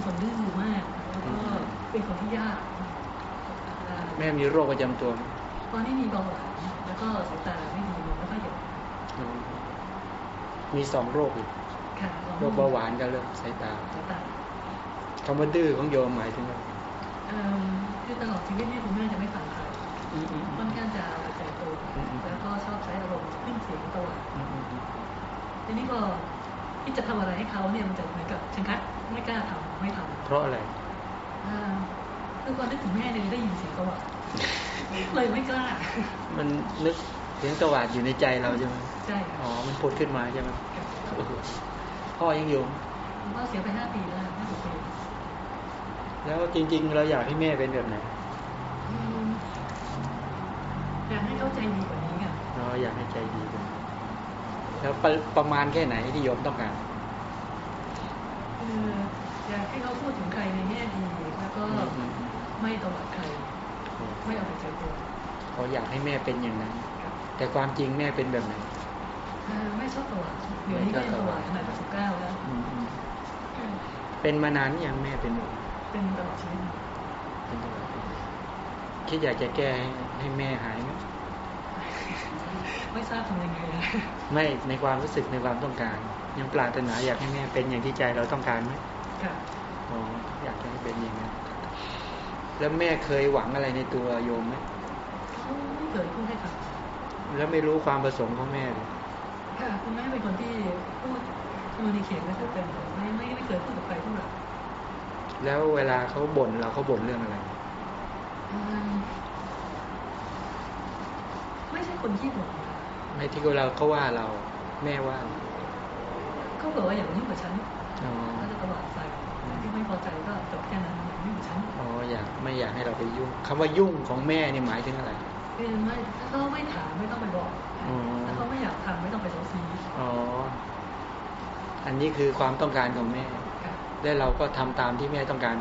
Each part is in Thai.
เป็นคนดื้อมากแล้วก็เป็นคนที่ยากแม่มีโรคประจำตัวไหมตอนนี้มีเบาหวานแล้วก็สายตาไม่ดีมองไม่ค่อยเห็นอืมมีสองโรคอีกค่ะโรคเบาหวานกับเรื่องสายตาสายตาคำว่าดื้อของโยมหมายถึงอะไรเอิ่มคือตลอดชีวิตเนี่ยคุณแม่จะไม่ฟังใครอืมอืมค่อนข้างจะใจโตอืมอืมแล้วก็ชอบใช้อารมณ์ขึ้นเสียงตลอดอืมอืมอืมทีนี้ก็ ที่จะทำอะไรให้เขาเนี่ยมันจะเหมือนกับฉันคัดไม่กล้าทำไม่ทำเพราะอะไรอ่าคือตอนนึกถึงแม่เนี่ยได้ยินเสียงตลอดเลยไม่กล้า มันนึกเสียงตวาดอยู่ในใจเราใช่ไหมใช่ค่ะอ๋อมันผุดขึ้นมาใช่ไหมพ่อยังอยู่คุณพ่อเสียไปห้าปีแล้วห้าสิบปีแล้วจริง ๆ เราอยากให้แม่เป็นแบบไหนอืมอยากให้เข้าใจดีกว่านี้ค่ะเราอยากให้ใจดีกัน แล้วประประมาณแค่ไหนที่โยมต้องการคืออยากให้เขาพูดถึงใครในแง่ดีแล้วก็อืมอืมอืมไม่ตวัดใคร ไม่เอาแต่ใจตัวเขาอยากให้แม่เป็นอย่างนั้นครับแต่ความจริงแม่เป็นแบบไหนอ่าไม่ชอบตวัดเดี๋ยวนี้ก็ยังตวัดขนาดสิบเก้าแล้วอืมอืมเป็นมานานยังแม่เป็นเป็นตลอดชีวิตเป็นตลอดคิดอยากจะแก้ให้ให้แม่หายไหม ไม่ทราบทำยังไงนะไม่ในความรู้สึกในความต้องการ ยังปรารถนาอยากให้แม่เป็นอย่างที่ใจเราต้องการไหมค่ะอ๋ออยากให้เป็นอย่างนั้นแล้วแม่เคยหวังอะไรในตัวโยมไหมเขาไม่เคยพูดให้ฟังแล้วไม่รู้ความประสงค์ของแม่เลยค่ะคุณแม่เป็นคนที่พูดคอมมูนิเคชไม่ค่อยเป็นไม่ไม่ไม่เคยพูดกับใครเท่าไหร่แล้วเวลาเขาบ่นเราเขาบ่นเรื่องอะไรอืม ไม่ใช่คนขี้บ่นค่ะไม่ที่เราเขาว่าเราแม่ว่าเขาบอกว่าอย่ามายุ่งกับฉันอ๋อก็จะตวาดใส่แต่ที่ไม่พอใจก็จบแค่นั้นอย่ามายุ่งกับฉันอ๋ออยากไม่อยากให้เราไปยุ่งคำว่ายุ่งของแม่นี่หมายถึงอะไรคือไม่ถ้าเขาไม่ถามไม่ต้องไปบอกอ๋อถ้าเขาไม่อยากทำไม่ต้องไปโซซีอ๋ออันนี้คือความต้องการของแม่ค่ะและเราก็ทำตามที่แม่ต้องการ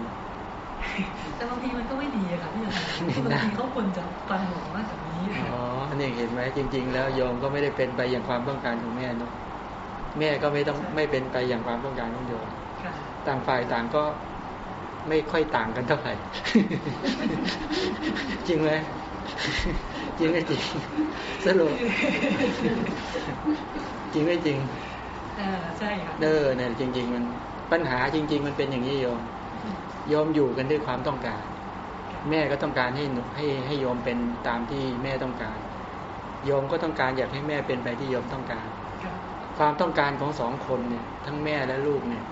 แต่บางทีมันก็ไม่ดีอะค่ะที่จะทำคือบางทีเขาควรจะฟังหนูมากกว่านี้อ๋ออันนี้เห็นไหมจริง ๆ แล้วโยมก็ไม่ได้เป็นไปอย่างความต้องการของแม่เนอะแม่ก็ไม่ต้องไม่เป็นไปอย่างความต้องการของโยมค่ะต่างฝ่ายต่างก็ไม่ค่อยต่างกันเท่าไหร่ จริงไหมจริงไม่จริงสรุปจริงไม่จริงเออใช่ค่ะเออเนี่ยจริง ๆ มันปัญหาจริง ๆ มันเป็นอย่างนี้โยม โยมอยู่กันด้วยความต้องการ แม่ก็ต้องการให้หนูให้ให้โยมเป็นตามที่แม่ต้องการ โยมก็ต้องการอยากให้แม่เป็นไปที่โยมต้องการ ความต้องการของสองคนเนี่ย ทั้งแม่และลูกเนี่ย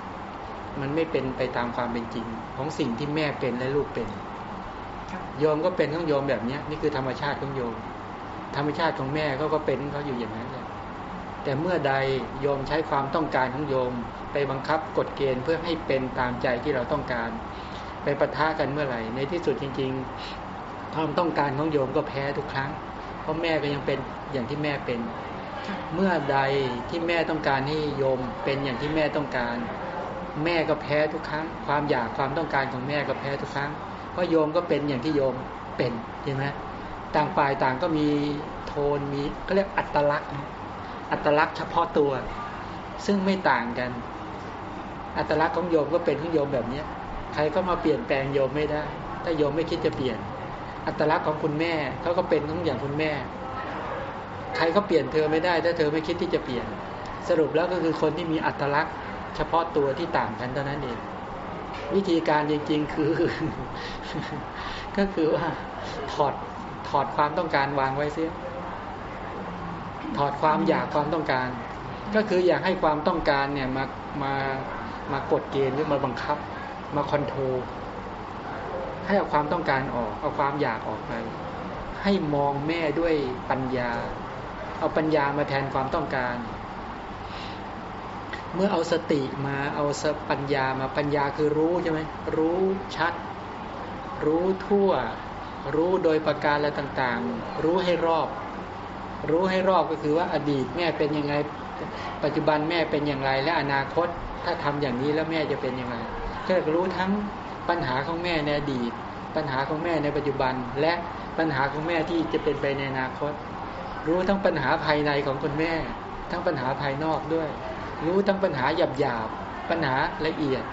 มันไม่เป็นไปตามความเป็นจริง ของสิ่งที่แม่เป็นและลูกเป็นโยมก็เป็นของโยมแบบเนี้ยนี่คือธรรมชาติของโยม ธรรมชาติของแม่เขาก็เป็นเขาอยู่อย่างนั้นแหละแต่เมื่อใดโยมใช้ความต้องการของโยม ไปบังคับกฎเกณฑ์เพื่อให้เป็นตามใจที่เราต้องการ ไปปะทะกันเมื่อไหร่ ในที่สุดจริง ๆ ความต้องการของโยมก็แพ้ทุกครั้ง เพราะแม่ก็ยังเป็นอย่างที่แม่เป็น เมื่อใดที่แม่ต้องการให้โยมเป็นอย่างที่แม่ต้องการ แม่ก็แพ้ทุกครั้ง ความอยากความต้องการของแม่ก็แพ้ทุกครั้ง เพราะโยมก็เป็นอย่างที่โยมเป็นใช่ไหมต่างฝ่ายต่างก็มีโทนมีก็เรียกอัตลักษณ์ อัตลักษณ์เฉพาะตัว ซึ่งไม่ต่างกัน อัตลักษณ์ของโยมก็เป็นของโยมแบบเนี้ย ครก็มาเปลี่ยนแปลงโยมไม่ได้ ถ้าโยมไม่คิดจะเปลี่ยน อัตลักษณ์ของคุณแม่เขาก็เป็นของอย่างคุณแม่ ใครก็เปลี่ยนเธอไม่ได้ ถ้าเธอไม่คิดที่จะเปลี่ยน สรุปแล้วก็คือคนที่มีอัตลักษณ์ เฉพาะตัวที่ต่างกันเท่านั้นเอง วิธีการจริงๆคือ ก็คือว่าถอดถอดความต้องการวางไว้เสียถอดความอยากความต้องการ ก็คืออยากให้ความต้องการเนี่ยมามามากดเกณฑ์หรือมาบังคับ มาคอนโทรให้เอาความต้องการออก เอาความอยากออกไป ให้มองแม่ด้วยปัญญา เอาปัญญามาแทนความต้องการ เมื่อเอาสติมาเอาปัญญามาปัญญาคือรู้ใช่ไหมรู้ชัด รู้ทั่ว รู้โดยประการอะไรต่างๆ รู้ให้รอบ รู้ให้รอบก็คือว่าอดีตแม่เป็นยังไง ปัจจุบันแม่เป็นอย่างไรและอนาคต ถ้าทำอย่างนี้แล้วแม่จะเป็นยังไง ก็รู้ทั้งปัญหาของแม่ในอดีต ปัญหาของแม่ในปัจจุบัน และปัญหาของแม่ที่จะเป็นไปในอนาคต รู้ทั้งปัญหาภายในของคุณแม่ ทั้งปัญหาภายนอกด้วย รู้ทั้งปัญหาหยาบหยาบปัญหาละเอียด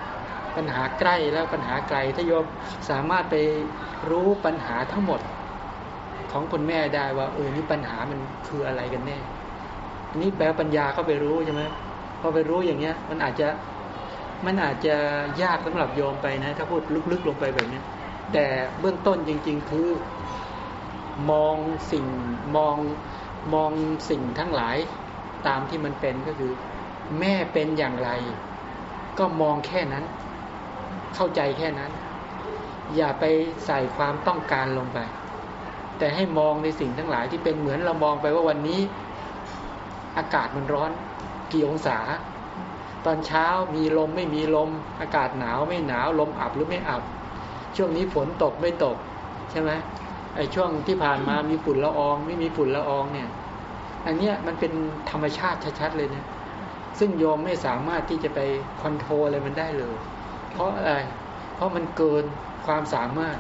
ปัญหาใกล้แล้วปัญหาไกลถ้าโยมสามารถไปรู้ปัญหาทั้งหมดของคุณแม่ได้ว่าเออนี่ปัญหามันคืออะไรกันแน่นี่แปลปัญญาเข้าไปรู้ใช่ไหมพอไปรู้อย่างเงี้ย มันอาจจะ มันอาจจะยากสำหรับโยมไปนะ ถ้าพูดลึกๆลงไปแบบนี้แต่เบื้องต้นจริง ๆ คือ มองสิ่งมองมองสิ่งทั้งหลายตามที่มันเป็นก็คือ แม่เป็นอย่างไร ก็มองแค่นั้น เข้าใจแค่นั้น อย่าไปใส่ความต้องการลงไป แต่ให้มองในสิ่งทั้งหลายที่เป็นเหมือนเรามองไปว่าวันนี้ อากาศมันร้อน กี่องศา ตอนเช้ามีลมไม่มีลม อากาศหนาวไม่หนาวลมอับหรือไม่อับ ช่วงนี้ฝนตกไม่ตกใช่ไหมไอ้ช่วงที่ผ่านมามีฝุ่นละออง ไม่มีฝุ่นละอองเนี่ย อันเนี้ยมันเป็นธรรมชาติชัดๆเลยเนี่ยซึ่งโยมไม่สามารถที่จะไปคอนโทรลอะไรมันได้เลย เพราะอะไร เพราะมันเกินความสามารถ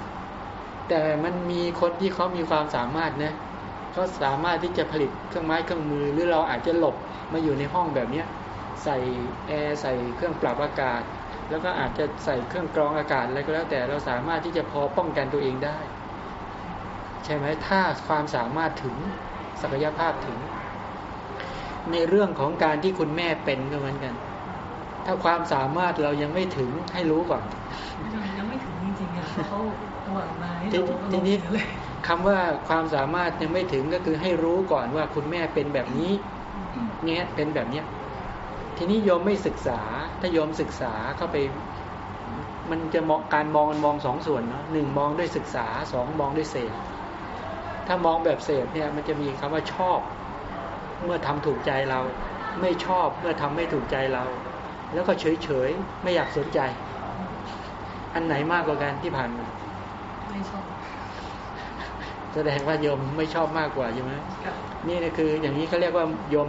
แต่มันมีคนที่เขามีความสามารถนะเขาสามารถที่จะผลิตเครื่องไม้เครื่องมือ หรือเราอาจจะหลบมาอยู่ในห้องแบบเนี้ย ใส่แอร์ใส่เครื่องปรับอากาศ แล้วก็อาจจะใส่เครื่องกรองอากาศอะไรก็แล้วแต่เราสามารถที่จะพอป้องกันตัวเองได้ ใช่ไหมถ้าความสามารถถึงศักยภาพถึง ในเรื่องของการที่คุณแม่เป็นก็เหมือนกัน ถ้าความสามารถเรายังไม่ถึงให้รู้ก่อนยังไม่ถึงจริงๆอะเขาหวังมาให้ทีเราทีนี้เลยคำว่าความสามารถยังไม่ถึงก็คือให้รู้ก่อนว่าคุณแม่เป็นแบบนี้ เนี้ยเป็นแบบเนี้ย ทีนี้โยมไม่ศึกษา ถ้าโยมศึกษาเข้าไป มันจะมองการมองมันมองสองส่วนเนาะหนึ่งมองด้วยศึกษาสองมองด้วยเสพถ้ามองแบบเสพเนี่ยมันจะมีคำว่าชอบ เมื่อทำถูกใจเรา ไม่ชอบเมื่อทำไม่ถูกใจเรา แล้วก็เฉยเฉยๆไม่อยากสนใจ อันไหนมากกว่ากันที่ผ่านมาไม่ชอบแสดงว่าโยมไม่ชอบมากกว่าใช่ไหมกับนี่นะคือ อย่างนี้เขาเรียกว่าโยม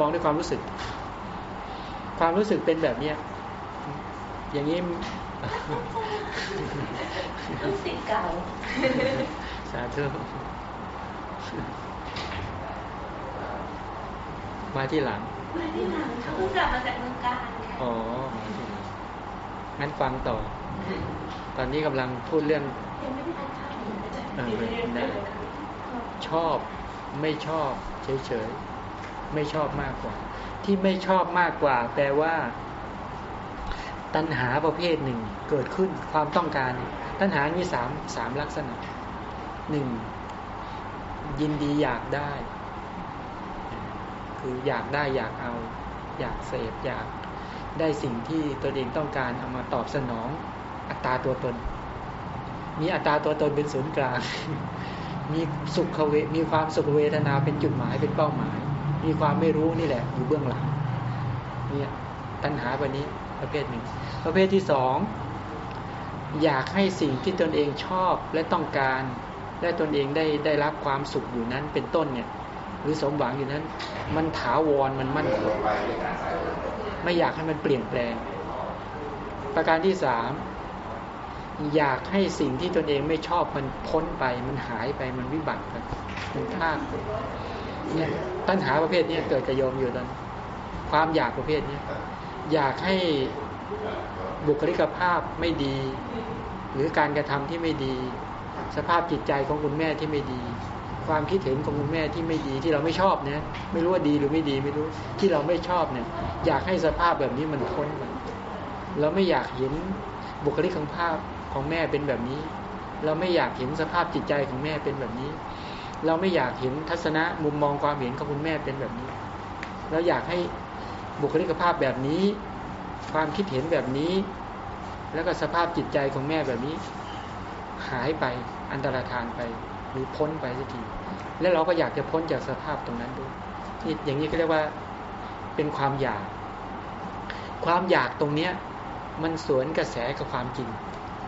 มองด้วยความรู้สึก ความรู้สึกเป็นแบบเนี้ยอย่างนี้ลูกศิษย์เก่าสาธุมาที่หลัง มาที่หลังเขาเพิ่งกลับมาจากเมืองการค่ะอ๋อมาที่หลังงั้นฟังต่อ ตอนนี้กำลังพูดเรื่องยังไม่ได้ทานข้าวเลยนะจ๊ะเออได้ชอบไม่ชอบเฉยๆ ไม่ชอบมากกว่า ที่ไม่ชอบมากกว่า แปลว่า ตัณหาประเภทหนึ่ง เกิดขึ้นความต้องการ ตัณหามีสามสามลักษณะหนึ่งยินดีอยากได้ คืออยากได้อยากเอา อยากเสพอยากได้สิ่งที่ตนเองต้องการเอามาตอบสนอง อัตราตัวตน มีอัตราตัวตนเป็นศูนย์กลาง มีสุขเวมีความสุขเวทนาเป็นจุดหมายเป็นเป้าหมาย มีความไม่รู้นี่แหละ อยู่เบื้องหลังเนี่ยตัณหาแบบนี้ประเภทหนึ่ง ประเภทที่สองอยากให้สิ่งที่ตนเองชอบและต้องการ และตนเองได้ได้รับความสุขอยู่นั้นเป็นต้นเนี่ย หรือสมหวังอยู่นั้น มันถาวรมันมั่นคงไม่อยากให้มันเปลี่ยนแปลง ประการที่สามอยากให้สิ่งที่ตนเองไม่ชอบมันพ้นไป มันหายไปมันวิบัติไปมันพลาด เนี่ยตัณหาประเภทเนี้เกิดกระโยมอยู่ตอนความอยากประเภทเนี้ยอยากให้บุคลิกภาพไม่ดี หรือการกระทำที่ไม่ดี สภาพจิตใจของคุณแม่ที่ไม่ดี ความคิดเห็นของคุณแม่ที่ไม่ดีที่เราไม่ชอบเนี่ยไม่รู้ว่าดีหรือไม่ดีไม่รู้ที่เราไม่ชอบเนี่ย อยากให้สภาพแบบนี้มันพ้นเราไม่อยากเห็นบุคลิกของภาพของแม่เป็นแบบนี้ เราไม่อยากเห็นสภาพจิตใจของแม่เป็นแบบนี้ เราไม่อยากเห็นทัศนะมุมมองความเห็นของคุณแม่เป็นแบบนี้ เราอยากให้บุคลิกภาพแบบนี้ ความคิดเห็นแบบนี้ แล้วก็สภาพจิตใจของแม่แบบนี้ หายไปอันตรธานไป หรือพ้นไปสักทีแล้วเราก็อยากจะพ้นจากสภาพตรงนั้นด้วยนี่อย่างนี้ก็เรียกว่าเป็นความอยาก ความอยากตรงเนี้ย มันสวนกระแสกับความจริง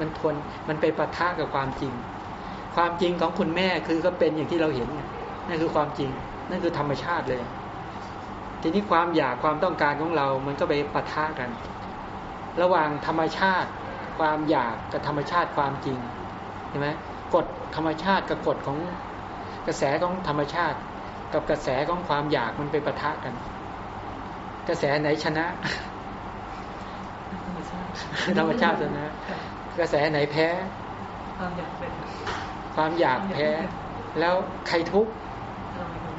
มันทนมันไปปะทะกับความจริง ความจริงของคุณแม่คือก็เป็นอย่างที่เราเห็นนั่นคือความจริง นั่นคือธรรมชาติเลย ทีนี้ความอยากความต้องการของเรา มันก็ไปปะทะกัน ระหว่างธรรมชาติ ความอยากกับธรรมชาติความจริงเห็นไหมกฎธรรมชาติกับกฎของกระแสของธรรมชาติ กับกระแสของความอยากมันไปปะทะกัน กระแสไหนชนะ ธรรมชาติชนะ กระแสไหนแพ้ความอยาก ความอยากแพ้ แล้วใครทุกข์เราไม่รู้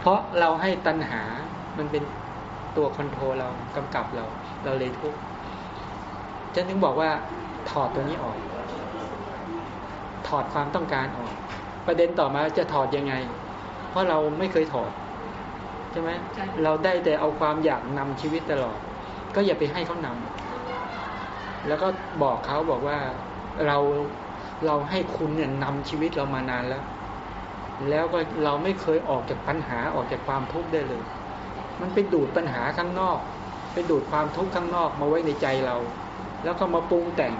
เพราะเราให้ตัณหามันเป็นตัวคอนโทรลเรากำกับเรา เราเลยทุกข์ฉันถึงบอกว่าถอดตัวนี้ออก ถอดความต้องการออก ประเด็นต่อมาจะถอดยังไง เพราะเราไม่เคยถอดใช่ไหมใช่เราได้แต่เอาความอยากนำชีวิตตลอด ก็อย่าไปให้เขานำแล้วก็บอกเขาบอกว่าเรา เราให้คุณเนี่ยนำชีวิตเรามานานแล้ว แล้วก็เราไม่เคยออกจากปัญหาออกจากความทุกข์ได้เลย มันไปดูดปัญหาข้างนอก ไปดูดความทุกข์ข้างนอกมาไว้ในใจเรา แล้วก็มาปรุงแต่ง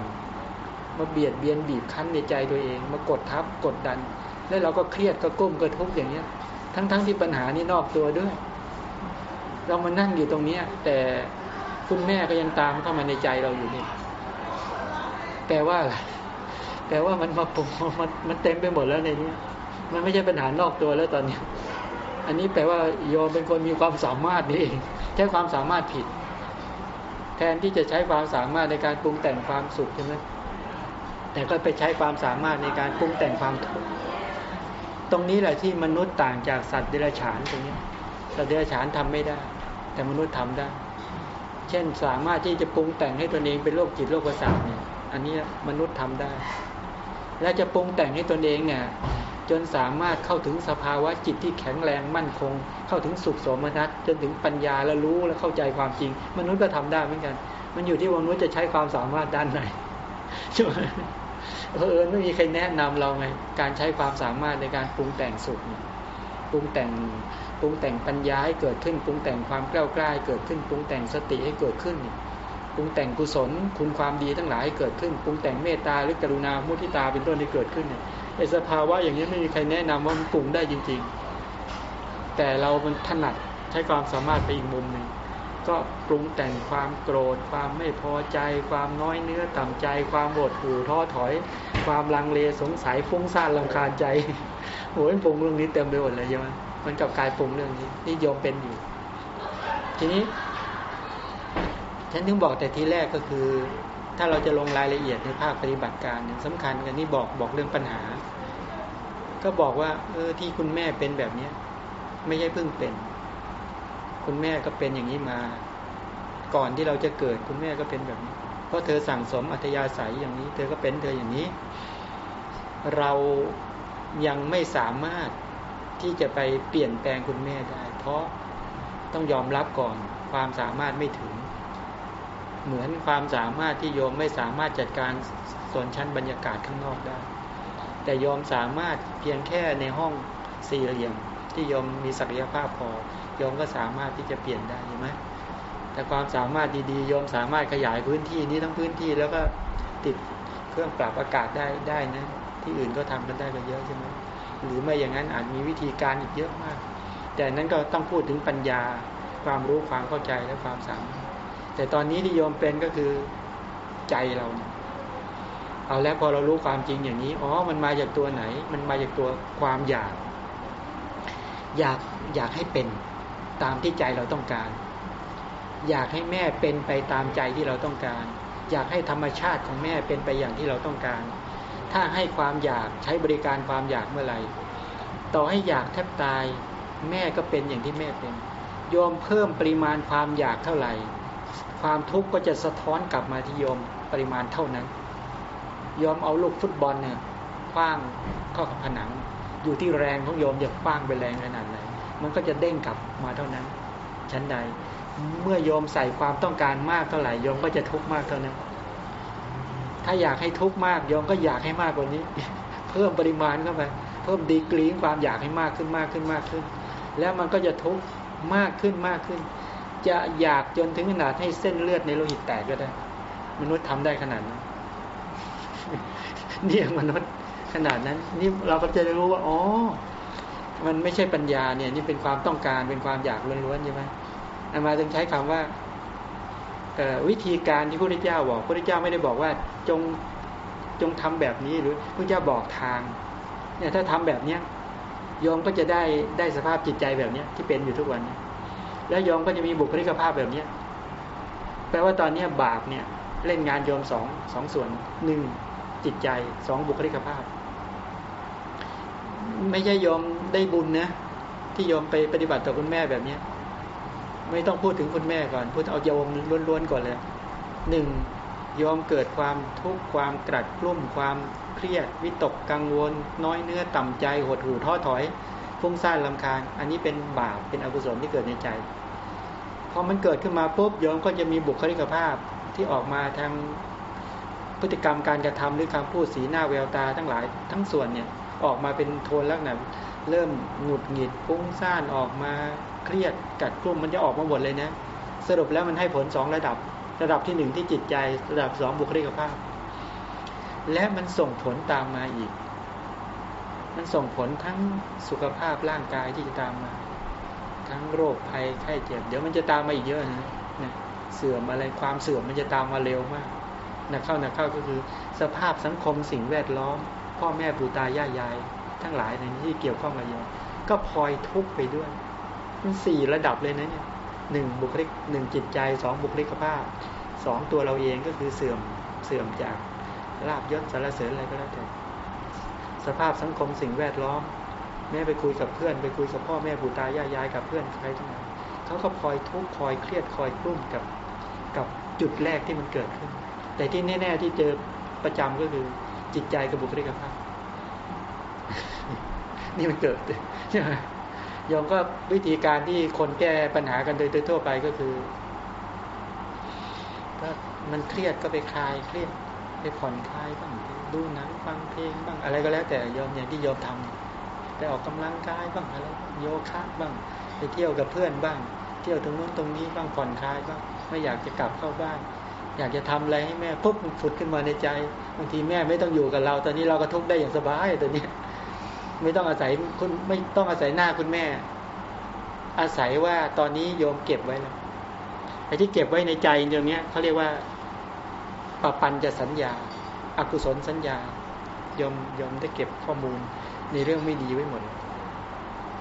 มาเบียดเบียนบีบคั้นในใจตัวเอง มากดทับกดดัน แล้วเราก็เครียดก็ก้มก็ทุกข์อย่างเนี้ย ทั้งๆทที่ปัญหานี่นอกตัวด้วย เรามานั่งอยู่ตรงเนี้ย แต่คุณแม่ก็ยังตามเข้ามาในใจเราอยู่นี่แปลว่าอะไร แปลว่ามันมาปรุงมันมันเต็มไปหมดแล้วในนี้ มันไม่ใช่ปัญหานอกตัวแล้วตอนนี้ อันนี้แปลว่าโยมเป็นคนมีความสามารถนี่เองใช้ความสามารถผิด แทนที่จะใช้ความสามารถในการปรุงแต่งความสุขใช่ไหมแต่ก็ไปใช้ความสามารถในการปรุงแต่งความทุกข์ตรงนี้แหละที่มนุษย์ต่างจากสัตว์เดรัจฉานตรงนี้สัตว์เดรัจฉานทำไม่ได้ แต่มนุษย์ทำได้ เช่นสามารถที่จะปรุงแต่งให้ตนเองเป็นโรคจิตโรคประสาทเนี่ยอันนี้มนุษย์ทำได้ และจะปรุงแต่งให้ตนเองเนี่ยจนสามารถเข้าถึงสภาวะจิตที่แข็งแรงมั่นคง เข้าถึงสุขสมนัตจนถึงปัญญาและรู้และเข้าใจความจริง มนุษย์ก็ทำได้เหมือนกัน มันอยู่ที่ว่ามนุษย์จะใช้ความสามารถด้านไหนใช่ไหมเออไม่มีใครแนะนำเราไงการใช้ความสามารถในการปรุงแต่งสุขปรุงแต่งปรุงแต่งปัญญาให้เกิดขึ้นปรุงแต่งความกล้ากล้าให้เกิดขึ้นปรุงแต่งสติให้เกิดขึ้นเนี่ย ปรุงแต่งกุศล คุณความดีทั้งหลายให้เกิดขึ้นปรุงแต่งเมตตาหรือกรุณามุทิตาเป็นต้นให้เกิดขึ้นเนี่ยไอสภาวะอย่างนี้ไม่มีใครแนะนำว่ามันปรุงได้จริง ๆ แต่เรามันถนัดใช้ความสามารถไปอีกมุมหนึ่งก็ปรุงแต่งความโกรธ ความไม่พอใจ ความน้อยเนื้อต่ำใจ ความโหดหู่ท้อถอย ความลังเลสงสัยฟุ้งซ่านลำคาญใจโอ้ยปรุงเรื่องนี้เต็มไปหมดเลยใช่ไหมมันกับกายปรุงเรื่องนี้นี่โยมเป็นอยู่ ทีนี้ ฉันถึงบอกแต่ทีแรกก็คือ ถ้าเราจะลงรายละเอียดในภาคปฏิบัติการเนี่ยสำคัญกันนี่บอกบอกเรื่องปัญหา ก็บอกว่า เออที่คุณแม่เป็นแบบเนี้ย ไม่ใช่เพิ่งเป็น คุณแม่ก็เป็นอย่างนี้มา ก่อนที่เราจะเกิดคุณแม่ก็เป็นแบบนี้ เพราะเธอสั่งสมอัธยาศัยอย่างนี้ เธอก็เป็นเธออย่างนี้ เรายังไม่สามารถที่จะไปเปลี่ยนแปลงคุณแม่ได้ เพราะต้องยอมรับก่อนความสามารถไม่ถึง เหมือนความสามารถที่โยมไม่สามารถจัดการส่วนชั้นบรรยากาศข้างนอกได้ แต่โยมสามารถเพียงแค่ในห้องสี่เหลี่ยม ที่โยมมีศักยภาพพอโยมก็สามารถที่จะเปลี่ยนได้ใช่ไหมแต่ความสามารถดีๆโยมสามารถขยายพื้นที่นี้ทั้งพื้นที่แล้วก็ติดเครื่องปรับอากาศได้ได้นะที่อื่นก็ทำกันได้กันเยอะใช่ไหมหรือไม่อย่างนั้นอาจมีวิธีการอีกเยอะมาก แต่นั้นก็ต้องพูดถึงปัญญาความรู้ความเข้าใจและความสามารถ แต่ตอนนี้ที่โยมเป็นก็คือใจเรา เอาแล้วพอเรารู้ความจริงอย่างนี้ อ๋อ มันมาจากตัวไหน มันมาจากตัวความอยาก อยากอยากให้เป็นตามที่ใจเราต้องการ อยากให้แม่เป็นไปตามใจที่เราต้องการ อยากให้ธรรมชาติของแม่เป็นไปอย่างที่เราต้องการ ถ้าให้ความอยากใช้บริการความอยากเมื่อไหร่ ต่อให้อยากแทบตาย แม่ก็เป็นอย่างที่แม่เป็น โยมเพิ่มปริมาณความอยากเท่าไหร่ ความทุกข์ก็จะสะท้อนกลับมาที่โยมปริมาณเท่านั้นโยมเอาลูกฟุตบอลเนี่ยคว้างเข้ากับผนัง อยู่ที่แรงของโยมจะคว้างไปแรงขนาดไหนมันก็จะเด้งกลับมาเท่านั้น ชั้นใด เมื่อโยมใส่ความต้องการมากเท่าไหร่โยมก็จะทุกข์มากเท่านั้น ถ้าอยากให้ทุกข์มากโยมก็อยากให้มากกว่านี้ เพิ่มปริมาณเข้าไปเพิ่มดีกรีความอยากให้มากขึ้นมากขึ้นมากขึ้น แล้วมันก็จะทุกข์มากขึ้นมากขึ้น จะอยากจนถึงขนาดให้เส้นเลือดในโลหิตแตกก็ได้ มนุษย์ทำได้ขนาดนั้นเนี่ยมนุษย์ขนาดนั้น นี่เราก็จะได้รู้ว่าอ๋อมันไม่ใช่ปัญญาเนี่ย นี่เป็นความต้องการเป็นความอยากล้วนๆใช่ไหมอามาจึงใช้คำว่าวิธีการที่พระพุทธเจ้าบอกพระพุทธเจ้าไม่ได้บอกว่า จงจงทำแบบนี้หรือพระพุทธเจ้าบอกทาง เนี่ยถ้าทำแบบเนี้ยโยมก็จะได้ได้สภาพจิตใจแบบเนี้ยที่เป็นอยู่ทุกวันนี้ แล้วโยมก็จะมีบุคลิกภาพแบบเนี้ยแปลว่าตอนเนี้ยบาปเนี่ยเล่นงานโยมสองสองส่วนหนึ่งจิตใจสองบุคลิกภาพ ไม่ใช่โยมได้บุญนะที่โยมไปปฏิบัติต่อคุณแม่แบบเนี้ยไม่ต้องพูดถึงคุณแม่ก่อน พูดเอาโยมล้วนๆก่อนเลยหนึ่งโยมเกิดความทุกข์ความกรัดกลุ้มความเครียด วิตกกังวล น้อยเนื้อต่ำใจหดหู่ท้อถอย ฟุ้งซ่านลำคาญ อันนี้เป็นบาปเป็นอกุศลที่เกิดในใจพอมันเกิดขึ้นมาปุ๊บโยมก็จะมีบุคลิกภาพที่ออกมาทางพฤติกรรมการกระทำหรือคำพูดสีหน้าแววตาทั้งหลายทั้งส่วนเนี่ยออกมาเป็นโทนลักษณะเริ่มหงุดหงิดฟุ้งซ่านออกมาเครียดกัดกลุ่มมันจะออกมาหมดเลยนะสรุปแล้วมันให้ผลสองระดับ ระดับที่หนึ่งที่จิตใจ ระดับสองบุคลิกภาพ และมันส่งผลตามมาอีก มันส่งผลทั้งสุขภาพร่างกายที่จะตามมา ทั้งโรคภัยไข้เจ็บ เดี๋ยวมันจะตามมาอีกเยอะนะนะเสื่อมอะไรความเสื่อมมันจะตามมาเร็วมากนะเข้านะเข้าก็คือสภาพสังคมสิ่งแวดล้อม พ่อแม่ปู่ตายายาย ทั้งหลายในที่เกี่ยวข้องกับโยมก็พลอยทุกข์ไปด้วยมันสี่ระดับเลยนะเนี่ยหนึ่งบุคลิกหนึ่งจิตใจสองบุคลิกภาพสองตัวเราเองก็คือเสื่อมเสื่อมจากลาบยศสารเสริญอะไรก็แล้วแต่ สภาพสังคมสิ่งแวดล้อม แม่ไปคุยกับเพื่อน ไปคุยกับพ่อแม่ปู่ตายายยายกับเพื่อนใครทั้งนั้นเขาก็คอยทุกข์คอยเครียดคอยกลุ้มกับกับจุดแรกที่มันเกิดขึ้น แต่ที่แน่ ๆ ที่เจอประจำก็คือจิตใจกับบุคลิกภาพนี่มันเกิดใช่ไหมยอมก็วิธีการที่คนแก้ปัญหากันโดยทั่วไปก็คือก็มันเครียดก็ไปคลายเครียดไปผ่อนคลายบ้าง ดูหนังฟังเพลงบ้างอะไรก็แล้วแต่ยอมอย่างที่ยอมทำไปออกกำลังกายบ้างอะไรโยคะบ้างไปเที่ยวกับเพื่อนบ้าง เที่ยวตรงนู้นตรงนี้บ้างผ่อนคลายบ้างไม่อยากจะกลับเข้าบ้าน อยากจะทำอะไรให้แม่ปุ๊บมันฝุดขึ้นมาในใจบางทีแม่ไม่ต้องอยู่กับเรา ตอนนี้เราก็ทุกได้อย่างสบายตอนนี้ไม่ต้องอาศัยคุณไม่ต้องอาศัยหน้าคุณแม่ อาศัยว่าตอนนี้โยมเก็บไว้แล้วไอ้ที่เก็บไว้ในใจตรงนี้เขาเรียกว่าปปัญจะสัญญา อากุศลสัญญายมยมได้เก็บข้อมูลในเรื่องไม่ดีไว้หมด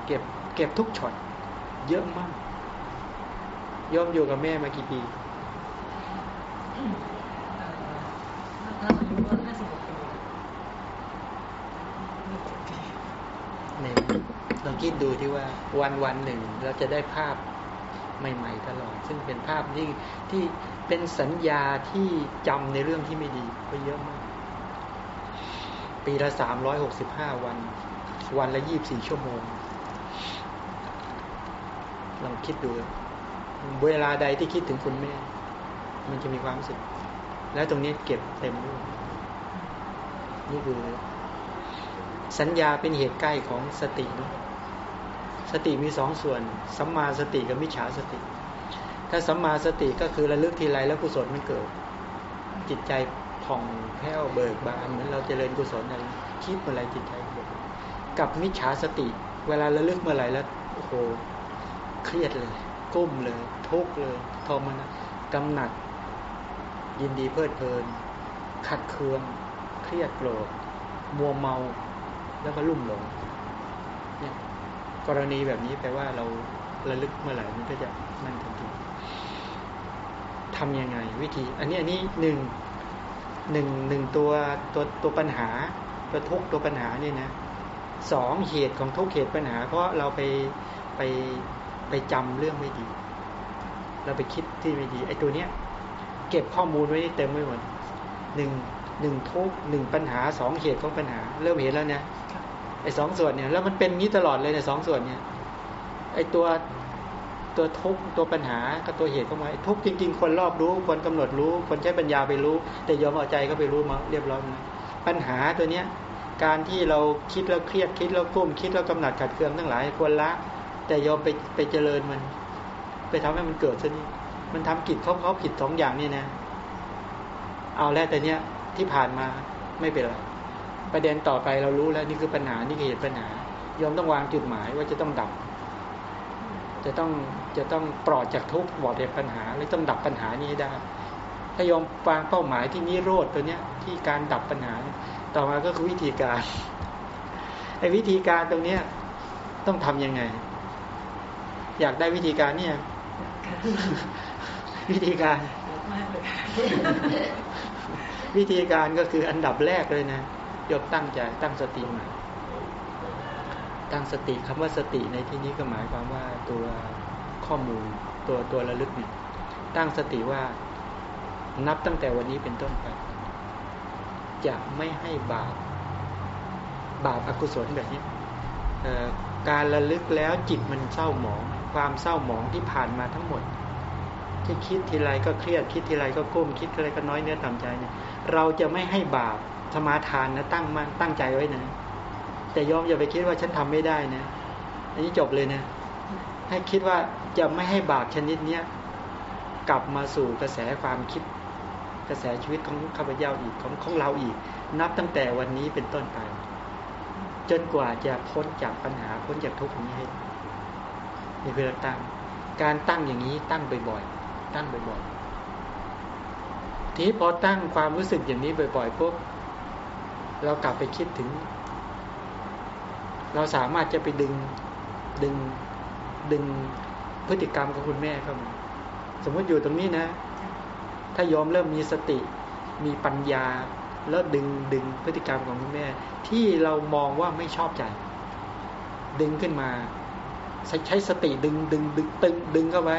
เก็บเก็บทุกช็อตเยอะมากยมอยู่กับแม่มากี่ปีถ้าอายุก็ห้าสิบกว่าปีห้าสิบปีหนึ่งลองคิดดูที่ว่าวันวันหนึ่งเราจะได้ภาพใหม่ ๆ ตลอด ซึ่งเป็นภาพที่ที่เป็นสัญญาที่จำในเรื่องที่ไม่ดีก็เยอะมาก ปีละสามร้อยหกสิบห้าวัน วันละยี่บสี่ชั่วโมง ลองคิดดู เวลาใดที่คิดถึงคุณแม่ มันจะมีความรู้สึก แล้วตรงนี้เก็บเต็มด้วยนี่คือสัญญาเป็นเหตุใกล้ของสติเนาะสติมีสองส่วนสัมมาสติกับมิจฉาสติ ถ้าสัมมาสติก็คือระลึกทีไรแล้วกุศลมันเกิด จิตใจ ผ่องแผ้วเบิกบานเหมือนเราเจริญกุศลอะไรคิดเมื่อไรจิตใจเบิกกับมิจฉาสติ เวลาระลึกเมื่อไรแล้วโอ้โหเครียดเลย ก้มเลยทุกเลยทอมันกำหนัด ยินดีเพลิดเพลิน ขัดเคือง เครียดโกรธมัวเมา แล้วก็ลุ่มหลงเนี่ยกรณีแบบนี้แปลว่าเราระลึกเมื่อไหร่มันก็จะนั่นทันทีทำยังไงวิธี อันนี้อันนี้หนึ่ง หนึ่งหนึ่งตัวตัวตัวปัญหาตัวทุกตัวปัญหาเนี่ยนะสองเหตุของทุกเหตุปัญหา เพราะเราไปไปไปจำเรื่องไม่ดี เราไปคิดที่ไม่ดีไอ้ตัวเนี้ย เก็บข้อมูลไว้เต็มไว้หมดหนึ่งหนึ่งทุกหนึ่งปัญหาสองเหตุของปัญหา เริ่มเห็นแล้วเนี่ยไอ้สองส่วนเนี่ยแล้วมันเป็นงี้ตลอดเลยในสองส่วนเนี่ยไอ้ตัว ตัวทุกตัวปัญหากับตัวเหตุเข้ามาทุกจริง ๆ คนรอบรู้คนกำหนดรู้ คนใช้ปัญญาไปรู้ แต่ยอมเอาใจก็ไปรู้มาเรียบร้อยนะปัญหาตัวเนี้ยการที่เราคิดแล้วเครียดคิดแล้วกุ้มคิดแล้วกำหนัดขัดเคืองทั้งหลายควรละ แต่ยอมไปไปเจริญมัน ไปทำให้มันเกิดซะนี่มันทำกิจเขาเขาผิดสองอย่างนี่นะ เอาแล้วแต่เนี้ยที่ผ่านมาไม่เป็นไรประเด็นต่อไปเรารู้แล้วนี่คือปัญหานี่คือเหตุปัญหายอมต้องวางจุดหมายว่าจะต้องดับ จะต้องจะต้องปลอดจากทุกข์ปลอดจากปัญหาและต้องดับปัญหานี้ให้ได้ ถ้ายอมวางเป้าหมายที่นิโรธตัวเนี้ยที่การดับปัญหา ต่อมาก็คือวิธีการไอ้วิธีการตรงเนี้ยต้องทํำยังไง อยากได้วิธีการเนี่ย วิธีการ วิธีการก็คืออันดับแรกเลยนะยกตั้งใจตั้งสติใหม่ ตั้งสติคำว่าสติในที่นี้ก็หมายความว่าตัวข้อมูลตัวตัวระลึกเนี่ยตั้งสติว่านับตั้งแต่วันนี้เป็นต้นไป จะไม่ให้บาปบาปอกุศลแบบนี้การระลึกแล้วจิตมันเศร้าหมอง ความเศร้าหมองที่ผ่านมาทั้งหมด ที่คิดทีไรก็เครียดคิดทีไรก็ก้มคิดอะไรก็น้อยเนื้อต่ำใจเนี่ยเราจะไม่ให้บาปสมาทานนะตั้งมันตั้งใจไว้นะ แต่ยอมอย่าไปคิดว่าฉันทำไม่ได้นะ อันนี้จบเลยนะ ให้คิดว่าจะไม่ให้บาปชนิดเนี้ยกลับมาสู่กระแสความคิด กระแสชีวิตของข้าพเจ้าอีกของของเราอีก นับตั้งแต่วันนี้เป็นต้นไป จนกว่าจะพ้นจากปัญหาพ้นจากทุกข์นี้ให้นี่คือตั้ง การตั้งอย่างนี้ตั้งบ่อยๆตั้งบ่อยๆทีพอตั้งความรู้สึกอย่างนี้บ่อยๆปุ๊บเรากลับไปคิดถึง เราสามารถจะไปดึงดึงดึงพฤติกรรมของคุณแม่เข้ามาสมมติอยู่ตรงนี้นะ ถ้ายอมเริ่มมีสติ มีปัญญา แล้วดึงดึงพฤติกรรมของคุณแม่ ที่เรามองว่าไม่ชอบใจ ดึงขึ้นมา ใช้สติดึงดึงดึงตึงดึงเข้าไว้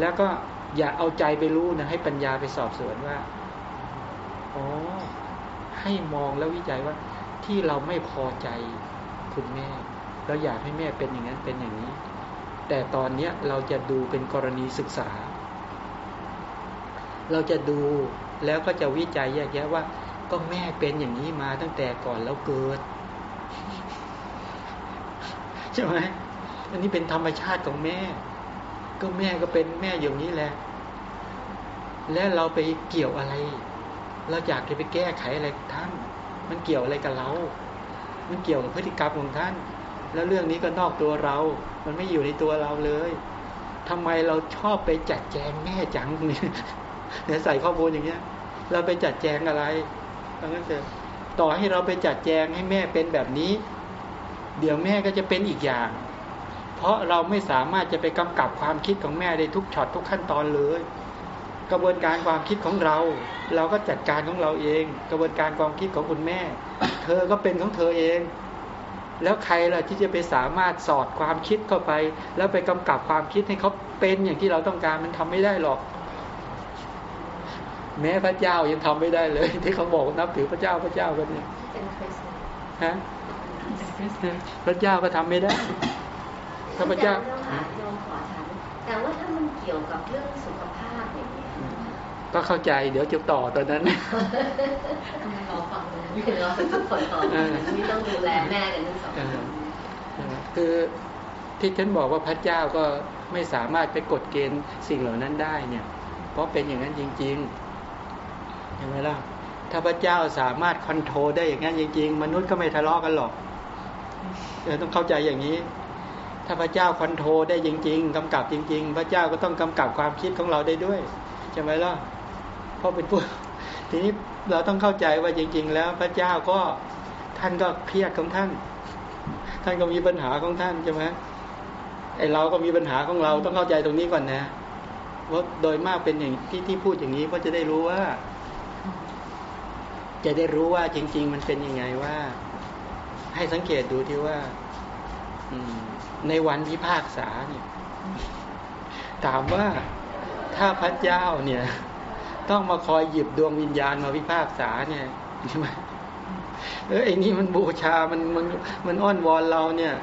แล้วก็อย่าเอาใจไปรู้นะให้ปัญญาไปสอบสวนว่าอ๋อให้มองแล้ววิจัยว่าที่เราไม่พอใจ คุณแม่ เราอยากให้แม่เป็นอย่างนั้นเป็นอย่างนี้ แต่ตอนเนี้ยเราจะดูเป็นกรณีศึกษา เราจะดูแล้วก็จะวิจัยแยกแยะว่า ก็แม่เป็นอย่างนี้มาตั้งแต่ก่อนแล้วเกิดใช่ไหมอันนี้เป็นธรรมชาติของแม่ ก็แม่ก็เป็นแม่อย่างนี้แหละ และเราไปเกี่ยวอะไร เราอยากจะไปแก้ไขอะไรท่าน มันเกี่ยวอะไรกับเรา มันเกี่ยวกับพฤติกรรมของท่าน แล้วเรื่องนี้ก็นอกตัวเรา มันไม่อยู่ในตัวเราเลยทำไมเราชอบไปจัดแจงแม่จังเนี่ยเนี่ยใส่ข้อมูลอย่างเงี้ย เราไปจัดแจงอะไรดังนั้นเถอะต่อให้เราไปจัดแจงให้แม่เป็นแบบนี้ เดี๋ยวแม่ก็จะเป็นอีกอย่าง เพราะเราไม่สามารถจะไปกำกับความคิดของแม่ได้ทุกช็อตทุกขั้นตอนเลย กระบวนการความคิดของเรา เราก็จัดการของเราเอง กระบวนการความคิดของคุณแม่ เธอก็เป็นของเธอเอง แล้วใครล่ะที่จะไปสามารถสอดความคิดเข้าไป แล้วไปกำกับความคิดให้เขาเป็นอย่างที่เราต้องการมันทำไม่ได้หรอก แม้พระเจ้ายังทำไม่ได้เลย ที่เขาบอกนับถือพระเจ้าพระเจ้ากันเนี่ยฮะพระเจ้าก็ทำไม่ได้ถ้าพระเจ้าโยมขอแต่ว่าถ้ามันเกี่ยวกับเรื่องสุขภ ก็เข้าใจเดี๋ยวจะต่อตอนนั้นทำไมรอฟังเลยไม่รอทุกคนต่อนี่ต้องดูแลแม่กันทั้งสองคือที่ฉันบอกว่าพระเจ้าก็ไม่สามารถไปกดเกณฑ์สิ่งเหล่านั้นได้เนี่ย เพราะเป็นอย่างนั้นจริงๆเห็นไหมล่ะถ้าพระเจ้าสามารถคอนโทรลได้อย่างนั้นจริง ๆ มนุษย์ก็ไม่ทะเลาะกันหรอกเราต้องเข้าใจอย่างนี้ ถ้าพระเจ้าคอนโทรลได้จริง ๆกำกับจริง ๆ พระเจ้าก็ต้องกำกับความคิดของเราได้ด้วยใช่ไหมล่ะ เพราะเป็นผู้ทีนี้เราต้องเข้าใจว่าจริง ๆ แล้วพระเจ้าก็ท่านก็เครียดของท่าน ท่านก็มีปัญหาของท่านใช่ไหมไอเราก็มีปัญหาของเราต้องเข้าใจตรงนี้ก่อนนะว่าโดยมากเป็นอย่างที่ที่พูดอย่างนี้เพราะจะได้รู้ว่า จะได้รู้ว่าจริง ๆ มันเป็นยังไงว่า ให้สังเกตดูที่ว่า อืในวันพิพากษาเนี่ย ถามว่าถ้าพระเจ้าเนี่ย ต้องมาคอยหยิบดวงวิญญาณมาพิพากษาเนี่ยใช่ไหมเออไอ้นี่มันบูชา มันมันมันอ้อนวอนเราเนี่ย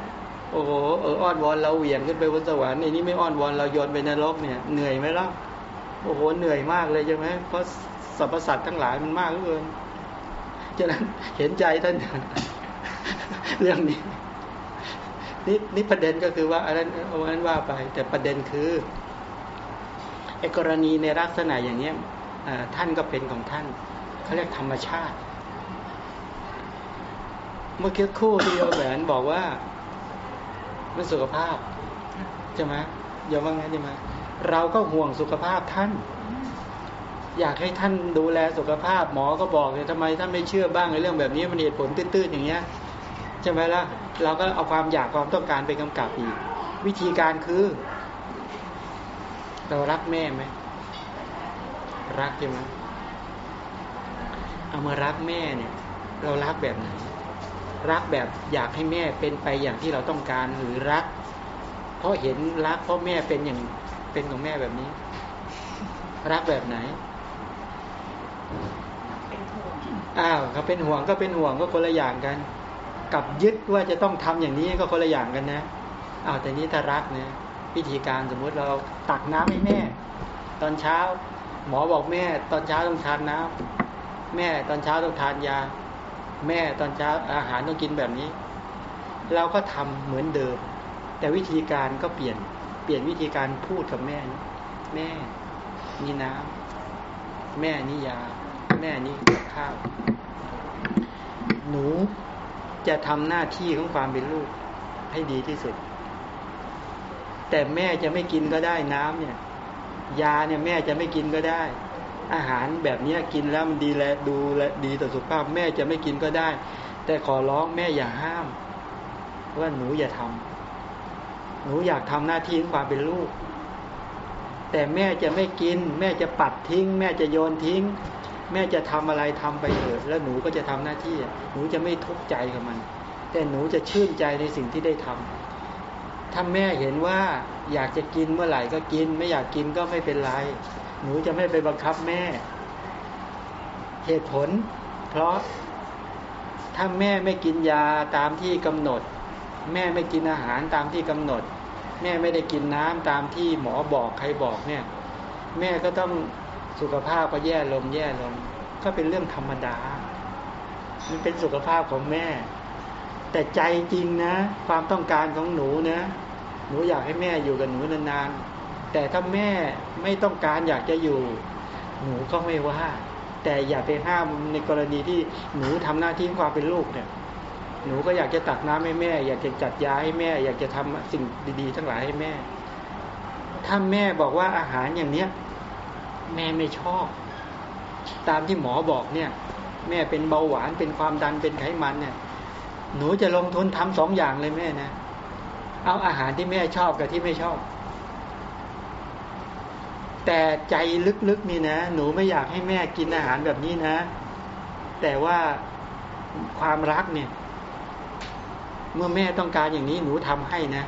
โอ้โหเอออ้อนวอนเราเหวี่ยงขึ้นไปบนสวรรค์ไอ้นี่ไม่อ้อนวอนเราโยนไปนรกเนี่ยเหนื่อยไหมล่ะโอ้โหเหนื่อยมากเลยใช่ไหมเพราะสรรพสัตว์ทั้งหลายมันมากเหลือเกินฉะนั้นเห็นใจท่านเรื่องนี้นี่นี่ประเด็นก็คือว่าอันนั้นเอาอันนั้นว่าไป แต่ประเด็นคือไอ้กรณีในลักษณะอย่างเนี้ย ท่านก็เป็นของท่านเขาเรียกธรรมชาติ เมื่อกี้คู่ที่โยแหวนบอกว่ามันสุขภาพใช่ไหมอย่าว่างั้นใช่ไหมเราก็ห่วงสุขภาพท่าน อยากให้ท่านดูแลสุขภาพ หมอก็บอกเลยทำไมท่านไม่เชื่อบ้างในเรื่องแบบนี้มันเหตุผลตื้นๆอย่างเงี้ยใช่ไหมล่ะเราก็เอาความอยากความต้องการไปกำกับอีก วิธีการคือ เรารักแม่ไหม รักใช่ไหมเอามารักแม่เนี่ย เรารักแบบไหน รักแบบอยากให้แม่เป็นไปอย่างที่เราต้องการหรือรัก เพราะเห็นรักเพราะแม่เป็นอย่างเป็นของแม่แบบนี้ รักแบบไหนเป็นห่วงอ้าวเขาเป็นห่วงก็เป็นห่วงก็คนละอย่างกัน กับยึดว่าจะต้องทำอย่างนี้ก็คนละอย่างกันนะอ้าวแต่นี้ถ้ารักเนี่ยวิธีการสมมุติเราตักน้ำให้แม่ ตอนเช้า หมอบอกแม่ตอนเช้าต้องทานน้ำแม่ตอนเช้าต้องทานยา แม่ตอนเช้าอาหารต้องกินแบบนี้ เราก็ทำเหมือนเดิม แต่วิธีการก็เปลี่ยนเปลี่ยนวิธีการพูดกับแม่นะแม่นี่น้ำแม่นี่ยา แม่นี่ข้าว หนูจะทำหน้าที่ของความเป็นลูกให้ดีที่สุด แต่แม่จะไม่กินก็ได้น้ำเนี่ย ยาเนี่ยแม่จะไม่กินก็ได้ อาหารแบบนี้กินแล้วมันดีแลดูแลดีต่อสุขภาพแม่จะไม่กินก็ได้ แต่ขอร้องแม่อย่าห้าม ว่าหนูอย่าทำหนูอยากทำหน้าที่ของความเป็นลูก แต่แม่จะไม่กิน แม่จะปัดทิ้ง แม่จะโยนทิ้ง แม่จะทำอะไรทำไปเถอะแล้วหนูก็จะทำหน้าที่หนูจะไม่ทุกข์ใจกับมัน แต่หนูจะชื่นใจในสิ่งที่ได้ทำถ้าแม่เห็นว่า อยากจะกินเมื่อไหร่ก็กิน ไม่อยากกินก็ไม่เป็นไร หนูจะไม่ไปบังคับแม่ เหตุผล เพราะถ้าแม่ไม่กินยาตามที่กำหนด แม่ไม่กินอาหารตามที่กำหนด แม่ไม่ได้กินน้ำตามที่หมอบอกใครบอกเนี่ย แม่ก็ต้องสุขภาพก็แย่ลงแย่ลง ก็เป็นเรื่องธรรมดา มันเป็นสุขภาพของแม่ แต่ใจจริงนะ ความต้องการของหนูนะ หนูอยากให้แม่อยู่กับหนูนานๆ แต่ถ้าแม่ไม่ต้องการอยากจะอยู่ หนูก็ไม่ว่า แต่อย่าไปห้ามในกรณีที่หนูทำหน้าที่ความเป็นลูกเนี่ย หนูก็อยากจะตักน้ำให้แม่ อยากจะจัดยาให้แม่ อยากจะทำสิ่งดีๆ ทั้งหลายให้แม่ ถ้าแม่บอกว่าอาหารอย่างเนี้ย แม่ไม่ชอบ ตามที่หมอบอกเนี่ย แม่เป็นเบาหวานเป็นความดันเป็นไขมันเนี่ย หนูจะลงทุนทำสองอย่างเลยแม่นะ เอาอาหารที่แม่ชอบกับที่ไม่ชอบ แต่ใจลึกๆนี่นะ หนูไม่อยากให้แม่กินอาหารแบบนี้นะ แต่ว่าความรักเนี่ย เมื่อแม่ต้องการอย่างนี้หนูทำให้นะ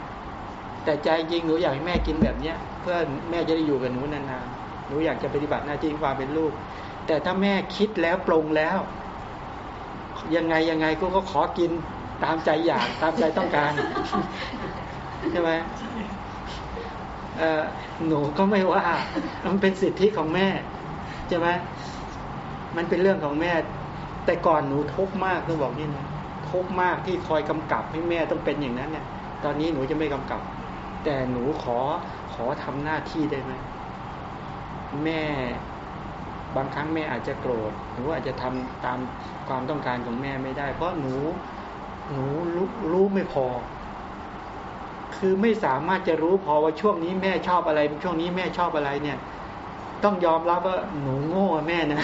แต่ใจจริงหนูอยากให้แม่กินแบบเนี้ย เพื่อแม่จะได้อยู่กับหนูนานๆหนูอยากจะปฏิบัติหน้าที่ความเป็นลูก แต่ถ้าแม่คิดแล้วปรงแล้ว ยังไงยังไงก็ก็ขอกินตามใจอยากตามใจต้องการ ใช่ไหมหนูก็ไม่ว่า มันเป็นสิทธิของแม่ใช่ไหมมันเป็นเรื่องของแม่ แต่ก่อนหนูทุกข์มากต้องบอกนี่นะทุกข์มากที่คอยกำกับให้แม่ต้องเป็นอย่างนั้นเนี่ย ตอนนี้หนูจะไม่กำกับ แต่หนูขอขอทำหน้าที่ได้ไหมแม่บางครั้งแม่อาจจะโกรธหนูอาจจะทำตามความต้องการของแม่ไม่ได้ เพราะหนูหนูรู้รู้ไม่พอ คือไม่สามารถจะรู้พอว่าช่วงนี้แม่ชอบอะไร ช่วงนี้แม่ชอบอะไรเนี่ย ต้องยอมรับว่าหนูโง่แม่นะ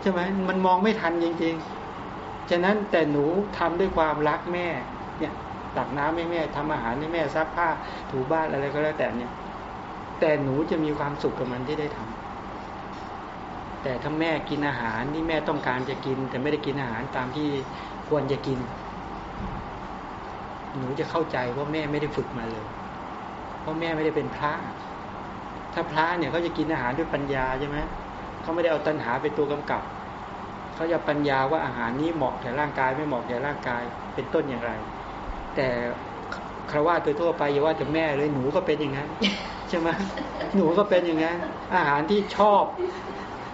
ใช่ไหมมันมองไม่ทันจริงๆ ฉะนั้นแต่หนูทำด้วยความรักแม่ เนี่ยตักน้ำให้แม่ทำอาหารให้แม่ซักผ้าถูบ้านอะไรก็แล้วแต่เนี่ย แต่หนูจะมีความสุขกับมันที่ได้ทำแต่ถ้าแม่กินอาหารที่แม่ต้องการจะกิน แต่ไม่ได้กินอาหารตามที่ควรจะกิน หนูจะเข้าใจว่าแม่ไม่ได้ฝึกมาเลย เพราะแม่ไม่ได้เป็นพระ ถ้าพระเนี่ยเขาจะกินอาหารด้วยปัญญาใช่ไหมเขาไม่ได้เอาตัณหาเป็นตัวกำกับ เขาจะปัญญาว่าอาหารนี้เหมาะแก่ร่างกายไม่เหมาะแก่ร่างกายเป็นต้นอย่างไร แต่ครว่าโดยทั่วไปอย่าว่าแต่แม่เลยหนูก็เป็นอย่างนั้นใช่ไหมหนูก็เป็นอย่างนั้นอาหารที่ชอบ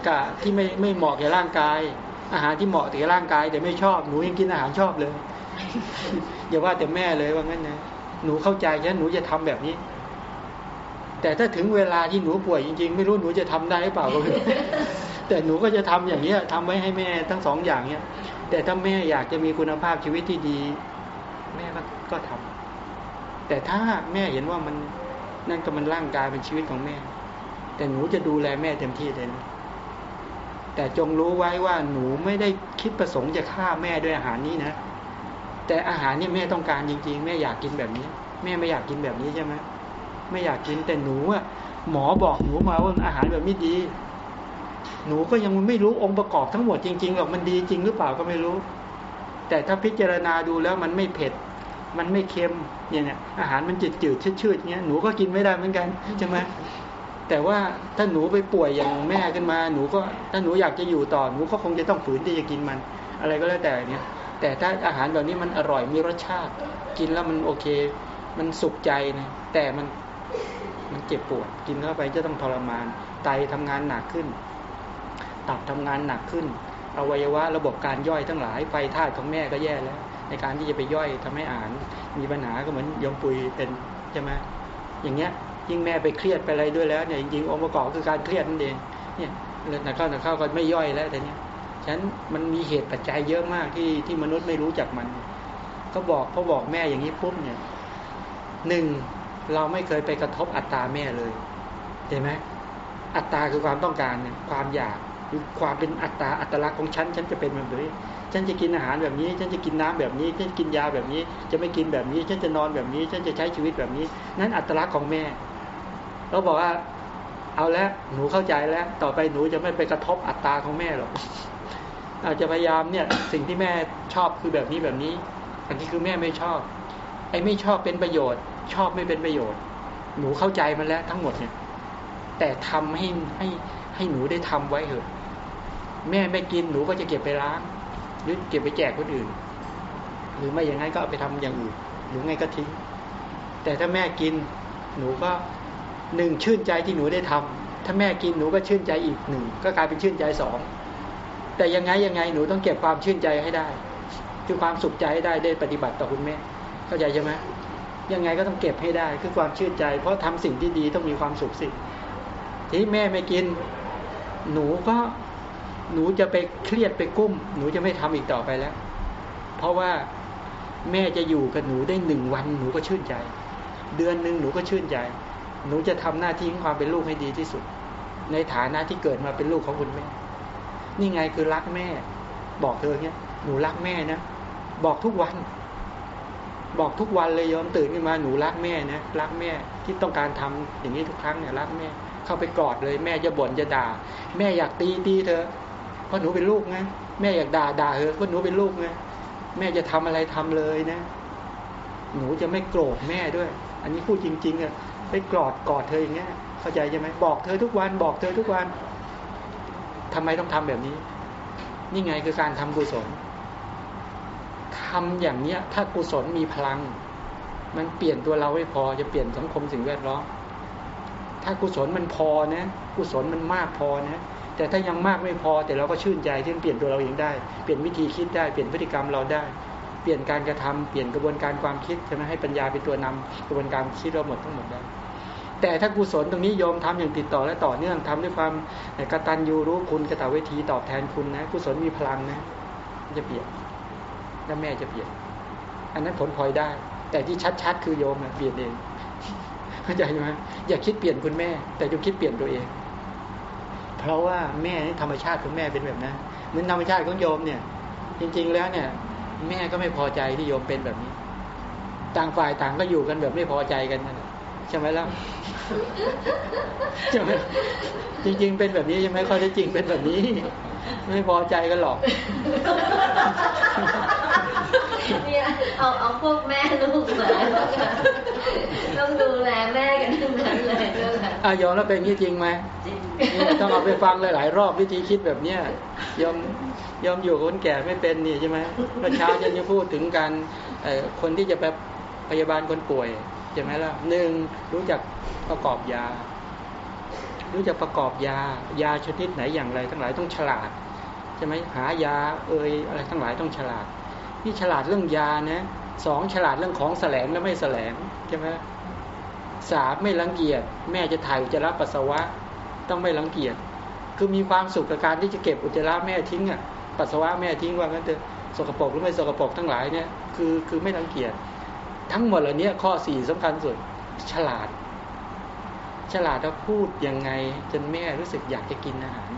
กับที่ไม่ไม่เหมาะแก่ร่างกาย อาหารที่เหมาะแก่ร่างกาย แต่ไม่ชอบหนูยังกินอาหารชอบเลย อย่าว่าแต่แม่เลยว่างั้นนะหนูเข้าใจฉะนั้นหนูจะทำแบบนี้ แต่ถ้าถึงเวลาที่หนูป่วยจริง ๆ ไม่รู้หนูจะทำได้หรือเปล่าก็ไม่รู้แต่หนูก็จะทำอย่างเนี้ยทำไว้ให้แม่ทั้งสองอย่างเนี้ยแต่ถ้าแม่อยากจะมีคุณภาพชีวิตที่ดี แม่ก็ก็ทำแต่ถ้าแม่เห็นว่ามันนั่นก็มันร่างกายเป็นชีวิตของแม่ แต่หนูจะดูแลแม่เต็มที่เลยนะแต่จงรู้ไว้ว่าหนูไม่ได้คิดประสงค์จะฆ่าแม่ด้วยอาหารนี้นะ แต่อาหารเนี่ยแม่ต้องการจริง ๆ แม่อยากกินแบบนี้ แม่ไม่อยากกินแบบนี้ใช่ไหมไม่อยากกินแต่หนูอะหมอบอกหนูมาว่าอาหารแบบนี้ดี หนูก็ยังไม่รู้องค์ประกอบทั้งหมดจริงๆหรอกมันดีจริงหรือเปล่าก็ไม่รู้ แต่ถ้าพิจารณาดูแล้วมันไม่เผ็ด มันไม่เค็มเนี่ยเนี่ยอาหารมันจืดจืดชืดชืดเงี้ยหนูก็กินไม่ได้เหมือนกันใช่ไหมแต่ว่าถ้าหนูไปป่วยอย่างแม่ขึ้นมา หนูก็ถ้าหนูอยากจะอยู่ต่อหนูก็คงจะต้องฝืนที่จะกินมัน อะไรก็แล้วแต่เนี่ย แต่ถ้าอาหารแบบนี้มันอร่อยมีรสชาติ กินแล้วมันโอเค มันสุขใจนะแต่มันมันเจ็บปวด กินเข้าไปจะต้องทรมาน ไตทำงานหนักขึ้น ตับทำงานหนักขึ้น อวัยวะระบบการย่อยทั้งหลายไฟธาตุของแม่ก็แย่แล้ว ในการที่จะไปย่อยทำให้อาหารมีปัญหาก็เหมือนยมปุยเป็นใช่ไหมอย่างเงี้ยยิ่งแม่ไปเครียดไปอะไรด้วยแล้วเนี่ยจริงๆองค์ประกอบคือการเครียดนั่นเองเนี่ยนักเข้านักเข้าก็ไม่ย่อยแล้วแต่เนี้ย ฉะนั้นมันมีเหตุปัจจัยเยอะมากที่ที่มนุษย์ไม่รู้จักมัน ก็บอกพอบอกแม่อย่างนี้ปุ๊บเนี่ยหนึ่งเราไม่เคยไปกระทบอัตตาแม่เลยเห็นไหมอัตตาคือความต้องการเนี่ยความอยากคือความเป็นอัตตาอัตลักษณ์ของฉันฉันจะเป็นแบบนี้ฉันจะกินอาหารแบบนี้ ฉันจะกินน้ำแบบนี้ ฉันกินยาแบบนี้ จะไม่กินแบบนี้ ฉันจะนอนแบบนี้ ฉันจะใช้ชีวิตแบบนี้ นั้นอัตลักษณ์ของแม่ เราบอกว่า เอาแล้วหนูเข้าใจแล้ว ต่อไปหนูจะไม่ไปกระทบอัตตาของแม่หรอก อาจจะพยายามเนี่ยสิ่งที่แม่ชอบคือแบบนี้แบบนี้อันนี้คือแม่ไม่ชอบ ไอ้ไม่ชอบเป็นประโยชน์ ชอบไม่เป็นประโยชน์ หนูเข้าใจมันแล้วทั้งหมดเนี่ย แต่ทำให้ให้ให้หนูได้ทำไว้เถอะ แม่ไม่กินหนูก็จะเก็บไปล้าง หรือเก็บไปแจกคนอื่น หรือไม่อย่างนั้นก็เอาไปทำอย่างอื่น หรือไงก็ทิ้ง แต่ถ้าแม่กินหนูก็หนึ่งชื่นใจที่หนูได้ทำถ้าแม่กินหนูก็ชื่นใจอีกหนึ่งก็กลายเป็นชื่นใจสอง แต่ยังไงยังไงหนูต้องเก็บความชื่นใจให้ได้ คือความสุขใจให้ได้ได้ปฏิบัติต่อคุณแม่ เข้าใจใช่ไหมยังไงก็ต้องเก็บให้ได้ คือความชื่นใจ เพราะทำสิ่งที่ดีต้องมีความสุขสิที่แม่ไม่กิน หนูก็หนูจะไปเครียดไปกุ้ม หนูจะไม่ทำอีกต่อไปแล้ว เพราะว่าแม่จะอยู่กับหนูได้หนึ่งวันหนูก็ชื่นใจ เดือนหนึ่งหนูก็ชื่นใจ หนูจะทำหน้าที่ของความเป็นลูกให้ดีที่สุด ในฐานะที่เกิดมาเป็นลูกของคุณแม่ นี่ไงคือรักแม่ บอกเธอเนี้ยหนูรักแม่นะบอกทุกวัน บอกทุกวันเลยยอมตื่นขึ้นมาหนูรักแม่นะรักแม่ที่ต้องการทำอย่างนี้ทุกครั้งเนี่ยรักแม่ เข้าไปกอดเลยแม่จะบ่นจะด่า แม่อยากตีตีเธอเพราะหนูเป็นลูกไงแม่อยากด่าด่าเธอเพราะหนูเป็นลูกไงแม่จะทำอะไรทำเลยนะ หนูจะไม่โกรธแม่ด้วย อันนี้พูดจริงๆอะไปกอดกอดเธออย่างเงี้ย เข้าใจใช่ไหมบอกเธอทุกวัน บอกเธอทุกวัน ทำไมต้องทำแบบนี้ นี่ไงคือการทำกุศลทำอย่างเนี้ย ถ้ากุศลมีพลัง มันเปลี่ยนตัวเราไม่พอจะเปลี่ยนสังคมสิ่งแวดล้อมถ้ากุศลมันพอนะกุศลมันมากพอนะแต่ถ้ายังมากไม่พอ แต่เราก็ชื่นใจที่มันเปลี่ยนตัวเราเองได้ เปลี่ยนวิธีคิดได้เปลี่ยนพฤติกรรมเราได้ เปลี่ยนการกระทำเปลี่ยนกระบวนการความคิดใช่ไหมให้ปัญญาเป็นตัวนำกระบวนการคิดเราหมดทั้งหมดได้ แต่ถ้ากุศลตรงนี้ยอมทำอย่างติดต่อและต่อเนื่องทำด้วยความกตัญญูรู้คุณกตเวทีตอบแทนคุณนะกุศลมีพลังนะจะเปลี่ยนแล้วแม่จะเปลี่ยนอันนั้นผลพลอยได้ แต่ที่ชัดๆ คือโยมเปลี่ยนเองเข้าใจไหมอย่าคิดเปลี่ยนคุณแม่ แต่จงคิดเปลี่ยนตัวเอง เพราะว่าแม่ธรรมชาติของแม่เป็นแบบนั้นเหมือนธรรมชาติของโยมเนี่ย จริง ๆ แล้วเนี่ย แม่ก็ไม่พอใจที่โยมเป็นแบบนี้ ต่างฝ่ายต่างก็อยู่กันแบบไม่พอใจกันนั่น ใช่ไหมล่ะใช่ไหมจริง ๆ เป็นแบบนี้ใช่ไหมข้อที่จริงเป็นแบบนี้ ไม่พอใจกันหรอกเนี่ยเอาเอาพวกแม่ลูกมาต้องดูแลแม่กันทั้งนั้นเลยเรื่องอะยอมแล้วเป็นงี้จริงไหมจริงต้องเอาไปฟังหลายๆรอบวิธีคิดแบบเนี้ยยอมยอมอยู่กับคนแก่ไม่เป็นนี่ใช่ไหมเมื่อเช้าจะพูดถึงการคนที่จะไปพยาบาลคนป่วย ใช่ไหมล่ะหนึ่งรู้จักประกอบยา รู้จักประกอบยา ยาชนิดไหนอย่างไร ทั้งหลายต้องฉลาดใช่ไหมหายาเอ่ยอะไรทั้งหลายต้องฉลาด นี่ฉลาดเรื่องยานะสองฉลาดเรื่องของแสลงและไม่แสลงใช่ไหมสามไม่รังเกียจแม่จะถ่ายอุจจาระปัสสาวะต้องไม่รังเกียจคือมีความสุขกับการที่จะเก็บอุจจาระแม่ทิ้งอะปัสสาวะแม่ทิ้งว่างั้นเถอะสกปรกหรือไม่สกปรกทั้งหลายเนี่ยคือคือไม่รังเกียจ ทั้งหมดเหล่านี้ข้อสี่สำคัญสุด ฉลาด ฉลาดแล้วพูดยังไง จนแม่รู้สึกอยากจะกินอาหาร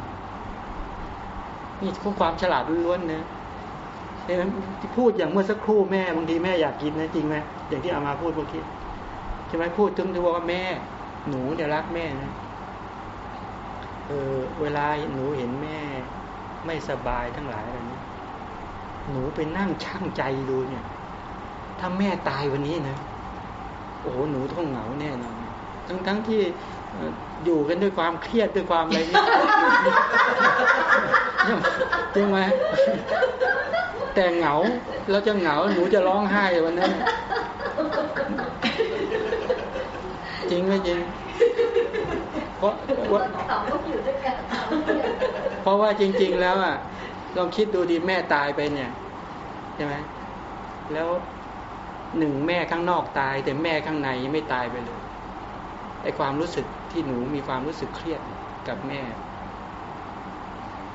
นี่คือความฉลาดล้วนๆนะที่พูดอย่างเมื่อสักครู่แม่บางทีแม่อยากกินนะจริงไหมอย่างที่อามาพูดเมื่อกี้ใช่ไหมพูดถึงที่ว่าแม่ หนูเนี่ยรักแม่นะเออเวลาหนูเห็นแม่ ไม่สบายทั้งหลายอะไรนี้หนูไปนั่งช่างใจดูเนี่ย ถ้าแม่ตายวันนี้นะ โอ้หนูต้องเหงาแน่นอนทั้งทั้งที่อยู่กันด้วยความเครียดด้วยความอะไรนี่จริงไหมแต่เหงาเราจะเหงาหนูจะร้องไห้วันนั้น จริงไหมจริงเพราะว่าสองลูกอยู่ด้วยกันเพราะว่าจริง ๆ แล้วอะลองคิดดูดีแม่ตายไปเนี่ยใช่ไหมแล้ว หนึ่งแม่ข้างนอกตาย แต่แม่ข้างในยังไม่ตายไปเลยไอความรู้สึกที่หนูมีความรู้สึกเครียดกับแม่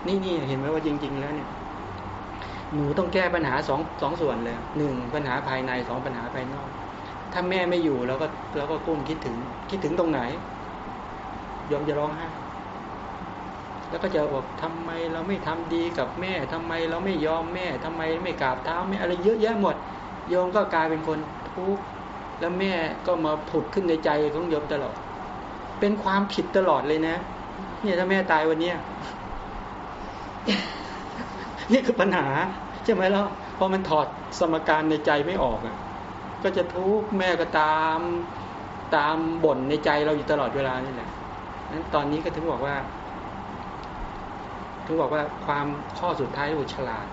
นี่นี่เห็นไหมว่าจริง ๆ แล้วเนี่ย หนูต้องแก้ปัญหาสองสองส่วนเลยหนึ่งปัญหาภายในสองปัญหาภายนอก ถ้าแม่ไม่อยู่เราก็เราก็กุ้มคิดถึง คิดถึงตรงไหนยอมจะร้องไห้แล้วก็จะบอกทำไมเราไม่ทำดีกับแม่ทำไมเราไม่ยอมแม่ทำไมไม่กราบเท้าแม่อะไรเยอะแยะหมด โยมก็กลายเป็นคนทุกข์แล้วแม่ก็มาผุดขึ้นในใจของโยมตลอด เป็นความผิดตลอดเลยนะ เนี่ยถ้าแม่ตายวันเนี้ยนี่คือปัญหาใช่ไหมล่ะพอมันถอดสมการในใจไม่ออกอะ ก็จะทุกข์แม่ก็ตามตามบ่นในใจเราอยู่ตลอดเวลานี่แหละนั้นตอนนี้ก็ถึงบอกว่า ถึงบอกว่าความข้อสุดท้ายคือฉลาด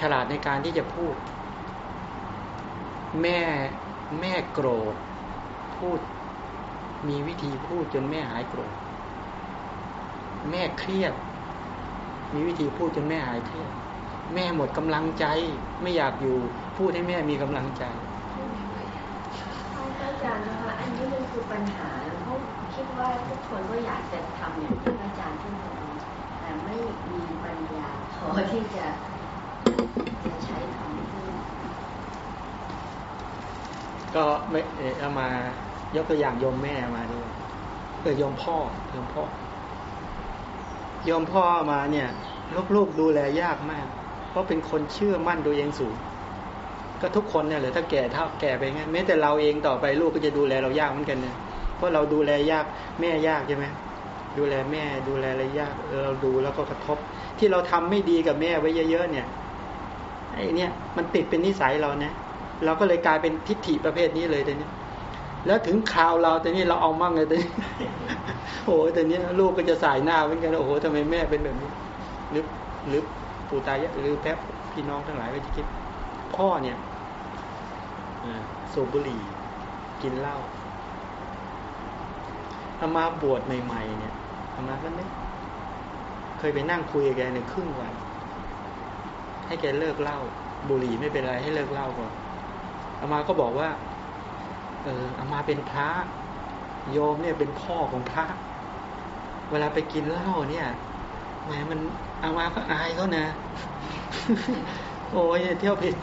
ฉลาดในการที่จะพูด แม่แม่โกรธพูดมีวิธีพูดจนแม่หายโกรธแม่เครียด มีวิธีพูดจนแม่หายเครียด แม่หมดกำลังใจ ไม่อยากอยู่ พูดให้แม่มีกำลังใจอาจารย์นะคะอันนี้มันคือปัญหาเขาคิดว่าทุกคนก็อยากจะทำอย่างที่อาจารย์ที่บอกแต่ไม่มีปัญญาพอที่จะจะใช้คำพูด ก็ไม่เอามายกตัวอย่างโยมแม่มาด้วยเออโยมพ่อโยมพ่อโยมพ่อมาเนี่ยลูกๆดูแลยากมาก เพราะเป็นคนเชื่อมั่นตัวเองสูง ก็ทุกคนเนี่ยเลยถ้าแก่เท่าแก่ไปงั้นแม้แต่เราเองต่อไปลูกก็จะดูแลเรายากเหมือนกันเนี่ยเพราะเราดูแลยากแม่ยากใช่ไหมดูแลแม่ดูแลอะไรยากเราดูแล้วก็กระทบ ที่เราทำไม่ดีกับแม่ไว้เยอะๆเนี่ยไอ้เนี่ยมันติดเป็นนิสัยเรานะ เราก็เลยกลายเป็นทิฏฐิประเภทนี้เลยแต่นี้ แล้วถึงคราวเราแต่นี้เราเอามั่งเลยแต่นี้โอ้โหแต่นี้ลูกก็จะสายหน้าเหมือนกันโอ้โหทำไมแม่เป็นแบบนี้หรือหรือปู่ตายายหรือแป๊บพี่น้องทั้งหลายก็จะคิด พ่อเนี่ยอ่าสูบบุหรี่กินเหล้าอามาบวชใหม่ ๆ เนี่ยอามาก็นึกเคยไปนั่งคุยกับแกในครึ่งวันให้แกเลิกเหล้าบุหรี่ไม่เป็นไรให้เลิกเหล้าก่อน อามาก็บอกว่า เอออามาเป็นพระ โยมเนี่ยเป็นพ่อของพระ เวลาไปกินเหล้าเนี่ยแหมมันอามาก็อายเขานะ โอ้ยเที่ยวผิด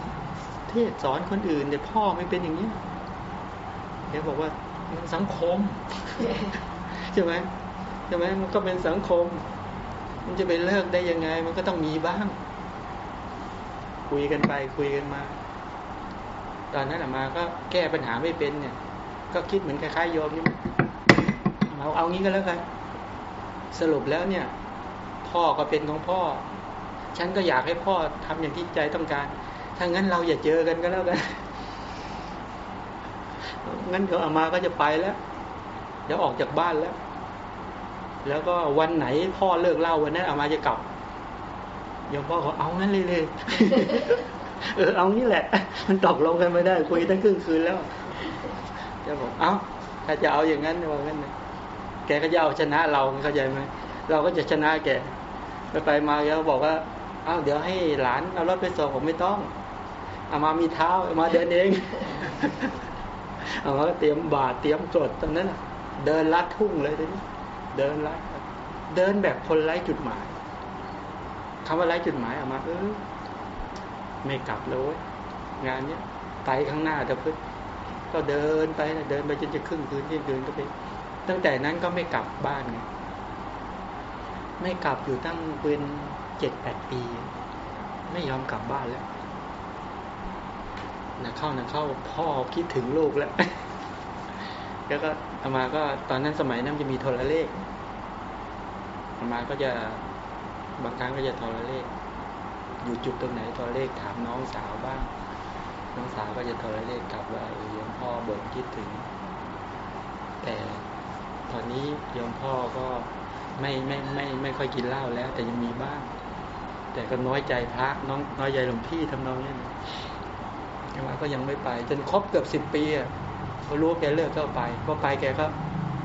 เทศสอนคนอื่นเนี่พ่อไม่เป็นอย่างนี้เดี๋ยวบอกว่ามันสังคมใช่ไหมใช่ไหมมันก็เป็นสังคม มันจะไปเลิกได้ยังไง มันก็ต้องมีบ้าง คุยกันไปคุยกันมา ตอนนั้นอามาก็แก้ปัญหาไม่เป็นเนี่ย ก็คิดเหมือนคล้ายๆโยมนี่เอาเอางี้ก็แล้วกัน สรุปแล้วเนี่ย พ่อก็เป็นของพ่อ ฉันก็อยากให้พ่อทำอย่างที่ใจต้องการ ถ้างั้นเราอย่าเจอกันก็แล้วกันงั้นเดี๋ยวอามาก็จะไปแล้วเดี๋ยวออกจากบ้านแล้ว แล้วก็วันไหนพ่อเลิกเล่าวันนั้นอามาจะกลับโยมพ่อเขาเอางั้นเลยเลย เออเอางี้แหละ มันตกลงกันไม่ได้ คุยตั้งครึ่งคืนแล้วจะบอกเอ้าถ้าจะเอาอย่างนั้นว่างั้นนะแกก็จะเอาชนะเราเข้าใจไหมเราก็จะชนะแกไปไปมาแล้วบอกว่าเอ้าเดี๋ยวให้หลานเอารถไปส่งผมไม่ต้องเอามามีเท้าเอามาเดินเองเอามาเตรียมบาตรเตรียมกรดตรงนั้นเดินลัดทุ่งเลยทีนี้เดินลัดเดินแบบคนไร้จุดหมายคำว่าไร้จุดหมายออกมา เออ ไม่กลับเลยงานเนี้ยไปข้างหน้าแต่พึ่งก็เดินไปนะเดินไปจนจะครึ่งคืนที่เดินก็ไปตั้งแต่นั้นก็ไม่กลับบ้านไงไม่กลับอยู่ตั้งเป็นเจ็ดแปดปี ไม่ยอมกลับบ้านแล้วนะเข้านะเข้าพ่อคิดถึงลูกแล้วแล้วก็อามาก็ตอนนั้นสมัยนั้นจะมีโทรเลขอามาก็จะบางครั้งก็จะโทรเลข อยู่จุดตรงไหนโทรเลขถามน้องสาวบ้าง น้องสาวก็จะโทรเลขกลับว่าเออยมพ่อบ่นคิดถึง แต่ตอนนี้ยมพ่อก็ไม่ไม่ไม่ไม่ค่อยกินเหล้าแล้ว แต่ยังมีบ้าง แต่ก็น้อยใจพระน้องน้อยใจหลวงพี่ทำนองนี้นะแต่ว่าก็ยังไม่ไป จนครบเกือบสิบปีอะพอรู้ว่าแกเลิกก็ไปพอไปแกก็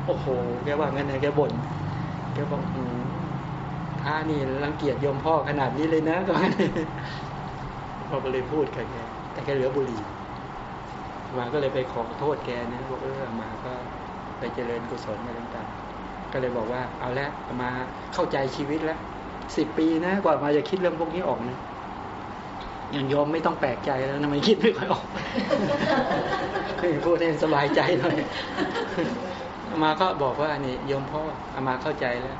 โอ้โห แกว่างั้นนะแกบ่นแกบอกอืม พระนี่รังเกียจโยมพ่อขนาดนี้เลยนะก็พ่อก็เลยพูดกับแกแต่แกเหลือบุหรี่มาก็เลยไปขอโทษแกนะบอกเออมาก็ไปเจริญกุศลอะไรต่างๆก็เลยบอกว่าเอาละมาเข้าใจชีวิตแล้วสิบปีนะกว่ามาจะคิดเรื่องพวกนี้ออกนะอย่างโยมไม่ต้องแปลกใจแล้วทำไมคิดไม่ค่อยออกคือพูดให้สบายใจหน่อยมาก็บอกว่านี่ยมพ่ออามาเข้าใจแล้ว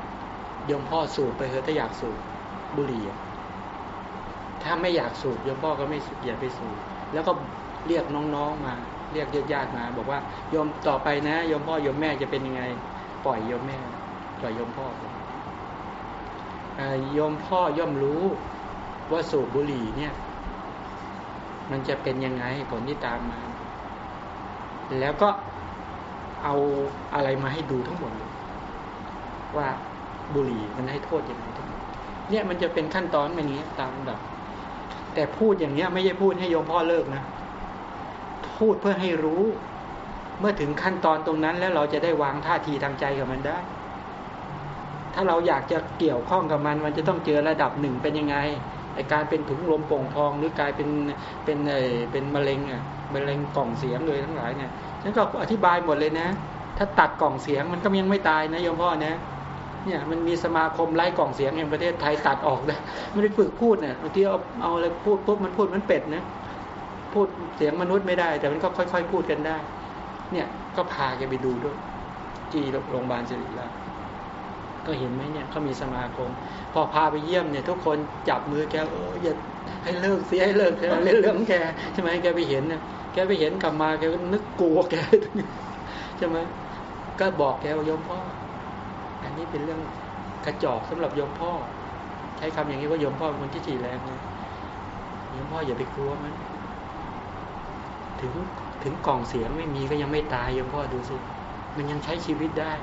ยมพ่อสูบไปเถอะถ้าอยากสูบบุหรี่ถ้าไม่อยากสูบยมพ่อก็ไม่อย่าไปสูบแล้วก็เรียกน้องๆมา เรียกญาติๆมา บอกว่าโยมต่อไปนะโยมพ่อโยมแม่จะเป็นยังไง ปล่อยโยมแม่ปล่อยโยมพ่อโยมพ่อย่อมรู้ว่าสูบบุหรี่เนี่ย มันจะเป็นยังไงผลที่ตามมา แล้วก็เอาอะไรมาให้ดูทั้งหมดว่า บุหรี่มันให้โทษยังไงเนี่ยมันจะเป็นขั้นตอนแบบนี้ตามลำดับแต่พูดอย่างเนี้ย ไม่ใช่พูดให้โยมพ่อเลิกนะ พูดเพื่อให้รู้ เมื่อถึงขั้นตอนตรงนั้นแล้วเราจะได้วางท่าทีทางใจกับมันได้ ถ้าเราอยากจะเกี่ยวข้องกับมัน มันจะต้องเจอระดับหนึ่งเป็นยังไงไอการเป็นถุงลมโป่งพองหรือกลายเป็นเป็นเออเป็นมะเร็งอะมะเร็งกล่องเสียงเลยทั้งหลายเนี่ยฉันก็อธิบายหมดเลยนะ ถ้าตัดกล่องเสียงมันก็ยังไม่ตายนะโยมพ่อนะ เนี่ยมันมีสมาคมไล่กล่องเสียงแห่งประเทศไทยตัดออกเลยไม่ได้ฝึกพูดเนี่ยบางทีเอาเอาอะไรพูดปุ๊บมันพูดมันเป็ดนะพูดเสียงมนุษย์ไม่ได้ แต่มันก็ค่อย ๆ พูดกันได้ เนี่ยก็พาแกไปดูด้วยที่โรงพยาบาลศิริราชก็เห็นไหมเนี่ยเขามีสมาคม พอพาไปเยี่ยมเนี่ย ทุกคนจับมือแกเอออย่าให้เลิกเสียให้เลิกเล่นเรื่องแกใช่ไหมแกไปเห็นเนี่ยแกไปเห็นกลับมาแกก็นึกกลัวแกใช่ไหมก็บอกแกว่ายมพ่อ อันนี้เป็นเรื่องกระจอกสำหรับโยมพ่อ ใช้คำอย่างนี้ว่าโยมพ่อเป็นคนที่จีแรงนะโยมพ่ออย่าไปกลัวมัน ถึงถึงกล่องเสียงไม่มีก็ยังไม่ตายโยมพ่อดูสิมันยังใช้ชีวิตได้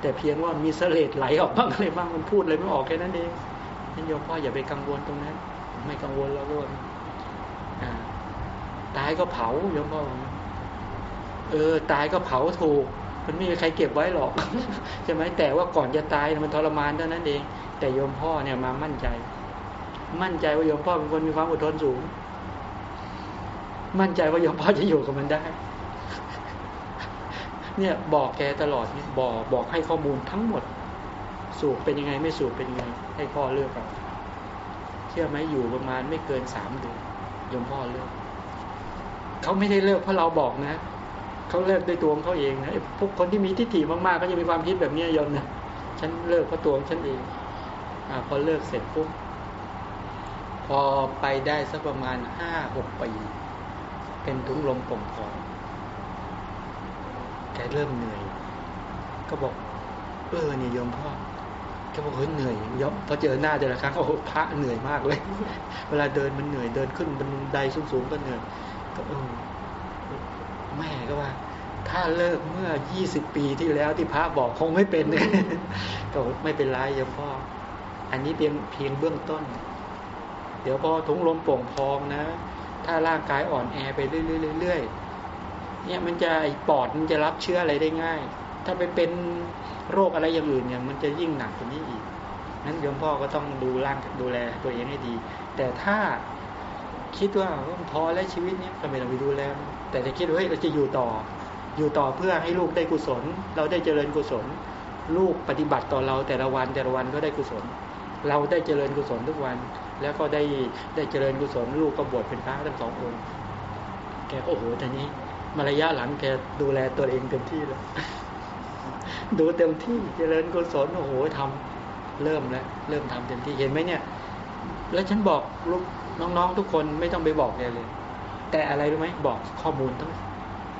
แต่เพียงว่ามีเสลดไหลออกบ้างอะไรบ้างมันพูดอะไรไม่ออกแค่นั้นเองนั่นโยมพ่ออย่าไปกังวลตรงนั้น ไม่กังวลแล้วก็ตายก็เผาโยมพ่อเออ ตายก็เผาถูก มันไม่มีใครเก็บไว้หรอกใช่ไหมแต่ว่าก่อนจะตายมันทรมานเท่านั้นเอง แต่โยมพ่อเนี่ยมามั่นใจ มั่นใจว่าโยมพ่อเป็นคนมีความอดทนสูง มั่นใจว่าโยมพ่อจะอยู่กับมันได้ เนี่ยบอกแกตลอดเนี่ยบอกบอกให้ข้อมูลทั้งหมด สูบเป็นยังไงไม่สูบเป็นยังไง ให้พ่อเลือกเอาเชื่อไหมอยู่ประมาณไม่เกินสามเดือนโยมพ่อเลิกเขาไม่ได้เลิกเพราะเราบอกนะ เขาเลิกด้วยตัวของเขาเองนะพวกคนที่มีทิฏฐิมากๆก็จะมีความคิดแบบนี้ยนนะฉันเลิกเพราะตัวของฉันเองอพอเลิกเสร็จปุ๊บพอไปได้สักประมาณห้าหกปีเป็นถุงลมป่งพองแกเริ่มเหนื่อย ก็บอก เออเนี่ยโยมพ่อแกบอกเฮ้ยเหนื่อยยอมพอเจอหน้าแต่ละครั้งโอ้พระเหนื่อยมากเลย เวลาเดินมันเหนื่อยเดินขึ้นบันไดสูงๆก็เหนื่อยก็เออ แม่ก็ว่า ถ้าเลิกเมื่อยี่สิบปีที่แล้วที่พระบอกคงไม่เป็นก็ไม่เป็นไรโยมพ่อ อันนี้เพียงเพียงเบื้องต้น เดี๋ยวพอถุงลมโป่งพองนะ ถ้าร่างกายอ่อนแอไปเรื่อยๆเนี่ยมันจะปอดมันจะรับเชื้ออะไรได้ง่าย ถ้าไปเป็นโรคอะไรอย่างอื่นเนี่ยมันจะยิ่งหนักกว่านี้อีกนั้นโยมพ่อก็ต้องดูร่างดูแลตัวเองให้ดี แต่ถ้าคิดว่าพอแล้วชีวิตเนี้ยก็ไม่ต้องไปดูแล แต่ถ้าคิดว่าเฮ้ยเราจะอยู่ต่อ อยู่ต่อเพื่อให้ลูกได้กุศล เราได้เจริญกุศล ลูกปฏิบัติต่อเราแต่ละวันแต่ละวันก็ได้กุศล เราได้เจริญกุศลทุกวัน แล้วก็ได้ได้เจริญกุศล ลูกก็บวชเป็นพระทั้งสององค์แกโอ้โหทีนี้มารยาหลังแกดูแลตัวเองเต็มที่เลยดูเต็มที่เจริญกุศลโอ้โหทำเริ่มแล้วเริ่มทำเต็มที่เห็นไหมเนี่ย แล้วฉันบอกลูกน้องๆทุกคนไม่ต้องไปบอกแกเลย แต่อะไรรู้ไหมบอกข้อมูลทั้ง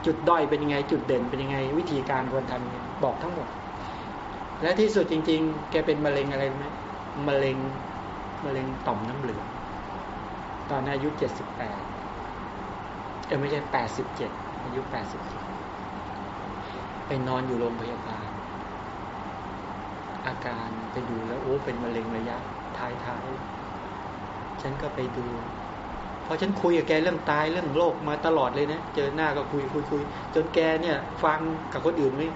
จุดด้อยเป็นยังไง จุดเด่นเป็นยังไง วิธีการควรทำยังไงบอกทั้งหมด และที่สุดจริง ๆ แกเป็นมะเร็งอะไรไหมมะเร็งมะเร็งต่อมน้ำเหลืองตอนอายุเจ็ดสิบแปดเออไม่ใช่แปดสิบเจ็ดอายุแปดสิบเจ็ดไปนอนอยู่โรงพยาบาล อาการไปดูแล้วโอ้เป็นมะเร็งระยะท้ายๆ ฉันก็ไปดู ราะฉันคุยกับแกเรื่องตายเรื่องโรคมาตลอดเลยนะเจอหน้าก็คุยคุยคุยจนแกเนี่ยฟังกับคนอื่นไม่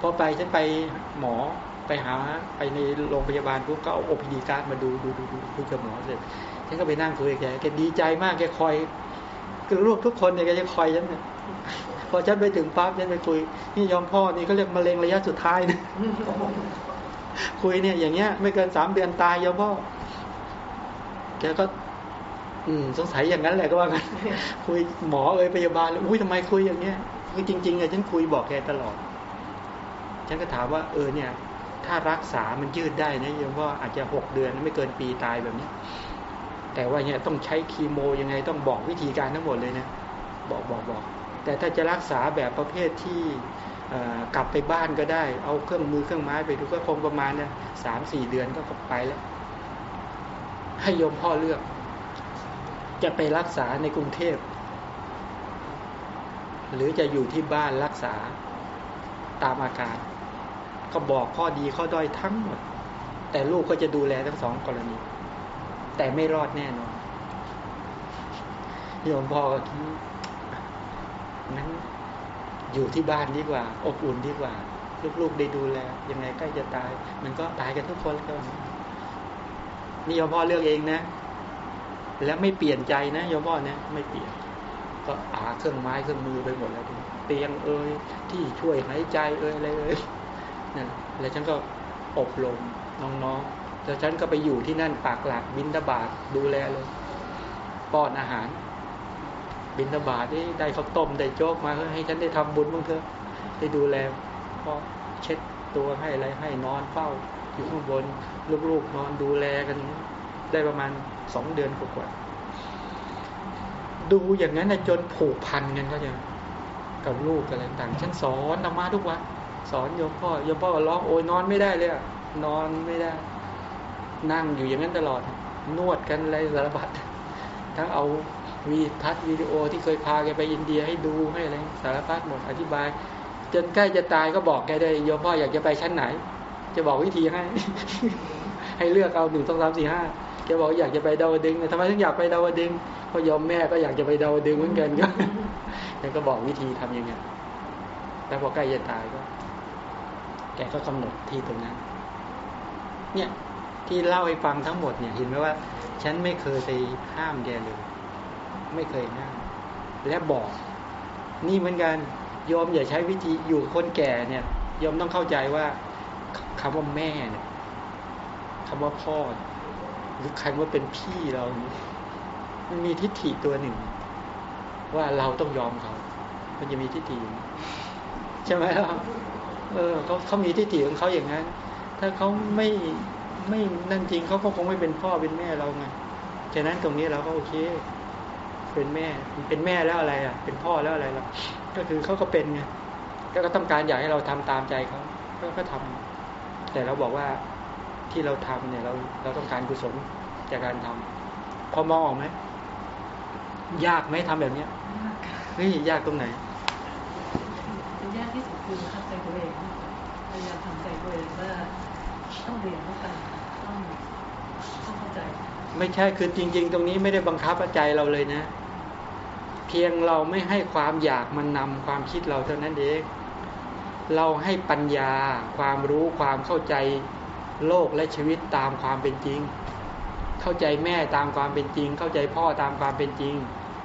พอไปฉันไปหมอไปหาไปในโรงพยาบาลปุ๊บก็เอาโอพีดีการ์ดมาดูดูดูดูคุยกับหมอเสร็จฉันก็ไปนั่งคุยกับแกแกดีใจมากแกคอยคือลูกทุกคนเนี่ยแกจะคอยฉันเนี่ยพอฉันไปถึงปั๊บฉันไปคุยนี่ยอมพ่อนี่เขาเรียกมะเร็งระยะสุดท้ายนะคุยเนี่ยอย่างเงี้ย ไม่เกินสามเดือนตายยอมพ่อแกก็ อืมสงสัยอย่างนั้นแหละก็ว่ากันคุยหมอเอ่ยพยาบาลอุ้ยทำไมคุยอย่างเงี้ยคือจริงๆอะฉันคุยบอกแกตลอด ฉันก็ถามว่าเออเนี่ย ถ้ารักษามันยืดได้นะยมว่าอาจจะหกเดือนไม่เกินปีตายแบบนี้แต่ว่าเนี่ยต้องใช้คีโมยังไงต้องบอกวิธีการทั้งหมดเลยนะบอกบอกบอก แต่ถ้าจะรักษาแบบประเภทที่กลับไปบ้านก็ได้ เอาเครื่องมือเครื่องไม้ไปดูก็คงประมาณเนี่ยสามสี่เดือนก็ไปแล้ว ให้โยมพ่อเลือก จะไปรักษาในกรุงเทพ หรือจะอยู่ที่บ้านรักษาตามอาการ ก็บอกข้อดีข้อด้อยทั้งหมด แต่ลูกก็จะดูแลทั้งสองกรณี แต่ไม่รอดแน่นอนโยมพ่อก็คิดงั้นอยู่ที่บ้านดีกว่า อบอุ่นดีกว่า ลูกๆได้ดูแลยังไงใกล้จะตาย มันก็ตายกันทุกคนก็นี่ยมพ่อเลือกเองนะ แล้วไม่เปลี่ยนใจนะยมพ่อนะไม่เปลี่ยน ก็อาเครื่องไม้เครื่องมือไปหมดแล้วเตียงเอ่ยที่ช่วยหายใจเอ่ยอะไรเอ่ยนั่นแล้วฉันก็อบรมน้องๆแล้วฉันก็ไปอยู่ที่นั่นปากหลักบินทบาทดูแลเลยป้อนอาหาร บินทบาทได้ได้ข้าวต้มได้โจ๊กมาให้ฉันได้ทำบุญบ้างเถอะได้ดูแลก็เช็ดตัวให้อะไรให้นอนเฝ้า อยู่ข้างบนลูกๆนอนดูแลกัน ได้ประมาณสองเดือนกว่าดูอย่างนั้นนะจนผูกพันกันก็ยังกับลูกอะไรต่างฉันสอนธรรมะทุกวันสอนโยมพ่อโยมพ่อร้องโอยนอนไม่ได้เลยนอนไม่ได้ นั่งอยู่อย่างนั้นตลอด นวดกันอะไรสารพัดทั้งเอาวีทัศวิดีโอที่เคยพาแกไปอินเดียให้ดูให้อะไรสารพัดหมดอธิบาย จนใกล้จะตายก็บอกแกได้โยมพ่ออยากจะไปชั้นไหน จะบอกวิธีให้ ให้เลือกเอาหนึ่งสองสามสี่ห้า กบอกอยากจะไปดาวดึงทำไมถึงอยากไปดาวดึงเพราะยอมแม่ก็อยากจะไปดาวดึงเหมือนกันก็แกก็บอกวิธีทํำยังไงแต่พอใกล้จะตายก็ แกก็กำหนดที่ตรงนั้น เนี่ย ที่เล่าให้ฟังทั้งหมดเนี่ย เห็นไหมว่า ฉันไม่เคยไปห้ามแกเลย ไม่เคยห้าม และบอก นี่เหมือนกันยอมอย่าใช้วิธีอยู่คนแก่เนี่ยยอมต้องเข้าใจว่าคำว่าแม่เนี่ยคำว่าพ่อ หรือใครว่าเป็นพี่เรามันมีทิฏฐิตัวหนึ่ง ว่าเราต้องยอมเขามันจะมีทิฏฐิใช่ไหมล่ะเออเขาเขามีทิฏฐิของเขาอย่างนั้น ถ้าเขาไม่ไม่นั่นจริงเขาก็คงไม่เป็นพ่อเป็นแม่เราไงฉะนั้นตรงนี้เราก็โอเค เป็นแม่เป็นแม่แล้วอะไรอะ เป็นพ่อแล้วอะไรล่ะก็คือเขาก็เป็นไงก็ต้องการอยากให้เราทำตามใจเขาก็ทำแต่เราบอกว่า ที่เราทำเนี่ยเราเราต้องการกุศลจากการทำพอมองออกไหมยากไหมทำแบบเนี้ยเฮ้ยยากตรงไหนเป็นยากที่สุดคือทำใจตัวเองพยายามทำใจตัวเองว่าต้องเรียนต้องการต้องต้องเข้าใจ ไม่ใช่คือจริง ๆ ตรงนี้ไม่ได้บังคับใจเราเลยนะ เพียงเราไม่ให้ความอยากมันนำความคิดเราเท่านั้นเองเราให้ปัญญาความรู้ความเข้าใจ โลกและชีวิตตามความเป็นจริง เข้าใจแม่ตามความเป็นจริง เข้าใจพ่อตามความเป็นจริง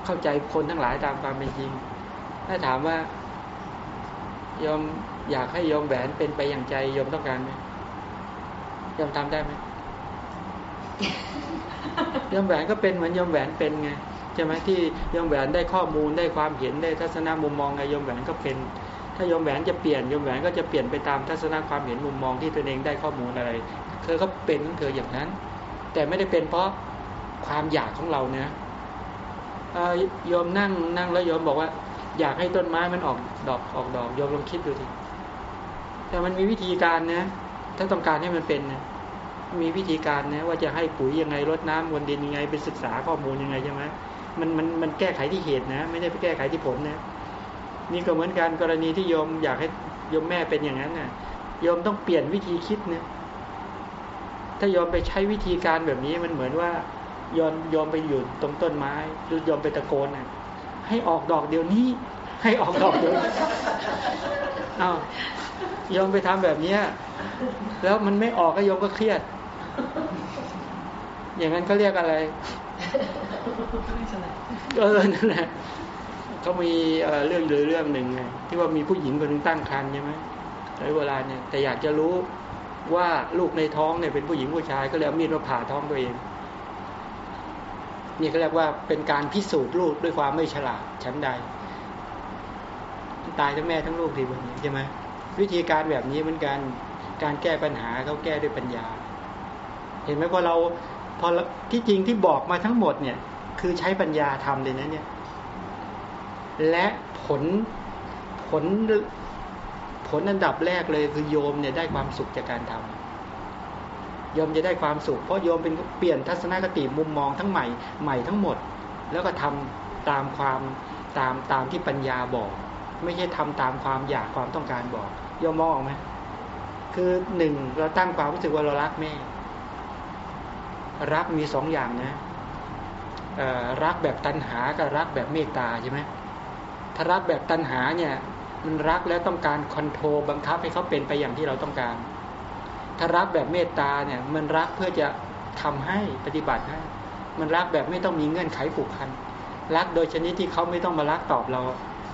เข้าใจคนทั้งหลายตามความเป็นจริง ถ้าถามว่ายอมอยากให้ยอมแหวนเป็นไปอย่างใจยอมต้องการไหมยอมทำได้ไหมยอมแหวนก็เป็นเหมือนยอมแหวนเป็นไงใช่ไหมที่ยอมแหวนได้ข้อมูลได้ความเห็นได้ทัศนมุมมองไงยอมแหวนก็เป็น ถ้ายมแหวนจะเปลี่ยนยมแหวนก็จะเปลี่ยนไปตามทัศนคความเห็นมุมมองที่ตนเองได้ข้อมูลอะไร เธอก็เป็นเธออย่างนั้น แต่ไม่ได้เป็นเพราะความอยากของเราเนะโยมนั่งนั่งแล้วยมบอกว่า อยากให้ต้นไม้มันออกดอกออกดอกยมลองคิดดูทีแต่มันมีวิธีการนะ ถ้าต้องการให้มันเป็นนะมีวิธีการนะว่าจะให้ปุ๋ยยังไงรดน้ำวนดินยังไงไปศึกษาข้อมูลยังไงใช่ไหมมันมันมันแก้ไขที่เหตุนะ ไม่ได้ไปแก้ไขที่ผลนะ นี่ก็เหมือนกันกรณีที่โยมอยากให้โยมแม่เป็นอย่างนั้นนะ่ะโยมต้องเปลี่ยนวิธีคิดนะถ้าโยมไปใช้วิธีการแบบนี้มันเหมือนว่าโยมโยมไปอยู่ตรงต้นไม้หรือโยมไปตะโกนนะให้ออกดอกเดี๋ยวนี้ ให้ออกดอกเดี๋ยวนี้อ้าวยอมไปทำแบบเนี้ยแล้วมันไม่ออกก็โยมก็เครียด อย่างนั้นเขาเรียกอะไรไม่ฉลาดเออนั่นแหละ เขามีเรื่องหรือเรื่องหนึ่งไงที่ว่ามีผู้หญิงคนหนึงตั้งครรภ์ใช่ไหมในเวลาเนี่ยแต่อยากจะรู้ว่าลูกในท้องเนี่ยเป็นผู้หญิงผู้ชายก็เลยเอามีดมาผ่าท้องตัวเองนี่เขาเรียกว่าเป็นการพิสูจน์ลูกด้วยความไม่ฉลาดชั้นใด ตายทั้งแม่ทั้งลูกทีวันนี้ใช่ไหมวิธีการแบบนี้เหมือนกันการแก้ปัญหาเขาแก้ด้วยปัญญา เห็นไหมพอเราพอที่จริงที่บอกมาทั้งหมดเนี่ย คือใช้ปัญญาทำเลยนะเนี่ย และผลผลผลอันดับแรกเลยคือโยมเนี่ยได้ความสุขจากการทำโยมจะได้ความสุข เพราะโยมเป็นเปลี่ยนทัศนคติมุมมองทั้งใหม่ใหม่ทั้งหมด แล้วก็ทำตามความตามตามที่ปัญญาบอก ไม่ใช่ทำตามความอยากความต้องการบอกโยมมองไหมคือหนึ่งเราตั้งความรู้สึกว่าเรารักแม่ รักมีสองอย่างนะรักแบบตัณหากับรักแบบเมตตาใช่ไหม ถ้ารักแบบตัณหาเนี่ยมันรักแล้วต้องการคอนโทรลบังคับให้เขาเป็นไปอย่างที่เราต้องการ ถ้ารักแบบเมตตาเนี่ยมันรักเพื่อจะทำให้ปฏิบัติให้มันรักแบบไม่ต้องมีเงื่อนไขผูกพันรักโดยชนิดที่เขาไม่ต้องมารักตอบเรา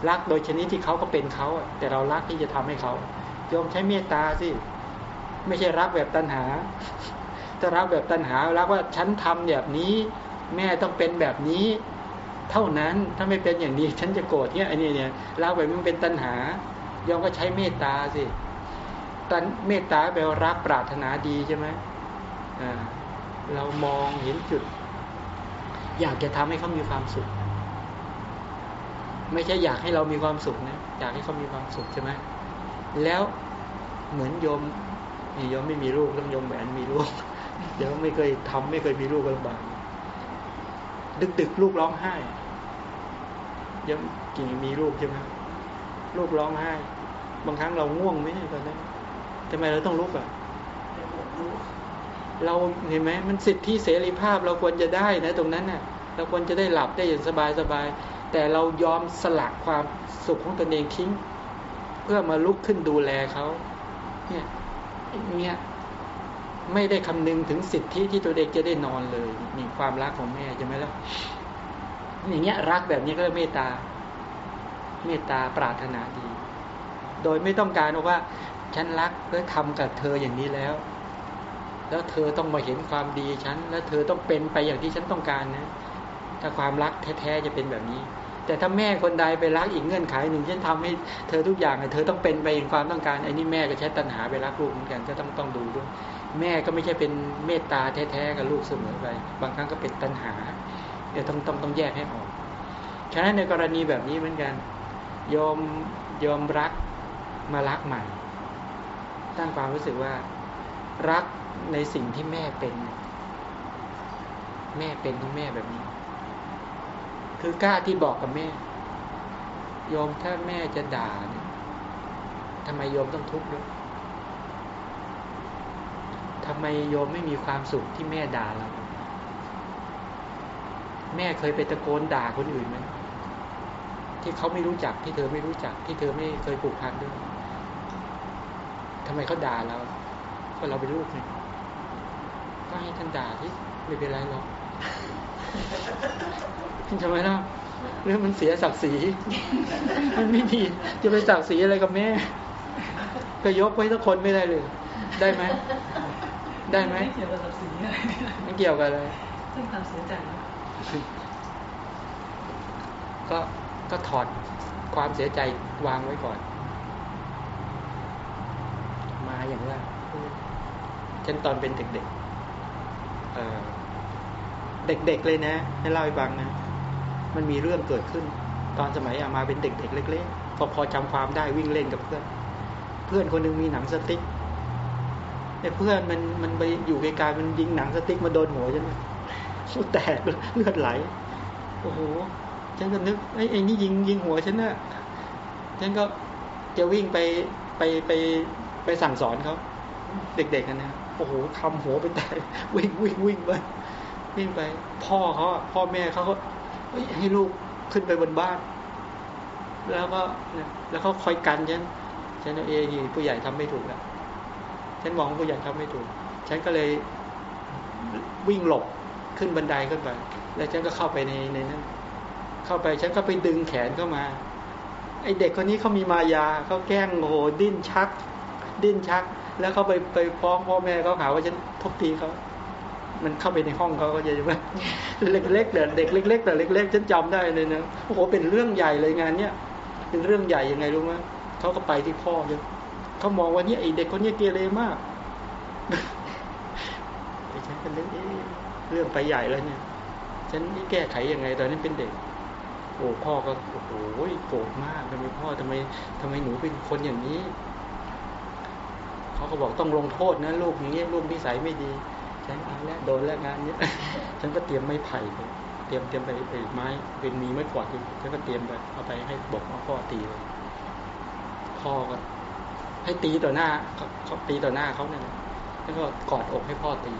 รักโดยชนิดที่เขาก็เป็นเขาแต่เรารักที่จะทำให้เขาโยมใช้เมตตาสิไม่ใช่รักแบบตัณหาถ้ารักแบบตัณหารักว่าฉันทำแบบนี้ แม่ต้องเป็นแบบนี้ เท่านั้นถ้าไม่เป็นอย่างนี้ ฉันจะโกรธเนี่ยไอ้นี่เนี่ยรักแบบมันเป็นตัณหายอมก็ใช้เมตตาสิตันเมตตาแปลว่ารักปรารถนาดีใช่ไหมอ่าเรามองเห็นจุด อยากจะทำให้เขามีความสุข ไม่ใช่อยากให้เรามีความสุขนะอยากให้เขามีความสุขใช่ไหมแล้วเหมือนโยมนี่โยมไม่มีลูกต้องโยมแหวนมีลูกเดี๋ยวไม่เคยทำไม่เคยมีลูกลำบาก ดึกดึกๆลูกร้องไห้ยังกิ่งมีลูกใช่ไหมลูกร้องไห้ บางครั้งเราง่วงไหมเนี่ยตอนนั้นทำไมเราต้องลุกอะเราเห็นไหมมันสิทธิเสรีภาพเราควรจะได้นะ ตรงนั้นน่ะ เราควรจะได้หลับได้อย่างสบายสบาย แต่เรายอมสละความสุขของตนเองทิ้ง เพื่อมาลุกขึ้นดูแลเขาเนี่ยเนี่ย ไม่ได้คำนึงถึงสิทธิที่ตัวเด็กจะได้นอนเลยนี่ความรักของแม่ใช่ไหมล่ะอย่างเงี้ยรักแบบนี้ก็เมตตา เมตตาปรารถนาดี โดยไม่ต้องการว่า ฉันรักเพื่อทำกับเธออย่างนี้แล้ว แล้วเธอต้องมาเห็นความดีฉัน แล้วเธอต้องเป็นไปอย่างที่ฉันต้องการนะ ถ้าความรักแท้ๆจะเป็นแบบนี้ แต่ถ้าแม่คนใดไปรักอีกเงื่อนไขหนึ่งฉันทำให้เธอทุกอย่างเธอต้องเป็นไปอย่างความต้องการไอ้นี่แม่ก็ใช้ตัณหาไปรักลูกเหมือนกันก็ต้องต้องดูด้วย แม่ก็ไม่ใช่เป็นเมตตาแท้ๆกับลูกเสมอไป บางครั้งก็เป็นตัณหาเดี๋ยวต้องต้องต้องแยกให้ออก ฉะนั้นในกรณีแบบนี้เหมือนกันยอมยอมรักมารักใหม่ตั้งความรู้สึกว่า รักในสิ่งที่แม่เป็น แม่เป็นของแม่แบบนี้ คือกล้าที่บอกกับแม่โยมถ้าแม่จะด่าเนี่ยทำไมโยมต้องทุกข์ด้วย ทำไมโยมไม่มีความสุขที่แม่ด่าเรา แม่เคยไปตะโกนด่าคนอื่นไหมที่เขาไม่รู้จักที่เธอไม่รู้จักที่เธอไม่เคยผูกพันด้วยทำไมเขาด่าเราก็เราเป็นลูกเนี่ยก็ให้ท่านด่าที่ไม่เป็นไรหรอกทำไมล่ะเรื่องมันเสียศักดิ์ศรี มันไม่ดี จะไปศักดิ์ศรีอะไรกับแม่ ก็ยกไว้ทุกคนไม่ได้เลย ได้ไหม ได้ไหมไม่เกี่ยวกับศักดิ์ศรีอะไรไม่เกี่ยวกันเลยซึ่งความเสียใจนะก็ก็ถอดความเสียใจวางไว้ก่อน มาอย่างว่าเช่นตอนเป็นเด็กๆเอ่อเด็กๆเลยนะ ให้เล่าให้ฟังนะ มันมีเรื่องเกิดขึ้น ตอนสมัยอามาเป็นเด็กๆเล็กๆพอพอจำความได้วิ่งเล่นกับเพื่อน เพื่อนคนหนึงมีหนังสติ๊ก ไอ้เพื่อนมันมันไปอยู่ไกลๆมันยิงหนังสติ๊กมาโดนหัวฉันสุดแตกเลือดไหล โอ้โหฉันก็นึกไอ้ไอ้นี่ยิงยิงหัวฉันน่ะฉันก็จะวิ่งไปไปไปไปสั่งสอนเขาเด็กๆกันนะโอ้โหทำหัวไปแตกวิ่งวิ่งวิ่งไปวิ่งไป พ่อเขาพ่อแม่เขาก็ให้ลูกขึ้นไปบนบ้าน แล้วก็แล้วเขาคอยกันฉันฉันเองผู้ใหญ่ทำไม่ถูกแล้ว ฉันมองผู้ใหญ่ทำไม่ถูก ฉันก็เลยวิ่งหลบขึ้นบันไดขึ้นไป แล้วฉันก็เข้าไปในในนั้น เข้าไปฉันก็ไปดึงแขนเข้ามา ไอเด็กคนนี้เขามีมายาเขาแกล้งโอ้โหดิ้นชัก ดิ้นชัก แล้วเขาไปไปฟ้องพ่อแม่เขาหาว่าฉันทุบตีเขา มันเข้าไปในห้องเขาก็จะว่าเล็กๆแต่เด็กเล็กๆแต่เล็กๆฉันจำได้เลยนะโอ้โหเป็นเรื่องใหญ่เลยงานเนี้ยเป็นเรื่องใหญ่ยังไงรู้ไหมเขาก็ไปที่พ่อเลย เขามองว่านี่ไอเด็กคนนี้เกเรมากไอ้ฉันก็นึกเรื่องไปใหญ่แล้วเนี่ย ฉันนี่แก้ไขยังไง ตอนนี้เป็นเด็ก โอ้พ่อก็โอ้โหโกรธมากทำไมพ่อทำไมทำไมหนูเป็นคนอย่างนี้เขาก็บอกต้องลงโทษนะลูกอย่างนี้ลูกนิสัยไม่ดี ฉันเอาแล้วโดนแล้วงานเนี้ยฉันก็เตรียมไม้ไผ่ไปเตรียมเตรียมไปไปไม้เป็นมีไม้กวาดฉันก็เตรียมไปเอาไปให้บอกว่าพ่อตีเลยพ่อก็ ให้ตีต่อหน้าเขาตีต่อหน้าเขาเนี่ยแล้วก็กอดอกให้พ่อตี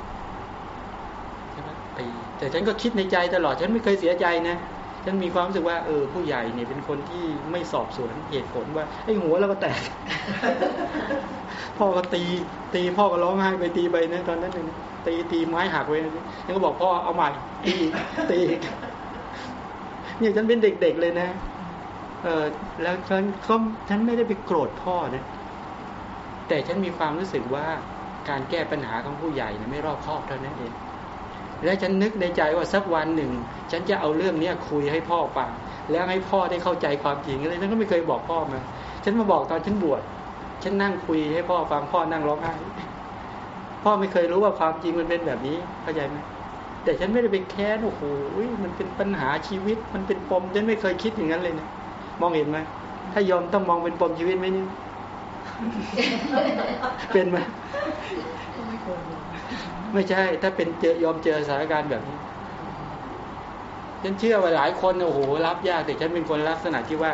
ใช่ไหมตีแต่ฉันก็คิดในใจตลอด ฉันไม่เคยเสียใจนะฉันมีความรู้สึกว่าเออผู้ใหญ่เนี่ยเป็นคนที่ไม่สอบสวนเหตุผลว่าไอ้หัวเราก็แตก พ่อก็ตี ตีพ่อก็ร้องไห้ไปตีไปนะตอนนั้นเนี่ยตีตีไม้หักไว้ยังก็บอกพ่อเอาใหม่ตีตีเนี่ยฉันเป็นเด็กๆเลยนะเออแล้วฉันก็ฉันไม่ได้ไปโกรธพ่อนะ แต่ฉันมีความรู้สึกว่าการแก้ปัญหาของผู้ใหญ่เนี่ยไม่รอบคอบเท่านั้นเอง และฉันนึกในใจว่าสักวันหนึ่ง ฉันจะเอาเรื่องเนี้ยคุยให้พ่อฟังแล้วให้พ่อได้เข้าใจความจริงอะไรฉันก็ไม่เคยบอกพ่อมา ฉันมาบอกตอนฉันบวชฉันนั่งคุยให้พ่อฟังพ่อนั่งร้องไห้พ่อไม่เคยรู้ว่าความจริงมันเป็นแบบนี้เข้าใจไหมแต่ฉันไม่ได้ไปแค้นโอ้โหมันเป็นปัญหาชีวิต มันเป็นปมฉันไม่เคยคิดอย่างนั้นเลยนะมองเห็นไหมถ้ายอมต้องมองเป็นปมชีวิตไหมนี่ เป็นไหมไม่ใช่ ถ้าเป็นเจอยอมเจอสถานการณ์แบบนี้ฉันเชื่อว่าหลายคนโอ้โหรับยากแต่ฉันเป็นคนลักษณะที่ว่า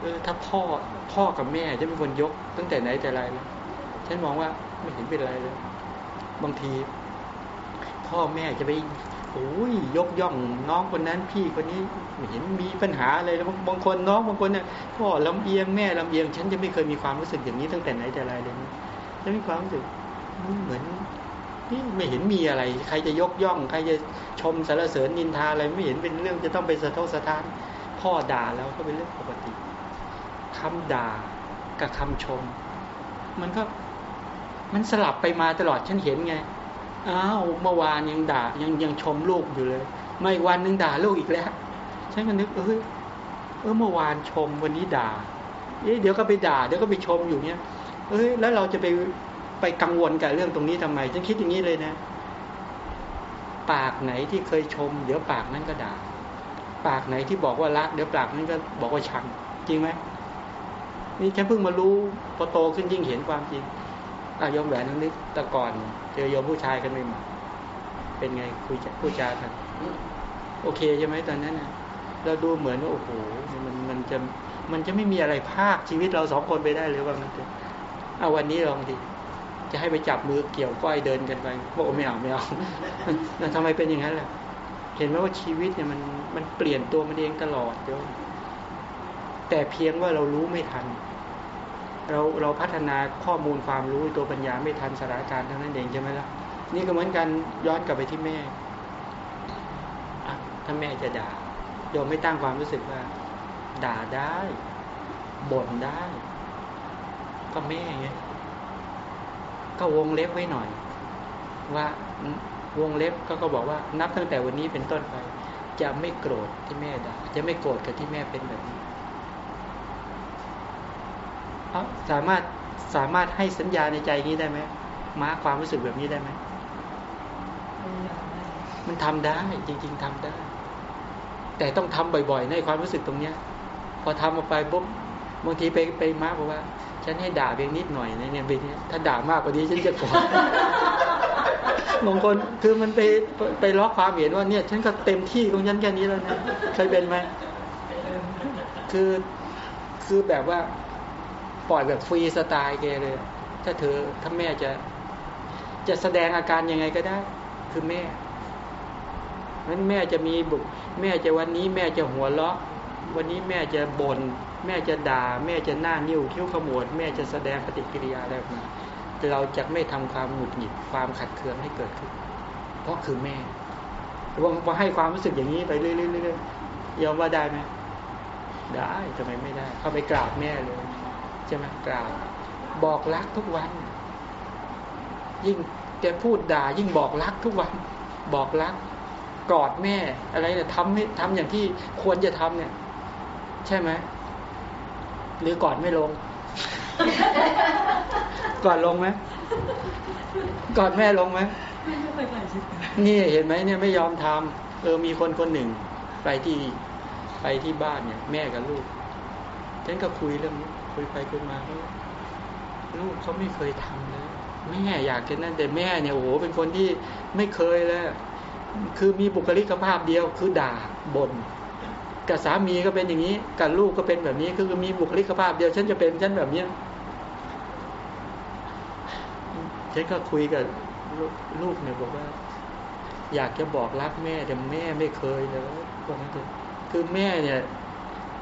เออถ้าพ่อพ่อกับแม่จะเป็นคนยก ตั้งแต่ไหนแต่ไรเลยฉันมองว่าไม่เห็นเป็นไรเลย บางที พ่อแม่จะไป โอ้ยยกย่องน้องคนนั้นพี่คนนี้เห็นมีปัญหาอะไรแล้วบางคนน้องบางคนเนี่ยพ่อลำเอียงแม่ลำเอียง ฉันจะไม่เคยมีความรู้สึกอย่างนี้ตั้งแต่ไหนแต่ไรเลยนะฉันมีความรู้สึกเหมือนนี่ไม่เห็นมีอะไร ใครจะยกย่อง ใครจะชมสรรเสริญนินทาอะไรไม่เห็นเป็นเรื่องจะต้องไปสะทกสะท้าน พ่อด่าแล้วก็เป็นเรื่องปกติคำด่ากับคำชม มันก็มันสลับไปมาตลอดฉันเห็นไง อ้าวเมื่อวานยังด่ายังยังชมลูกอยู่เลย ไม่วันนึงด่าลูกอีกแล้วฉันก็นึกเออเออเมื่อวานชมวันนี้ด่าเอ๊ะเดี๋ยวก็ไปด่าเดี๋ยวก็ไปชมอยู่เนี้ยเอ้ยแล้วเราจะไปไปกังวลกับเรื่องตรงนี้ทำไมฉันคิดอย่างนี้เลยนะ ปากไหนที่เคยชม เดี๋ยวปากนั้นก็ด่า ปากไหนที่บอกว่ารัก เดี๋ยวปากนั้นก็บอกว่าชัง จริงไหมนี่ฉันเพิ่งมารู้พอโตขึ้นยิ่งเห็นความจริง อายอมแหวนนึกต่ก่อน เจอโยมผู้ชายกันไม่มาเป็นไงคุยผู้จากันโอเคใช่ไหมตอนนั้นนะเราดูเหมือนว่าโอ้โหมันมันจะมันจะไม่มีอะไรภาคชีวิตเราสองคนไปได้เลยว่ามันจะเอาวันนี้ลองดิจะให้ไปจับมือเกี่ยวก้อยเดินกันไปบอกไม่เอาไม่เอาแล้วทำไมเป็นอย่างนั้นล่ะ เห็นไหมว่าชีวิตเนี่ยมันมันเปลี่ยนตัวมันเองตลอดโยมแต่เพียงว่าเรารู้ไม่ทัน เราเราพัฒนาข้อมูลความรู้ตัวปัญญาไม่ทันสถานการณ์เท่านั้นเองใช่ไหมล่ะนี่ก็เหมือนกันย้อนกลับไปที่แม่ถ้าแม่จะด่าโยมไม่ตั้งความรู้สึกว่า ด่าได้บ่นได้ ก็แม่ไงก็วงเล็บไว้หน่อย ว่าวงเล็บก็ก็บอกว่านับตั้งแต่วันนี้เป็นต้นไป จะไม่โกรธที่แม่ด่าจะไม่โกรธกับที่แม่เป็นแบบนี้ สามารถสามารถให้สัญญาในใจนี้ได้ไหมมาความรู้สึกแบบนี้ได้ไหมพยายามได้มันทำได้จริง ๆทำได้ แต่ต้องทำบ่อยๆ ในความรู้สึกตรงเนี้ย พอทำออกไปปุ๊บบางทีไปไปมาบอกว่า ฉันให้ด่าเพียงนิดหน่อยนะเนี่ยเพียงนี้ถ้าด่ามากกว่านี้ฉันจะโกรธบางคนคือมันไปไปล็อกความเห็นว่าเนี่ย ฉันก็เต็มที่ของฉันแค่นี้แล้วนะเคยเป็นไหมคือคือแบบว่า ปล่อยแบบฟรีสไตล์แกเลย ถ้าเธอถ้าแม่จะ จะแสดงอาการยังไงก็ได้ คือแม่นั้นแม่จะมีบุกแม่จะวันนี้แม่จะหัวเราะ วันนี้แม่จะบน่นแม่จะด่า แม่จะหน้านิ้วคิ้วขมวด แม่จะแสดงปฏิกิริยาอะไรออกมาแต่เราจะไม่ทำความหงุดหงิดความขัดเคืองให้เกิดขึ้น เพราะคือแม่วงมาให้ความรู้สึกอย่างนี้ไปเรื่อยๆยอมว่าได้ไหมได้ทำไมไม่ได้ เข้าไปกราบแม่เลย ช่ไหมกราบบอกรักทุกวัน ยิ่งแกพูดด่า ยิ่งบอกรักทุกวัน บอกรัก กอดแม่ อะไรเนี่ยทำให้ทำอย่างที่ควรจะทำเนี่ย ใช่ไหมหรือกอดไม่ลง กอดลงไหมกอดแม่ลงไหมไม่ไม่ไปชิดนี่เห็นไหมเนี่ยไม่ยอมทำเออมีคนคนหนึ่ง ไปที่ไปที่บ้านเนี่ย แม่กับลูกฉันก็คุยเรื่องนี้ คุยไปคุยมาเขาลูกเขาไม่เคยทำเลยแม่อยากจะนั่นแต่แม่เนี่ยโอ้โหเป็นคนที่ไม่เคยเลยคือมีบุคลิกภาพเดียวคือด่าบน่นกับสามีก็เป็นอย่างนี้กับลูกก็เป็นแบบนี้ คือมีบุคลิกภาพเดียวฉันจะเป็นฉันแบบเนี้ยฉันก็คุยกับลูกเนี่ยบอกว่า อยากจะบอกรักแม่แต่แม่ไม่เคยเลยบอกนั่นเถอะคือแม่เนี่ย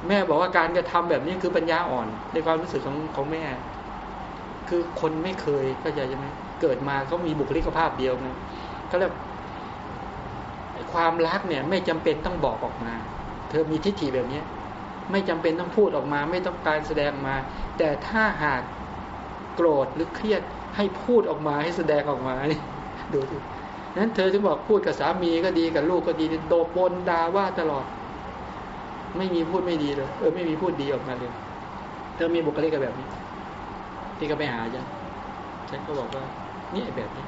แม่บอกว่าการกระทำแบบนี้คือปัญญาอ่อน ในความรู้สึกของของแม่ คือคนไม่เคยก็จะใช่ไหมเกิดมาเขามีบุคลิกภาพเดียวนะเขาเรียกความรักเนี่ยไม่จำเป็นต้องบอกออกมา เธอมีทิฏฐิแบบเนี้ย ไม่จำเป็นต้องพูดออกมา ไม่ต้องการแสดงมา แต่ถ้าหากโกรธหรือเครียดให้พูดออกมาให้แสดงออกมานี่ดูสินั้นเธอถึงบอกพูดกับสามีก็ดีกับลูกก็ดีโดบนด่าว่าตลอด ไม่มีพูดไม่ดีเลย เออไม่มีพูดดีออกมาเลย เธอมีบุคลิกแบบนี้ ที่ก็ไปหาฉันฉันก็บอกว่านี่แบบนี้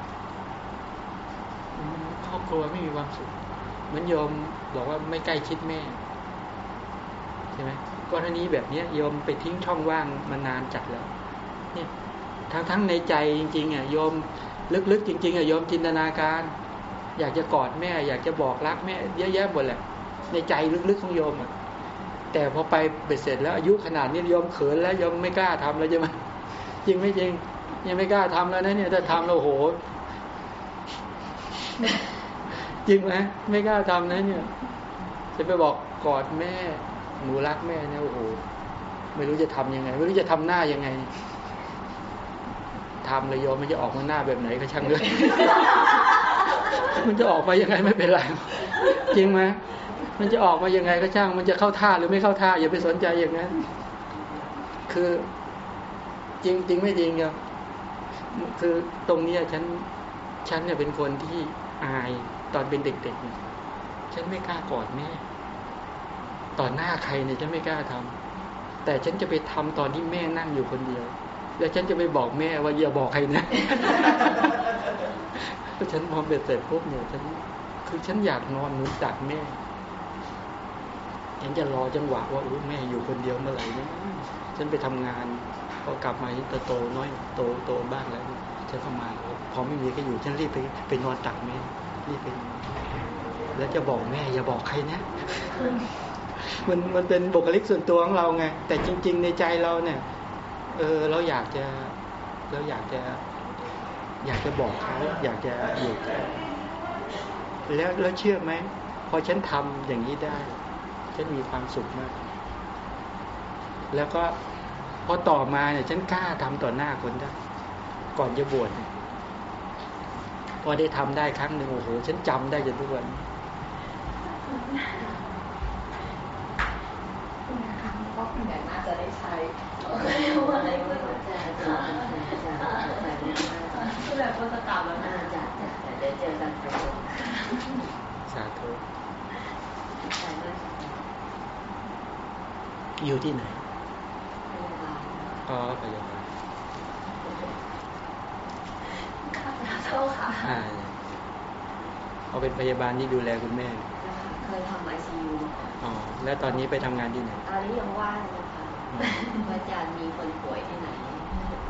ครอบครัวไม่มีความสุขเหมือนโยมบอกว่าไม่ใกล้ชิดแม่ใช่ไหมกรณีแบบเนี้ยโยมไปทิ้งช่องว่างมานานจัดแล้ว เนี่ยทั้งทั้งในใจจริงๆอะโยมลึกๆจริงๆอะโยมจินตนาการ อยากจะกอดแม่ อยากจะบอกรักแม่ เยอะแยะหมดแหละในใจลึกๆของโยมอะ แต่พอไปเบ็ดเสร็จแล้วอายุขนาดนี้โยมเขินแล้วโยมไม่กล้าทำแล้วใช่ไหมจริงไม่จริง ยังไม่กล้าทำแล้วนะเนี่ยถ้าทำแล้วโหจริงไหมไม่กล้าทำนะเนี่ย จะไปบอกกอดแม่ หนูรักแม่เนี่ยโอ้โหไม่รู้จะทํำยังไง ไม่รู้จะทำหน้ายังไงทำเลยโยมมันจะออกมาหน้าแบบไหนก็ช่างเลยมันจะออกมายังไงไม่เป็นไร จริงไหมมันจะออกมายังไงก็ช่าง มันจะเข้าท่าหรือไม่เข้าท่า อย่าไปสนใจอย่างนั้น คือจริงจริงไม่จริงครับคือตรงนี้ฉันฉันเนี่ยเป็นคนที่อายตอนเป็นเด็กๆเนี่ยฉันไม่กล้ากอดแม่ต่อหน้าใครเนี่ยฉันไม่กล้าทำแต่ฉันจะไปทำตอนที่แม่นั่งอยู่คนเดียว แล้วฉันจะไปบอกแม่ว่าอย่าบอกใครนะพอฉันพอเบ็ดเสร็จปุ๊บเนี่ยฉัน คือฉันอยากนอนนุนตักแม่ฉันจะรอจังหวะว่าอุ้แม่อยู่คนเดียวเมื่อไหร่เนี่ยฉันไปทำงานพอกลับมาโตโตน้อยโตโตบ้างแล้วฉันเข้ามาพอไม่มีก็อยู่ฉันรีบไปไปนอนตักแม่รีบไปแล้วจะบอกแม่ อย่าบอกใครนะมันมันเป็นบุคลิกส่วนตัวของเราไงแต่จริง ๆ ในใจเราเนี่ย เออเราอยากจะเราอยากจะ อยากจะบอกเขาอยากจะอยู่ แล้วแล้วเชื่อไหมพอฉันทำอย่างนี้ได้ ฉันมีความสุขมาก แล้วก็พอต่อมาเนี่ยฉันกล้าทำต่อหน้าคนได้ ก่อนจะบวชเนี่ยพอได้ทำได้ครั้งหนึ่งโอ้โหฉันจำได้จนทุกวันก็คุณแม่น่าจะได้ใช้อะไรก็จะจะจะจะไปเรื่อยก็แบบก็จะกลับแล้วๆนะน่าจะจะจะเดี๋ยวเจอกันไปเลย สาธุ ใช่ด้วย อยู่ที่ไหนพยาบาลอ๋อพยาบาลเท่าค่ะอ่าเขาเป็นพยาบาลที่ดูแลคุณแม่ เคยทำไอซียูมาก่อนอ๋อ แล้วตอนนี้ไปทำงานที่ไหนตอนนี้ยังว่างนะคะอว่าอาจารย์มีคนป่วยที่ไหน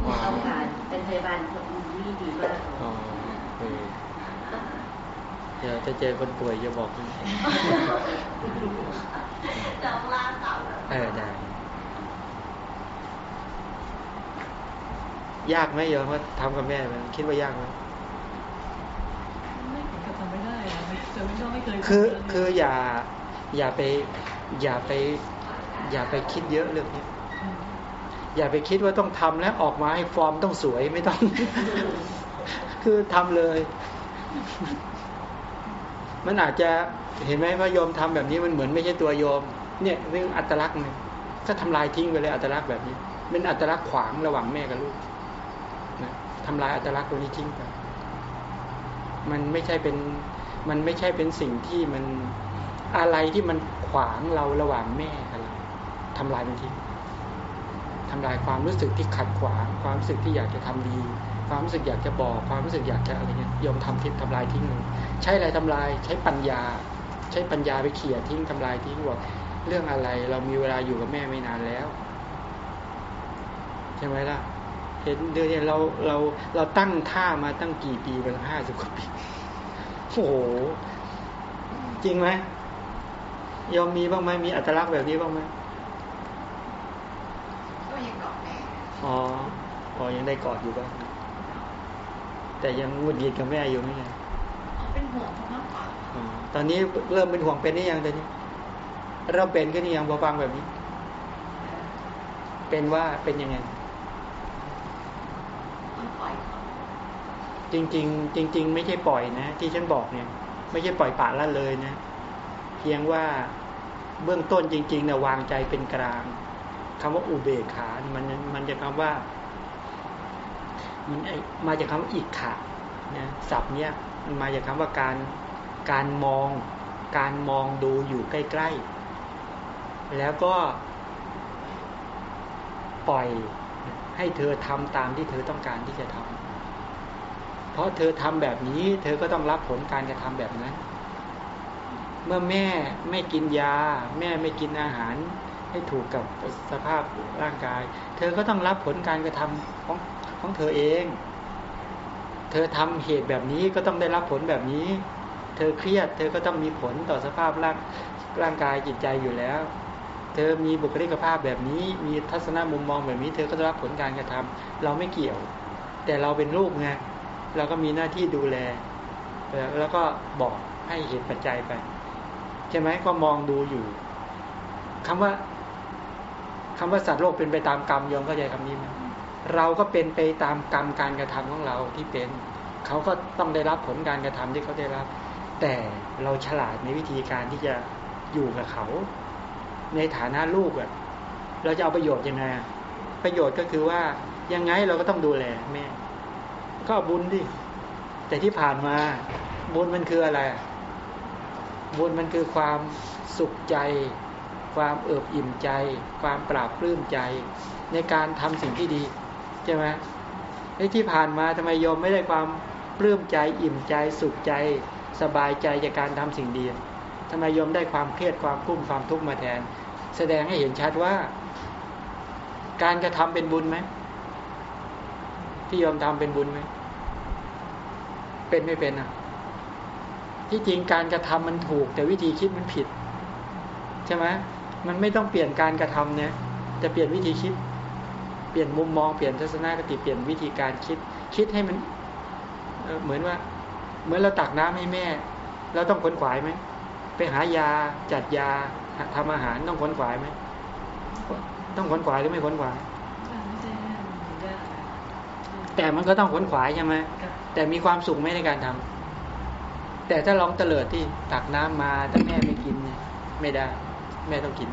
ว้าวต้องการเป็นพยาบาลคนที่ดีมากอ๋อเออเดี๋ยวจะเจอคนป่วยจะบอกนะจะล่าเต่าแล้วเออได้ ยากไหมโยมว่าทำกับแม่มันคิดว่ายากไหมไม่ถึงกับทำไม่ได้อะไม่จะไม่ก็ไม่เคยคือทำคืออย่า อย่าไป อย่าไป อย่าไปคิดเยอะเรื่องนี้มอย่าไปคิดว่าต้องทำแล้วออกมาให้ฟอร์มต้องสวยไม่ต้อง คือทำเลย มันอาจจะเห็นไหมว่าโยมทำแบบนี้มันเหมือนไม่ใช่ตัวโยม เนี่ยเรื่องอัตลักษณ์เนี่ยก็ทำลายทิ้งไปเลยอัตลักษณ์แบบนี้เป็นอัตลักษณ์ขวางระหว่างแม่กับลูกนะทำลายอัตลักษณ์ตรงนี้ทิ้งไปมันไม่ใช่เป็นมันไม่ใช่เป็นสิ่งที่มันอะไรที่มันขวางเราระหว่างแม่กับเราทำลายมันทิ้งทำลายความรู้สึกที่ขัดขวางความรู้สึกที่อยากจะทำดี ความรู้สึกอยากจะบอก ความรู้สึกอยากจะอะไรเงี้ยยอมทำทิ้งทำลายทิ้งเลยใช้อะไรทำลาย ใช้ปัญญา ใช้ปัญญาไปเขี่ยทิ้งทำลายทิ้งบอกเรื่องอะไร เรามีเวลาอยู่กับแม่ไม่นานแล้วใช่ไหมล่ะเห็นเดี๋ยวนี้เราเราเราตั้งท่ามาตั้งกี่ปีเป็นห้าสิบกว่าปีโอ้โหจริงไหมยอมมีบ้างไหมมีอัตลักษณ์แบบนี้บ้างไหมก็ยังเกาะแม่อ๋ออ๋อยังได้กอดอยู่บ้าง แต่ยังงุดหงิดกับแม่อยู่ไหมเนี่ยเอาเป็นห่วงเขามากกว่าอ๋อตอนนี้เริ่มเป็นห่วงเป็นนี่ยังตอนนี้เราเป็นก็นี่ยังพอฟังแบบนี้ เป็นว่าเป็นยังไงต้องปล่อยเขาจริง ๆ จริง ๆ ไม่ใช่ปล่อยนะ ที่ฉันบอกเนี่ย ไม่ใช่ปล่อยปละละเลยนะ เพียงว่าเบื้องต้นจริงๆนะวางใจเป็นกลางคำว่าอุเบกขานี่มันมันจะคำว่า มันมาจากคำว่าอิกขะนะศัพท์เนี้ยมันมาจากคำว่าการการมอง การมองดูอยู่ใกล้ๆ แล้วก็ปล่อยให้เธอทำตามที่เธอต้องการที่จะทำเพราะเธอทำแบบนี้ เธอก็ต้องรับผลการกระทำแบบนั้น เมื่อแม่ไม่กินยา แม่ไม่กินอาหารให้ถูกกับสภาพร่างกาย เธอก็ต้องรับผลการกระทำของ ของเธอเอง เธอทำเหตุแบบนี้ก็ต้องได้รับผลแบบนี้ เธอเครียด เธอก็ต้องมีผลต่อสภาพร่างร่างกายจิตใจอยู่แล้ว เธอมีบุคลิกภาพแบบนี้ มีทัศนมุมมองแบบนี้ เธอก็จะรับผลการกระทำเราไม่เกี่ยว แต่เราเป็นลูกไง เราก็มีหน้าที่ดูแล แล้วก็บอกให้เหตุปัจจัยไป ใช่ไหมก็มองดูอยู่คำว่าคำว่าสัตว์โลกเป็นไปตามกรรมยอมเข้าใจคำนี้ไหม เราก็เป็นไปตามกรรมการกระทำของเราที่เป็น เขาก็ต้องได้รับผลการกระทำที่เขาได้รับ แต่เราฉลาดในวิธีการที่จะอยู่กับเขา ในฐานะลูกอะเราจะเอาประโยชน์ยังไงประโยชน์ก็คือว่ายังไงเราก็ต้องดูแลแม่ ก็เอาบุญดิแต่ที่ผ่านมา บุญมันคืออะไร บุญมันคือความสุขใจ ความเอิบอิ่มใจ ความปราบปลื้มใจ ในการทำสิ่งที่ดี ใช่ไหมในที่ผ่านมาทำไมโยมไม่ได้ความปลื้มใจอิ่มใจสุขใจ สบายใจจากการทำสิ่งดีทำไมโยมได้ความเครียดความกุ้มความทุกข์มาแทน แสดงให้เห็นชัดว่า การกระทำเป็นบุญไหมที่โยมทำเป็นบุญไหมเป็นไม่เป็นอะ ที่จริงการกระทำมันถูก แต่วิธีคิดมันผิด ใช่ไหมมันไม่ต้องเปลี่ยนการกระทำเนี่ยจะเปลี่ยนวิธีคิด ปลี่ยนมุมมองเปลี่ยนทัศนคติเปลี่ยนวิธีการคิด คิดให้มันเอ่อเหมือนว่า เหมือนเราตักน้ำให้แม่ เราต้องขนขวายไหมไปหายาจัดยาทำอาหารต้องขนขวายไหมต้องขนขวายหรือไม่ขนขวายไม่ใช่แม่มันยากอะแต่มันก็ต้องขนขวายใช่ไหมกับแต่มีความสุขไหมในการทำแต่ถ้าลองเตลิดที่ตักน้ำมาถ้าแม่ไม่กินเนี่ยไม่ได้ แม่ต้องกิน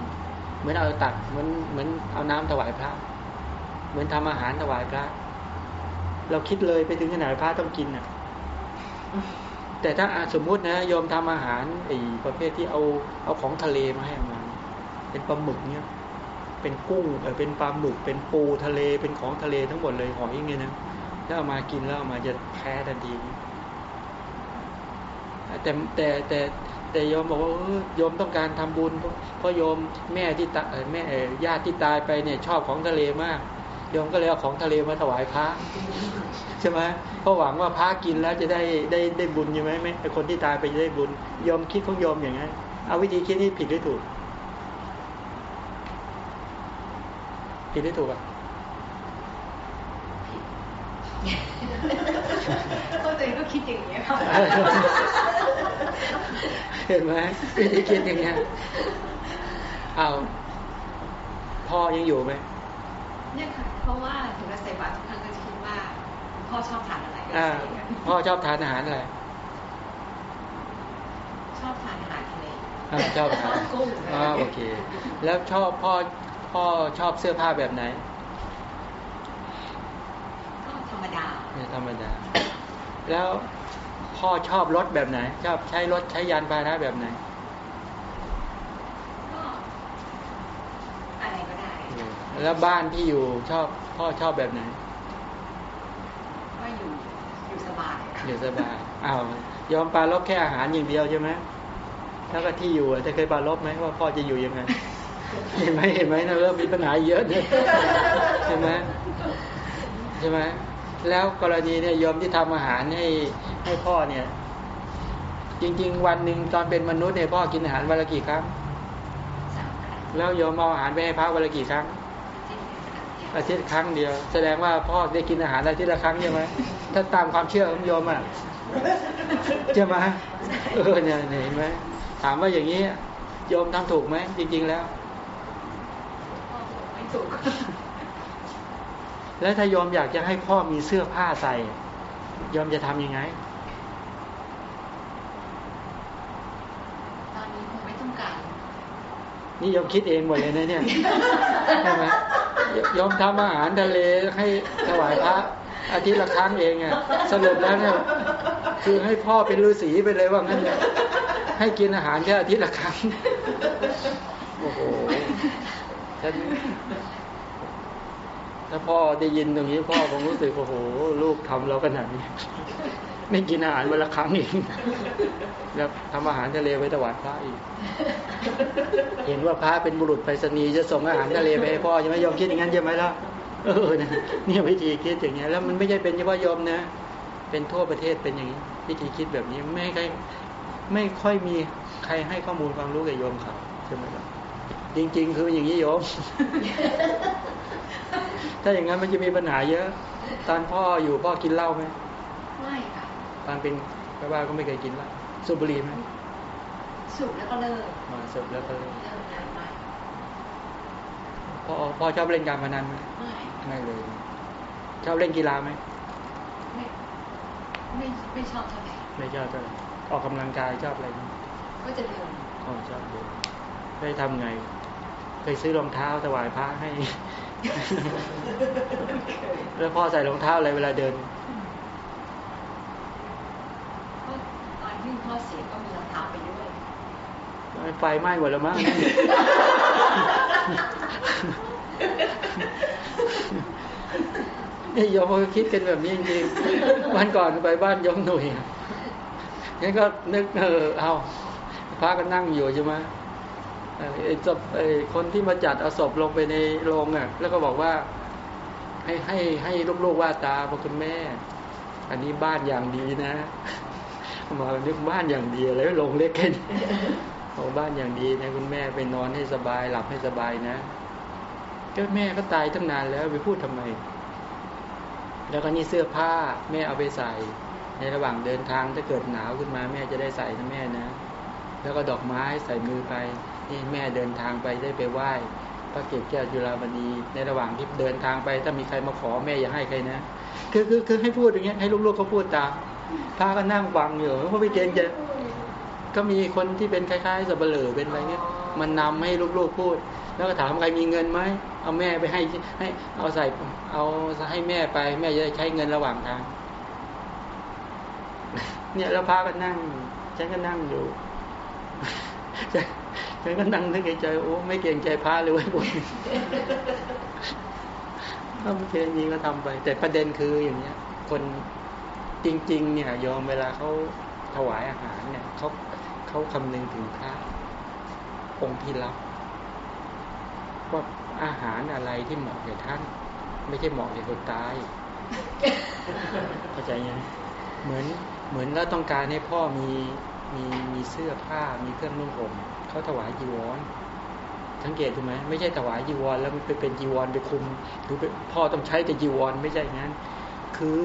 เหมือนเอาตักเหมือนเหมือนเอาน้ำถวายพระ เหมือนทำอาหารถวายพระ เราคิดเลยไปถึงขนาดพระต้องกินน่ะ แต่ถ้าสมมุตินะโยมทำอาหารไอ้ประเภทที่เอาเอาของทะเลมาให้มันเป็นปลาหมึกเนี่ยเป็นกุ้งเออเป็นปลาหมึก เป็นปูทะเล เป็นของทะเลทั้งหมดเลยหอยอย่างเงี้ยนะถ้าเอามากินแล้วเอามาจะแพ้ทันทีแต่แต่แต่แต่โยมบอกว่าเออโยมต้องการทำบุญ เพราะโยมแม่ที่ตาแม่ญาติที่ตายไปเนี่ย ชอบของทะเลมาก โยมก็เลยเอาของทะเลมาถวายพระใช่ไหมเพราะหวังว่าพระกินแล้วจะได้ได้ได้บุญใช่ไหมไม่ไอ้คนที่ตายไปจะได้บุญโยมคิดของโยมอย่างนั้นเอาวิธีคิดนี่ผิดหรือถูก ผิดหรือถูกอะตัวเองก็คิดอย่างนี้ค่ะเห็นไหมวิธีคิดอย่างเงี้ยเอาพ่อยังอยู่ไหม เนี่ยค่ะ เพราะว่าถึงจะใส่บาตรทุกครั้งก็จะคิดว่าพ่อชอบทานอะไรก็อ่าใส่กันพ่อชอบทานอาหารอะไรชอบทานอาหารทะเลอ่าชอบทานกุ้งอ่าโอเค แล้วชอบพ่อพ่อชอบเสื้อผ้าแบบไหน ก็ธรรมดาเนี่ยธรรมดา แล้วพ่อชอบรถแบบไหน ชอบใช้รถใช้ยานพาหนะแบบไหน ก็อะไรก็ได้ แล้วบ้านที่อยู่ชอบพ่อชอบแบบไหนก็อยู่อยู่สบายอยู่สบายอ้าวยอมปลารบแค่อาหารอย่างเดียวใช่ไหมแล้วก็ที่อยู่อะจะเคยปลารบไหมว่าพ่อจะอยู่ยังไงเห็นไหมเห็นไหมนะเริ่มมีปัญหาเยอะเนี่ยใช่ไหมใช่ไหมแล้วกรณีเนี่ยโยมที่ทำอาหารให้ให้พ่อเนี่ย จริง ๆ วันหนึ่งตอนเป็นมนุษย์เนี่ยพ่อกินอาหารวันละกี่ครั้งสามครั้งแล้วโยมเอาอาหารไปให้พระวันละกี่ครั้ง อาทิตย์ครั้งเดียว แสดงว่าพ่อได้กินอาหารอาทิตย์ละครั้งใช่ไหมถ้าตามความเชื่อของโยมอะใช่ไหมเออเนี่ยเห็นไหมถามว่าอย่างนี้โยมทำถูกไหมจริง ๆ แล้วพ่อบอกไม่ถูกแล้วถ้าโยมอยากจะให้พ่อมีเสื้อผ้าใส่โยมจะทำยังไง ตอนนี้คงไม่ต้องการ นี่โยมคิดเองหมดเลยนะเนี่ยใช่ไหมโยมทำอาหารทะเลให้ถวายพระอาทิตย์ละครั้งเองอะสรุปแล้วเนี่ยคือให้พ่อเป็นฤาษีไปเลยว่างั้นเนี่ยให้กินอาหารแค่อาทิตย์ละครั้งโอ้โหฉันถ้าพ่อได้ยินตรงนี้พ่อคงรู้สึกโอ้โห ลูกทำเราขนาดนี้ ไม่กินอาหารวันละครั้งอีกแล้วทำอาหารทะเลไปถวายพระอีก เห็นว่าพระเป็นบุรุษไปรษณีย์จะส่งอาหารทะเลไปให้พ่อใช่ไหมโยมคิดอย่างนั้นใช่ไหมล่ะเออนะนี่วิธีคิดอย่างเงี้ยแล้วมันไม่ใช่เป็นเฉพาะโยมนะ เป็นทั่วประเทศเป็นอย่างนี้วิธีคิดแบบนี้ไม่ใครไม่ค่อยมีใครให้ข้อมูลความรู้แกับโยมครับใช่ไหมครับจริง ๆ คืออย่างนี้โยม ถ้าอย่างนั้นมันจะมีปัญหาเยอะ ตอนพ่ออยู่พ่อกินเหล้าไหมไม่ค่ะ ตอนเป็นแม่บ้านก็ไม่เคยกินเหล้าสูบบุหรี่ไหมสูบแล้วก็เลิกมาสูบแล้วก็เลยเลิกงานไม่พ่อพ่อชอบเล่นการพนันไหมไม่ไม่เลยชอบเล่นกีฬาไหมไม่ไม่ไม่ชอบเท่าไหร่ไม่ชอบเท่าไหร่ออกกำลังกายชอบอะไรไหมก็จะเดินอ๋อชอบเดินได้ทำไงเคยซื้อรองเท้าถวายพระให้ แล้วพ่อใส่รองเท้าอะไรเวลาเดิน ก็ ตอนที่พ่อเสียก็มีรองเท้าไปด้วยไฟไหม้หมดแล้วมั้งนี่ยมก็คิดกันแบบนี้จริงๆวันก่อนไปบ้านยมหนุ่ยงั้นก็นึกเออเอาพระก็นั่งอยู่ใช่ไหมไอ้ศพไอ้คนที่มาจัดเอาศพลงไปในโรงอะ แล้วก็บอกว่า ให้ให้ให้ลูกๆว่าตาบอคุณแม่ อันนี้บ้านอย่างดีนะ มานึกบ้านอย่างดีอะไรโรงเล็กแค่นี้บอกบ้านอย่างดีนะคุณแม่ไปนอนให้สบายหลับให้สบายนะก็แม่ก็ตายตั้งนานแล้วไปพูดทำไม แล้วก็นี่เสื้อผ้าแม่เอาไปใส่ ในระหว่างเดินทางถ้าเกิดหนาวขึ้นมา แม่จะได้ใส่นะแม่นะ แล้วก็ดอกไม้ใส่มือไป นี่แม่เดินทางไปได้ไปไหว้พระเกศแก้วจุฬามณีในระหว่างที่เดินทางไป ถ้ามีใครมาขอแม่อย่าให้ใครนะ คือคือคือให้พูดอย่างเงี้ยให้ลูกๆเขาพูดตาม พระก็นั่งฟังอยู่เพราะไม่เกรงใจก็มีคนที่เป็นคล้ายๆสับเปลือเป็นอะไรเงี้ยมันนำให้ลูกๆพูด แล้วก็ถามใครมีเงินไหมเอาแม่ไปให้ให้ เอาใส่เอาให้แม่ไป แม่จะใช้เงินระหว่างทางเนี่ยแล้วพระก็นั่งฉันก็นั่งอยู่ฉันก็นั่งนึกในใจโอ้ไม่เกรงใจพระเลยเว้ยพวกนี้ถ้าไม่เกรงจริงก็ทำไป แต่ประเด็นคืออย่างเนี้ย คน จริง ๆ เนี่ยยอมเวลาเขาถวายอาหารเนี่ยเขาเขาคำนึงถึงพระองค์ที่รับว่าอาหารอะไรที่เหมาะแก่ท่าน ไม่ใช่เหมาะแก่คนตายเข้าใจยังเหมือนเหมือนเราต้องการให้พ่อมีมีมีเสื้อผ้ามีเครื่องนุ่งห่มเขาถวายจีวรสังเกตดูไหมไม่ใช่ถวายจีวรแล้วมันไปเป็นจีวรไปคุมหรือพ่อต้องใช้แต่จีวรไม่ใช่งั้น คือ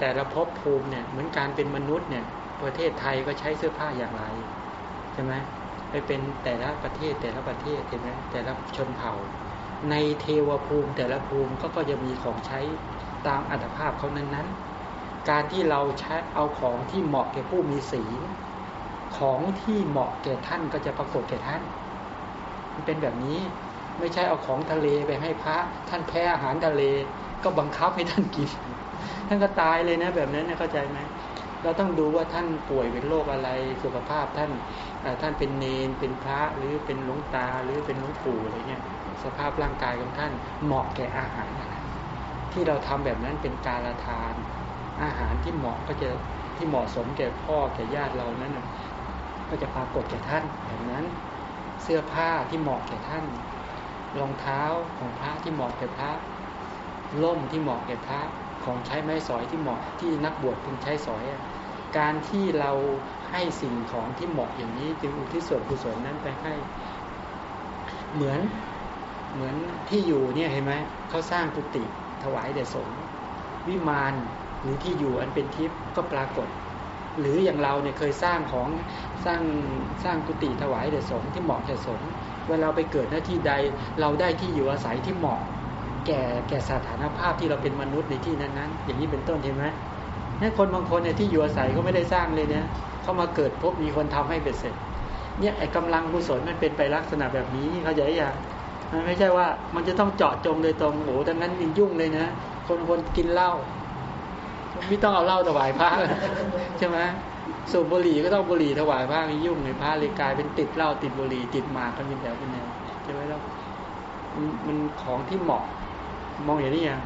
แต่ละภพภูมิเนี่ยเหมือนการเป็นมนุษย์เนี่ย ประเทศไทยก็ใช้เสื้อผ้าอย่างไรใช่ไหมไปเป็นแต่ละประเทศแต่ละประเทศเห็นไหมแต่ละชนเผ่า ในเทวภูมิแต่ละภูมิก็ก็จะมีของใช้ตามอัตภาพเขานั้นๆ การที่เราใช้เอาของที่เหมาะแก่ผู้มีศีลของที่เหมาะแก่ท่านก็จะปรากฏแก่ท่าน มันเป็นแบบนี้ไม่ใช่เอาของทะเลไปให้พระ ท่านแพ้อาหารทะเลก็บังคับให้ท่านกิน ท่านก็ตายเลยนะ แบบนั้นเข้าใจไหมเราต้องดูว่าท่านป่วยเป็นโรคอะไรสุขภาพท่านท่านเป็นเนนเป็นพระหรือเป็นหลวงตาหรือเป็นหลวงปู่อะไรเงี้ยสภาพร่างกายของท่านเหมาะแก่อาหารอะไรที่เราทำแบบนั้นเป็นการละทาน อาหารที่เหมาะก็จะที่เหมาะสมแก่พ่อแก่ญาติเรานั้นก็จะปรากฏแก่ท่านแบบนั้น เสื้อผ้าที่เหมาะแก่ท่านรองเท้าของพระที่เหมาะแก่พระล่มที่เหมาะแก่พระ ของใช้ไม้สอยที่เหมาะที่นักบวชพึงใช้สอย การที่เราให้สิ่งของที่เหมาะอย่างนี้จึงอุทิศส่วนกุศลนั้นไปให้เหมือนเหมือนที่อยู่เนี่ยเห็นไหมเขาสร้างกุฏิถวายแด่สงฆ์วิมานหรือที่อยู่อันเป็นทิพย์ก็ปรากฏ หรืออย่างเราเนี่ยเคยสร้างของสร้างสร้างกุฏิถวายแด่สงฆ์ที่เหมาะแก่สงฆ์เวลาไปเกิดหน้าที่ใด เราได้ที่อยู่อาศัยที่เหมาะ แก่แก่สถานภาพที่เราเป็นมนุษย์ในที่นั้นๆ อย่างนี้เป็นต้นใช่ไหมนี่คนบางคนเนี่ยที่อยู่อาศัยก็ไม่ได้สร้างเลยเนี่ยเขามาเกิดพบมีคนทำให้เบ็ดเสร็จ เนี่ยไอ้กำลังกุศลมันเป็นไปลักษณะแบบนี้เขาใจอย่างมันไม่ใช่ว่ามันจะต้องเจาะจงโดยตรงโอ้ดังนั้นยิ่งยุ่งเลยนะ คนคนกินเหล้าไม่ต้องเอาเหล้าถวายพระใช่ไหมสูบบุหรี่ก็ต้องบุหรี่ถวายพระมียุ่งเลยพระเลยกลายเป็นติดเหล้าติดบุหรี่ติดหมากกันเป็นแถวเป็นแนวใช่ไหมล่ะมันของที่เหมาะ มองอย่างนี้ยัง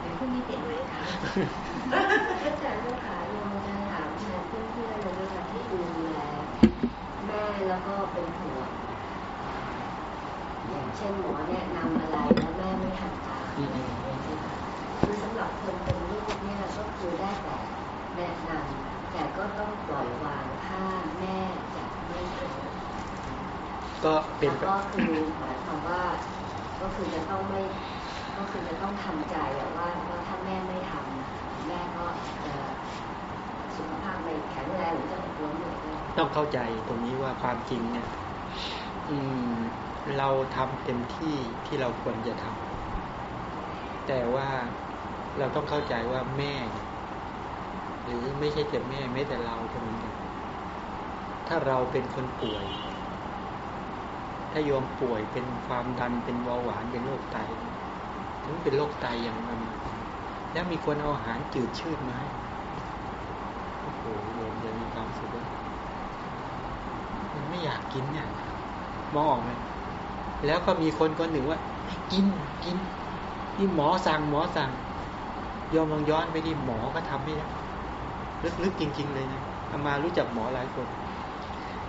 เดี๋ยวพรุ่งนี้ติดไหมคะอาจารย์ก็ขาโยมจะถามแทนเพื่อนๆเลยนะคะที่ดูแลแม่แล้วก็เป็นห่วงอย่างเช่นหมอแนะนำอะไรแล้วแม่ไม่ทำตามคือสำหรับคนเป็นลูกเนี่ยก็คือได้แต่แนะนำแต่ก็ต้องปล่อยวางถ้าแม่จะไม่ทำก็เป็นก็คือหมายความว่า ก็คือจะต้องไม่ก็คือจะต้องทำใจว่าว่าถ้าแม่ไม่ทำแม่ก็จะสุขภาพไม่แข็งแรงหรือจะปวดหัวต้องเข้าใจตรงนี้ว่าความจริงเนี่ยอืมเราทำเต็มที่ที่เราควรจะทำแต่ว่าเราต้องเข้าใจว่าแม่ หรือไม่ใช่แต่แม่ไม่แต่เราก็เหมือนกันถ้าเราเป็นคนป่วย ถ้าโยมป่วยเป็นความดันเป็นเบาหวานเป็นโรคไตถึงเป็นโรคไตอย่างมันแล้วมีคนเอาอาหารจืดชืดมาให้โอ้โหโยมจะมีความสุขมันไม่อยากกินเนี่ยมองออกไหมแล้วก็มีคนคนหนึ่งว่า กินกินที่หมอสั่งหมอสั่งยอมลองย้อนไปที่หมอก็ทำไม่ได้ลึกๆจริง ๆ เลยนะอามารู้จักหมอหลายคน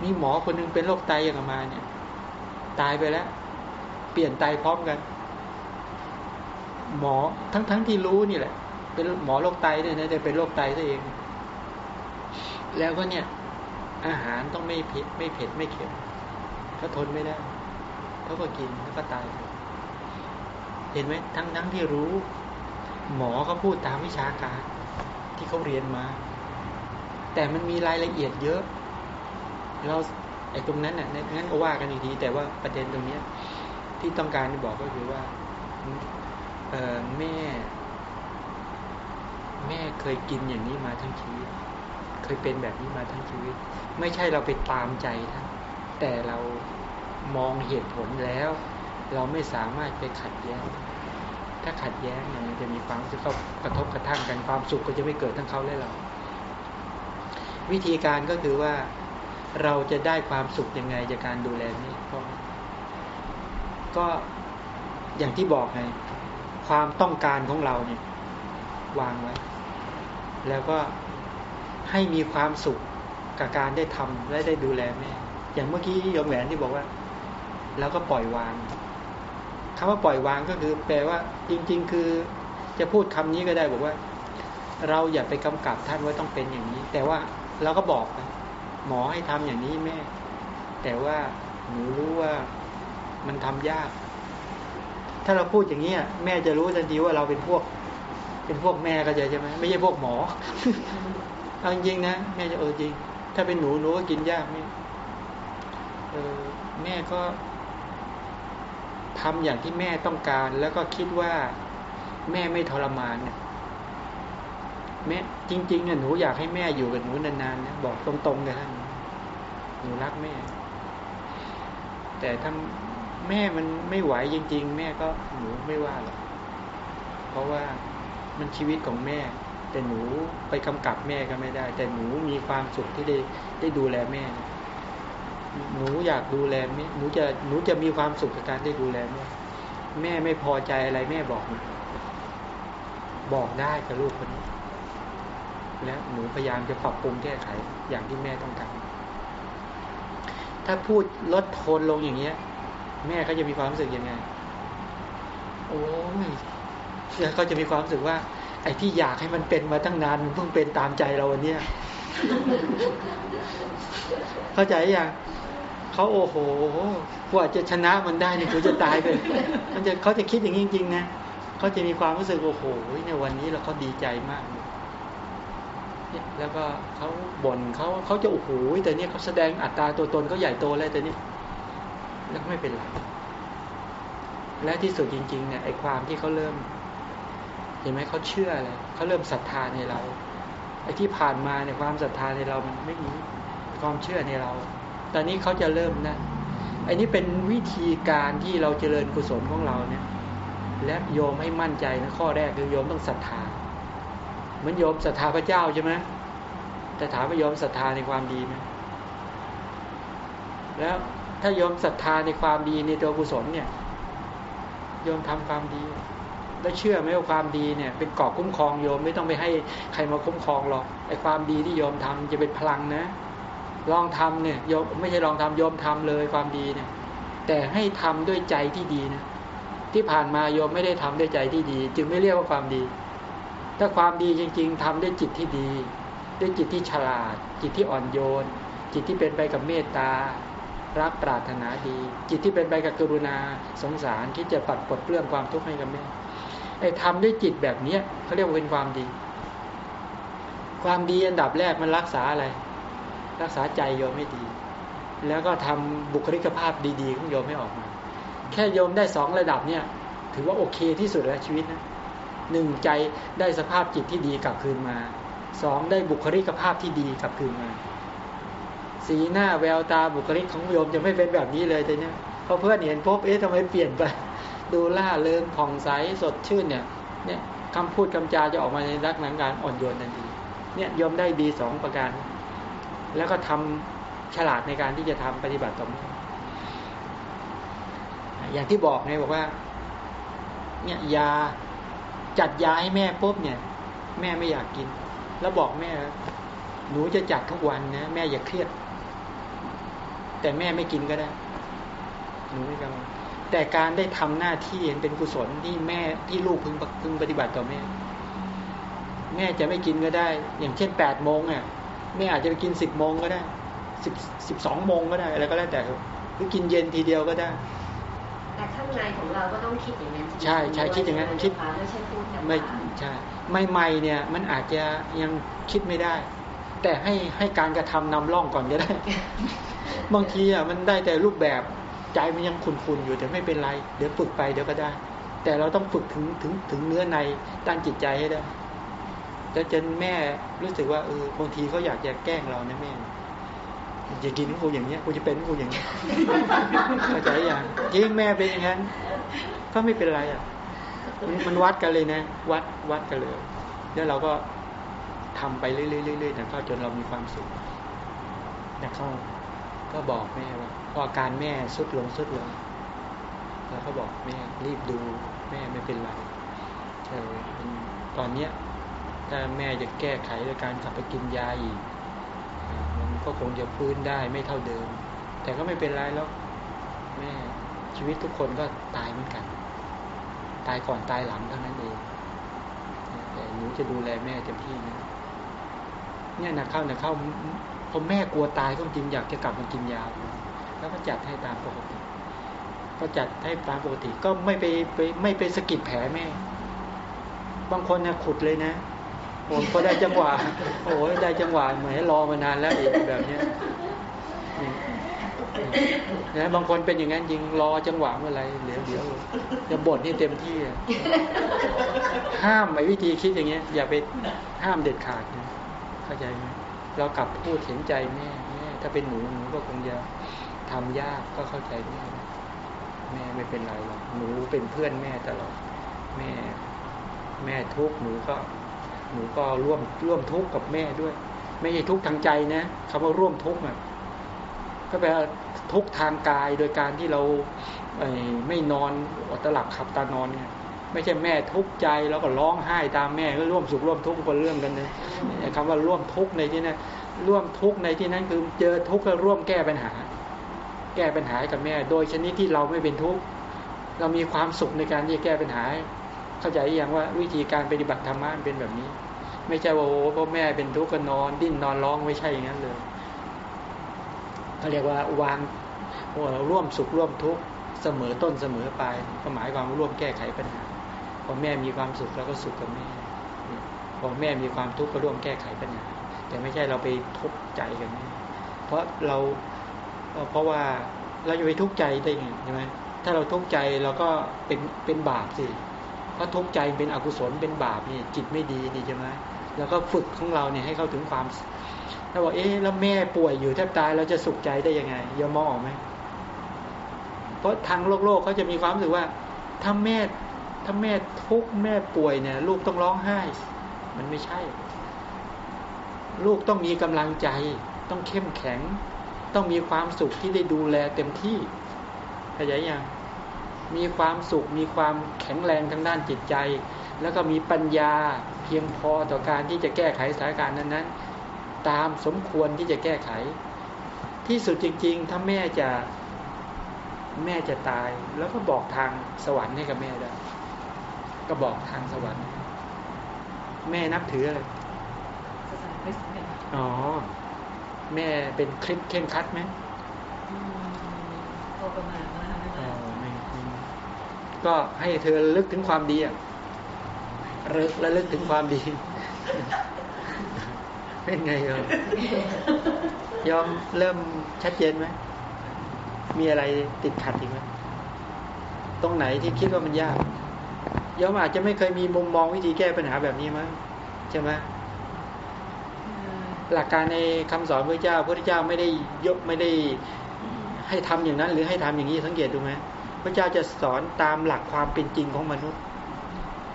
มีหมอคนนึงเป็นโรคไตอย่างอามาเนี่ย ตายไปแล้ว เปลี่ยนไตพร้อมกัน หมอทั้งๆทที่รู้นี่แหละ เป็นหมอโรคไตเนี่ยนะแต่เป็นโรคไตตัวเอง แล้วก็เนี่ย อาหารต้องไม่เผ็ดไม่เผ็ดไม่เค็มเขาทนไม่ได้เขาก็กินแล้วก็ตายเห็นไหมทั้งทั้งที่รู้ หมอเขาพูดตามวิชาการ ที่เขาเรียนมา แต่มันมีรายละเอียดเยอะ เรา อ้ตรงนั้นน่ะงั้นก็ว่ากันอีกทีแต่ว่าประเด็นตรงเนี้ย ที่ต้องการจะบอกก็คือว่าเออแม่ แม่เคยกินอย่างนี้มาทั้งชีวิต เคยเป็นแบบนี้มาทั้งชีวิต ไม่ใช่เราไปตามใจท่านแต่เรามองเหตุผลแล้ว เราไม่สามารถไปขัดแย้ง ถ้าขัดแย้งเนี่ยมันจะมีความจะเข้ากระทบกระทั่งกันความสุขก็จะไม่เกิดทั้งเขาและเรา วิธีการก็คือว่า เราจะได้ความสุขยังไงจากการดูแลนี้ก็ก็อย่างที่บอกไงความต้องการของเราเนี่ย วางไว้ แล้วก็ให้มีความสุขกับการได้ทำและได้ดูแลแม่อย่างเมื่อกี้โยมแหวนที่บอกว่าเราก็ปล่อยวางคำว่าปล่อยวางก็คือ แปลว่า จริง ๆ คือจะพูดคำนี้ก็ได้บอกว่า เราอย่าไปกำกับท่านว่าต้องเป็นอย่างนี้ แต่ว่าเราก็บอกนะ หมอให้ทำอย่างนี้แม่ แต่ว่าหนูรู้ว่ามันทำยาก ถ้าเราพูดอย่างนี้ยแม่จะรู้ทันทีว่าเราเป็นพวก เป็นพวกแม่ก็จะใช่ไหมไม่ใช่พวกหมอเอาจริงนะแม่จะเออจริง ถ้าเป็นหนูหนูก็กินยากแม่เออแม่ก็ทำอย่างที่แม่ต้องการ แล้วก็คิดว่า แม่ไม่ทรมานเนี่ย แม่จริงๆอะหนูอยากให้แม่อยู่กับหนูนานๆนะบอกตรงๆเลยท่านหนูรักแม่ แต่ถ้าแม่มันไม่ไหวจริง ๆ แม่ก็หนูไม่ว่าหรอกเพราะว่ามันชีวิตของแม่ แต่หนูไปกำกับแม่ก็ไม่ได้ แต่หนูมีความสุขที่ได้ได้ดูแลแม่หนูอยากดูแลแม่หนูจะหนูจะมีความสุขกับการได้ดูแลแม่แม่ไม่พอใจอะไรแม่บอกหนูบอกได้กับลูกคนนี้ และหนูพยายามจะปรับปรุงแก้ไขอย่างที่แม่ต้องการ ถ้าพูดลดโทนลงอย่างเงี้ย แม่ก็จะมีความรู้สึกยังไง โอ้ยแล้วก็จะมีความรู้สึกว่า ไอ้ที่อยากให้มันเป็นมาตั้งนานมันเพิ่งเป็นตามใจเราวันเนี้ยเข้าใจยังเขาโอ้โหกว่าจะชนะมันได้เนี่ยกูจะตายไปมันจะเขาจะคิดอย่างนี้จริงๆนะเขาจะมีความรู้สึกโอ้โหในวันนี้เราเขาดีใจมาก แล้วก็เขาบ่นเขาเขาจะโอ้โหแต่เนี้ยเขาแสดงอัตราตัวตนเขาใหญ่โตแล้วแต่นี้แล้วไม่เป็นไรและที่สุดจริงๆเนี่ยไอ้ความที่เขาเริ่ม เห็นไหมเขาเชื่ออะไรเขาเริ่มศรัทธาในเราไอ้ที่ผ่านมาเนี่ยความศรัทธาในเรามันไม่มีความเชื่อในเรา ตอนนี้เขาจะเริ่มนะไอ้นี้เป็นวิธีการที่เราเจริญกุศลของเราเนี่ย และโยมให้มั่นใจนะข้อแรกคือโยมต้องศรัทธา มือนโยมศรัทธาพระเจ้าใช่ไหมแต่ถามว่าโยมศรัทธาในความดีไหมแล้วถ้าโยมศรัทธาในความดีในตัวกุศลเนี่ยโยมทำความดี แล้วเชื่อไหมว่าความดีเนี่ย เป็นเกาะคุ้มครองโยมไม่ต้องไปให้ใครมาคุ้มครองหรอกไอ้ความดีที่โยมทำจะเป็นพลังนะ ลองทำเนี่ยโยมไม่ใช่ลองทำโยมทำเลยความดีเนี่ย แต่ให้ทำด้วยใจที่ดีนะที่ผ่านมาโยมไม่ได้ทำด้วยใจที่ดี จึงไม่เรียกว่าความดี ถ้าความดีจริง ๆทำด้วยจิตที่ดี ด้วยจิตที่ฉลาด จิตที่อ่อนโยน จิตที่เป็นไปกับเมตตา รักปรารถนาดี จิตที่เป็นไปกับกรุณาสงสารคิดจะปัดปลดเปลื้องความทุกข์ให้กับแม่ไอ้ทำด้วยจิตแบบเนี้ยเขาเรียกว่าเป็นความดี ความดีอันดับแรกมันรักษาอะไร รักษาใจโยมไม่ดี แล้วก็ทำบุคลิกภาพดีๆของโยมให้ออกมา แค่โยมได้สองระดับเนี่ย ถือว่าโอเคที่สุดแล้วชีวิตนะ หนึ่งใจได้สภาพจิตที่ดีกลับคืนมาสองได้บุคลิกภาพที่ดีกลับคืนมา สีหน้าแววตาบุคลิกของโยมจะไม่เป็นแบบนี้เลยแต่เนี้ยพอเพื่อนเห็นพบเอ๊ะทำไมเปลี่ยนไป ดูล่าเริงผ่องใสสดชื่นเนี่ยเนี่ยคำพูดคำจาจะออกมาในรักนังการอ่อนโยนทันทีเนี่ยโยมได้ดีสองประการ แล้วก็ทำฉลาดในการที่จะทำปฏิบัติต่ออย่างที่บอกไงบอกว่า เนี่ยยา จัดยาให้แม่ปุ๊บเนี่ย แม่ไม่อยากกิน แล้วบอกแม่ หนูจะจัดทุกวันนะแม่อย่าเครียด แต่แม่ไม่กินก็ได้ หนูไม่กังวลแต่การได้ทำหน้าที่เป็นกุศลที่แม่ที่ลูกพึงพึงปฏิบัติต่อแม่ แม่จะไม่กินก็ได้ อย่างเช่นแปดโมงเนี่ยแม่อาจจะไปกินสิบโมงก็ได้สิบสิบสองโมงก็ได้อะไรก็แล้วแต่หรือกินเย็นทีเดียวก็ได้ แต่ข้างในของเราก็ต้องคิดอย่างนั้นใช่ใช่คิดอย่างนั้นคิดไม่ใช่พูดกันไม่ใช่ไม่ใหม่เนี่ยมันอาจจะยังคิดไม่ได้ แต่ให้ให้การกระทำนำร่องก่อนก็ได้ บางทีอะมันได้แต่รูปแบบใจมันยังคุนๆอยู่แต่ไม่เป็นไร เดี๋ยวฝึกไปเดี๋ยวก็ได้ แต่เราต้องฝึกถึงถึงถึงเนื้อในด้านจิตใจให้ได้แล้วจนแม่รู้สึกว่าเออบางทีเขาอยากจะแกล้งเรานะแม่ อย่ากินกูอย่างเนี้ยกูจะเป็นกูอย่างนี้ยเข้าใจอย่างยิ่งแม่เป็นอย่างนั้น ก็ไม่เป็นไรอะมันวัดกันเลยนะ วัดวัดกันเลย แล้วเราก็ทำไปเรื่อยๆๆแต่ก็จนเรามีความสุขแต่เขาก็บอกแม่ว่าพออาการแม่สุดลงสุดลงเราก็บอกแม่รีบดูแม่ไม่เป็นไรเออตอนเนี้ยถ้าแม่จะแก้ไขโดยการกลับไปกินยาอีก ก็คงจะฟื้นได้ไม่เท่าเดิม แต่ก็ไม่เป็นไรแล้วแม่ชีวิตทุกคนก็ตายเหมือนกัน ตายก่อนตายหลังเท่านั้นเองแต่หนูจะดูแลแม่เต็มที่นะเนี่ยนะเข้านะเข้าพอแม่กลัวตายก็จริงอยากจะกลับมากินยาแล้วก็จัดให้ตามปกติ ก็จัดให้ตามปกติ ก็ไม่ไปไปไม่ไปสะกิดแผลแม่ บางคนเนี่ยขุดเลยนะ โอ้ก็ได้จังหวะโอ้ยได้จังหวะเหมือนให้รอมานานแล้วอีกแบบเนี้ยนะบางคนเป็นอย่างนั้นจริงรอจังหวะเมื่อไรเดี๋ยวเดี๋ยวจะบ่นนี่เต็มที่ห้ามไอ้วิธีคิดอย่างเงี้ย อย่าไปห้ามเด็ดขาดนะเข้าใจไหมเรากลับพูดเห็นใจแม่แม่ถ้าเป็นหนูหนูก็คงจะทำยากก็เข้าใจแม่แม่ไม่เป็นไรหรอกหนูเป็นเพื่อนแม่ตลอดแม่ แม่ทุกหนูก็ หนูก็ร่วมร่วมทุกข์กับแม่ด้วย ไม่ใช่ทุกข์ทางใจนะคำว่าร่วมทุกข์อะก็แปลว่าทุกข์ทางกายโดยการที่เราไม่นอนอดตลับขับตานอนเนี่ยไม่ใช่แม่ทุกข์ใจแล้วก็ร้องไห้ตามแม่ก็ร่วมสุขร่วมทุกข์คนเรื่องกันนะคำว่าร่วมทุกข์ในที่นั้นร่วมทุกข์ในที่นั้นคือเจอทุกข์ก็ร่วมแก้ปัญหา แก้ปัญหากับแม่ โดยชนิดที่เราไม่เป็นทุกข์เรามีความสุขในการที่จะแก้ปัญหา เข้าใจอย่างว่าวิธีการปฏิบัติธรรมะเป็นแบบนี้ ไม่ใช่ว่าโอ้พ่อแม่เป็นทุกข์ก็นอน ดิ้นนอนร้องไม่ใช่อย่างนั้นเลยเขาเรียกว่าวางร่วมสุขร่วมทุกข์เสมอต้นเสมอปลายก็หมายความร่วมแก้ไขปัญหาพอแม่มีความสุขเราก็สุขกับแม่พอแม่มีความทุกข์ก็ร่วมแก้ไขปัญหาแต่ไม่ใช่เราไปทุกข์ใจกันเพราะเราเพราะว่าเราจะไปทุกข์ใจได้ไงใช่ไหมถ้าเราทุกข์ใจเราก็เป็นเป็นบาปสิ เพราะทุกข์ใจเป็นอกุศลเป็นบาปนี่จิตไม่ดีดีใช่ไหมแล้วก็ฝึกของเราเนี่ยให้เข้าถึงความถ้าบอกเอ๊ะแล้วแม่ป่วยอยู่แทบตายเราจะสุขใจได้ยังไงยอมมองออกไหมเพราะทางโลกโลกเขาจะมีความรู้สึกว่าถ้าแม่ถ้าแม่ทุกข์แม่ป่วยเนี่ย ลูกต้องร้องไห้ มันไม่ใช่ ลูกต้องมีกำลังใจ ต้องเข้มแข็ง ต้องมีความสุขที่ได้ดูแลเต็มที่ขยายย่าง มีความสุข มีความแข็งแรงทางด้านจิตใจ แล้วก็มีปัญญาเพียงพอต่อการที่จะแก้ไขสถานการณ์นั้นๆ ตามสมควรที่จะแก้ไข ที่สุดจริง ๆ ถ้าแม่จะแม่จะตาย แล้วก็บอกทางสวรรค์ให้กับแม่ได้ก็บอกทางสวรรค์ แม่นับถืออะไรศาสนาคริสต์เนี่ยอ๋อ แม่เป็นคลิปเข่งคัดไหมพอประมาณ ก็ให้เธอลึกถึงความดีอะระระลึกถึงความดี เป็นไงเออยอมเริ่มชัดเจนไหมมีอะไรติดขัดอีกไหมตรงไหนที่คิดว่ามันยากยอมอาจจะไม่เคยมีมุมมองวิธีแก้ปัญหาแบบนี้มั้งใช่ไหมหลักการในคำสอนพระเจ้าพระเจ้าไม่ได้ยกไม่ได้ให้ทำอย่างนั้น หรือให้ทำอย่างนี้สังเกตดูไหม ระเจ้าจะสอนตามหลักความเป็นจริงของมนุษย์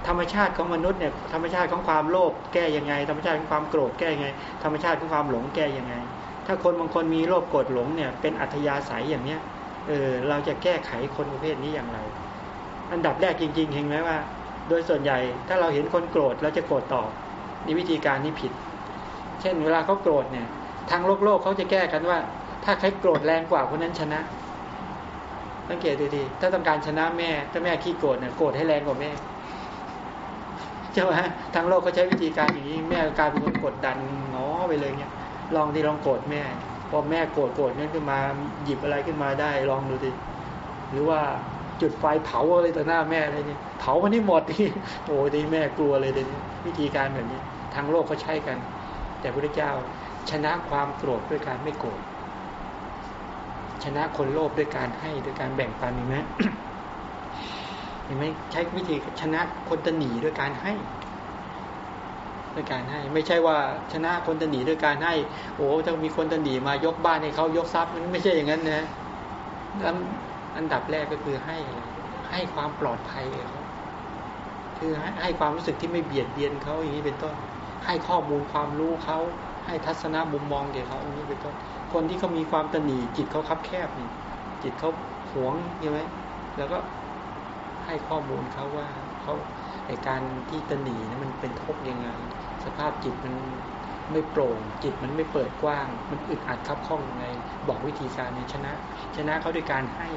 ธรรมชาติของมนุษย์เนี่ยธรรมชาติของความโลภแก้ยังไง ธรรมชาติของความโกรธแก้ยังไง ธรรมชาติของความหลงแก้ยังไง ถ้าคนบางคนมีโลภโกรธหลงเนี่ยเป็นอัธยาศัยอย่างเนี้ยเออเราจะแก้ไขคนประเภทนี้อย่างไร อันดับแรกจริง ๆ เห็นไหมว่า โดยส่วนใหญ่ถ้าเราเห็นคนโกรธเราจะโกรธตอบนี่วิธีการนี้ผิด เช่น เวลาเขาโกรธเนี่ย ทางโลกโลกเขาจะแก้กันว่า ถ้าใครโกรธแรงกว่าคนนั้นชนะ สังเกตดูดีถ้าต้องการชนะแม่ ถ้าแม่ขี้โกรธเนี่ยโกรธให้แรงกว่าแม่ใช่ไหมทางโลกเขาใช้วิธีการอย่างนี้ แม่กลายเป็นคนกดดันง้อไปเลยเนี่ยลองที่ลองโกรธแม่พอแม่โกรธโกรธนั่นขึ้นมาหยิบอะไรขึ้นมาได้ลองดูดิหรือว่าจุดไฟเผาอะไรต่อหน้าแม่อะไรเนี่ยเผามันนี่หมดที่โอ้ดีแม่กลัวเลยเดี๋ยวนี้วิธีการแบบนี้ ทางโลกเขาใช้กัน แต่พระเจ้าชนะความโกรธด้วยการไม่โกรธ ชนะคนโลภด้วยการให้ด้วยการแบ่งปันเห็นไหมเห็นไหมใช้วิธีชนะคนตนีด้วยการให้ด้วยการให้ ไม่ใช่ว่าชนะคนตนีด้วยการให้ โอ้ถ้ามีคนตนีมายกบ้านให้เขายกทรัพย์มันไม่ใช่อย่างนั้นนะแล้วอันดับแรกก็คือให้ให้ความปลอดภัยเขาคือให้ให้ความรู้สึกที่ไม่เบียดเบียนเขาอย่างนี้เป็นต้น ให้ข้อมูลความรู้เขาให้ทัศนมุมมองแก่เขาอย่างนี้เป็นต้น คนที่เขามีความตนีจิตเขาคับแคบนี่จิตเขาหวงใช่ไหมแล้วก็ให้ข้อมูลเขาว่าเขาในการที่ตนีนะมันเป็นทุกข์ยังไง สภาพจิตมันไม่โปร่ง จิตมันไม่เปิดกว้าง มันอึดอัดคับข้องไงบอกวิธีการเนี่ยชนะ ชนะเขาด้วยการให้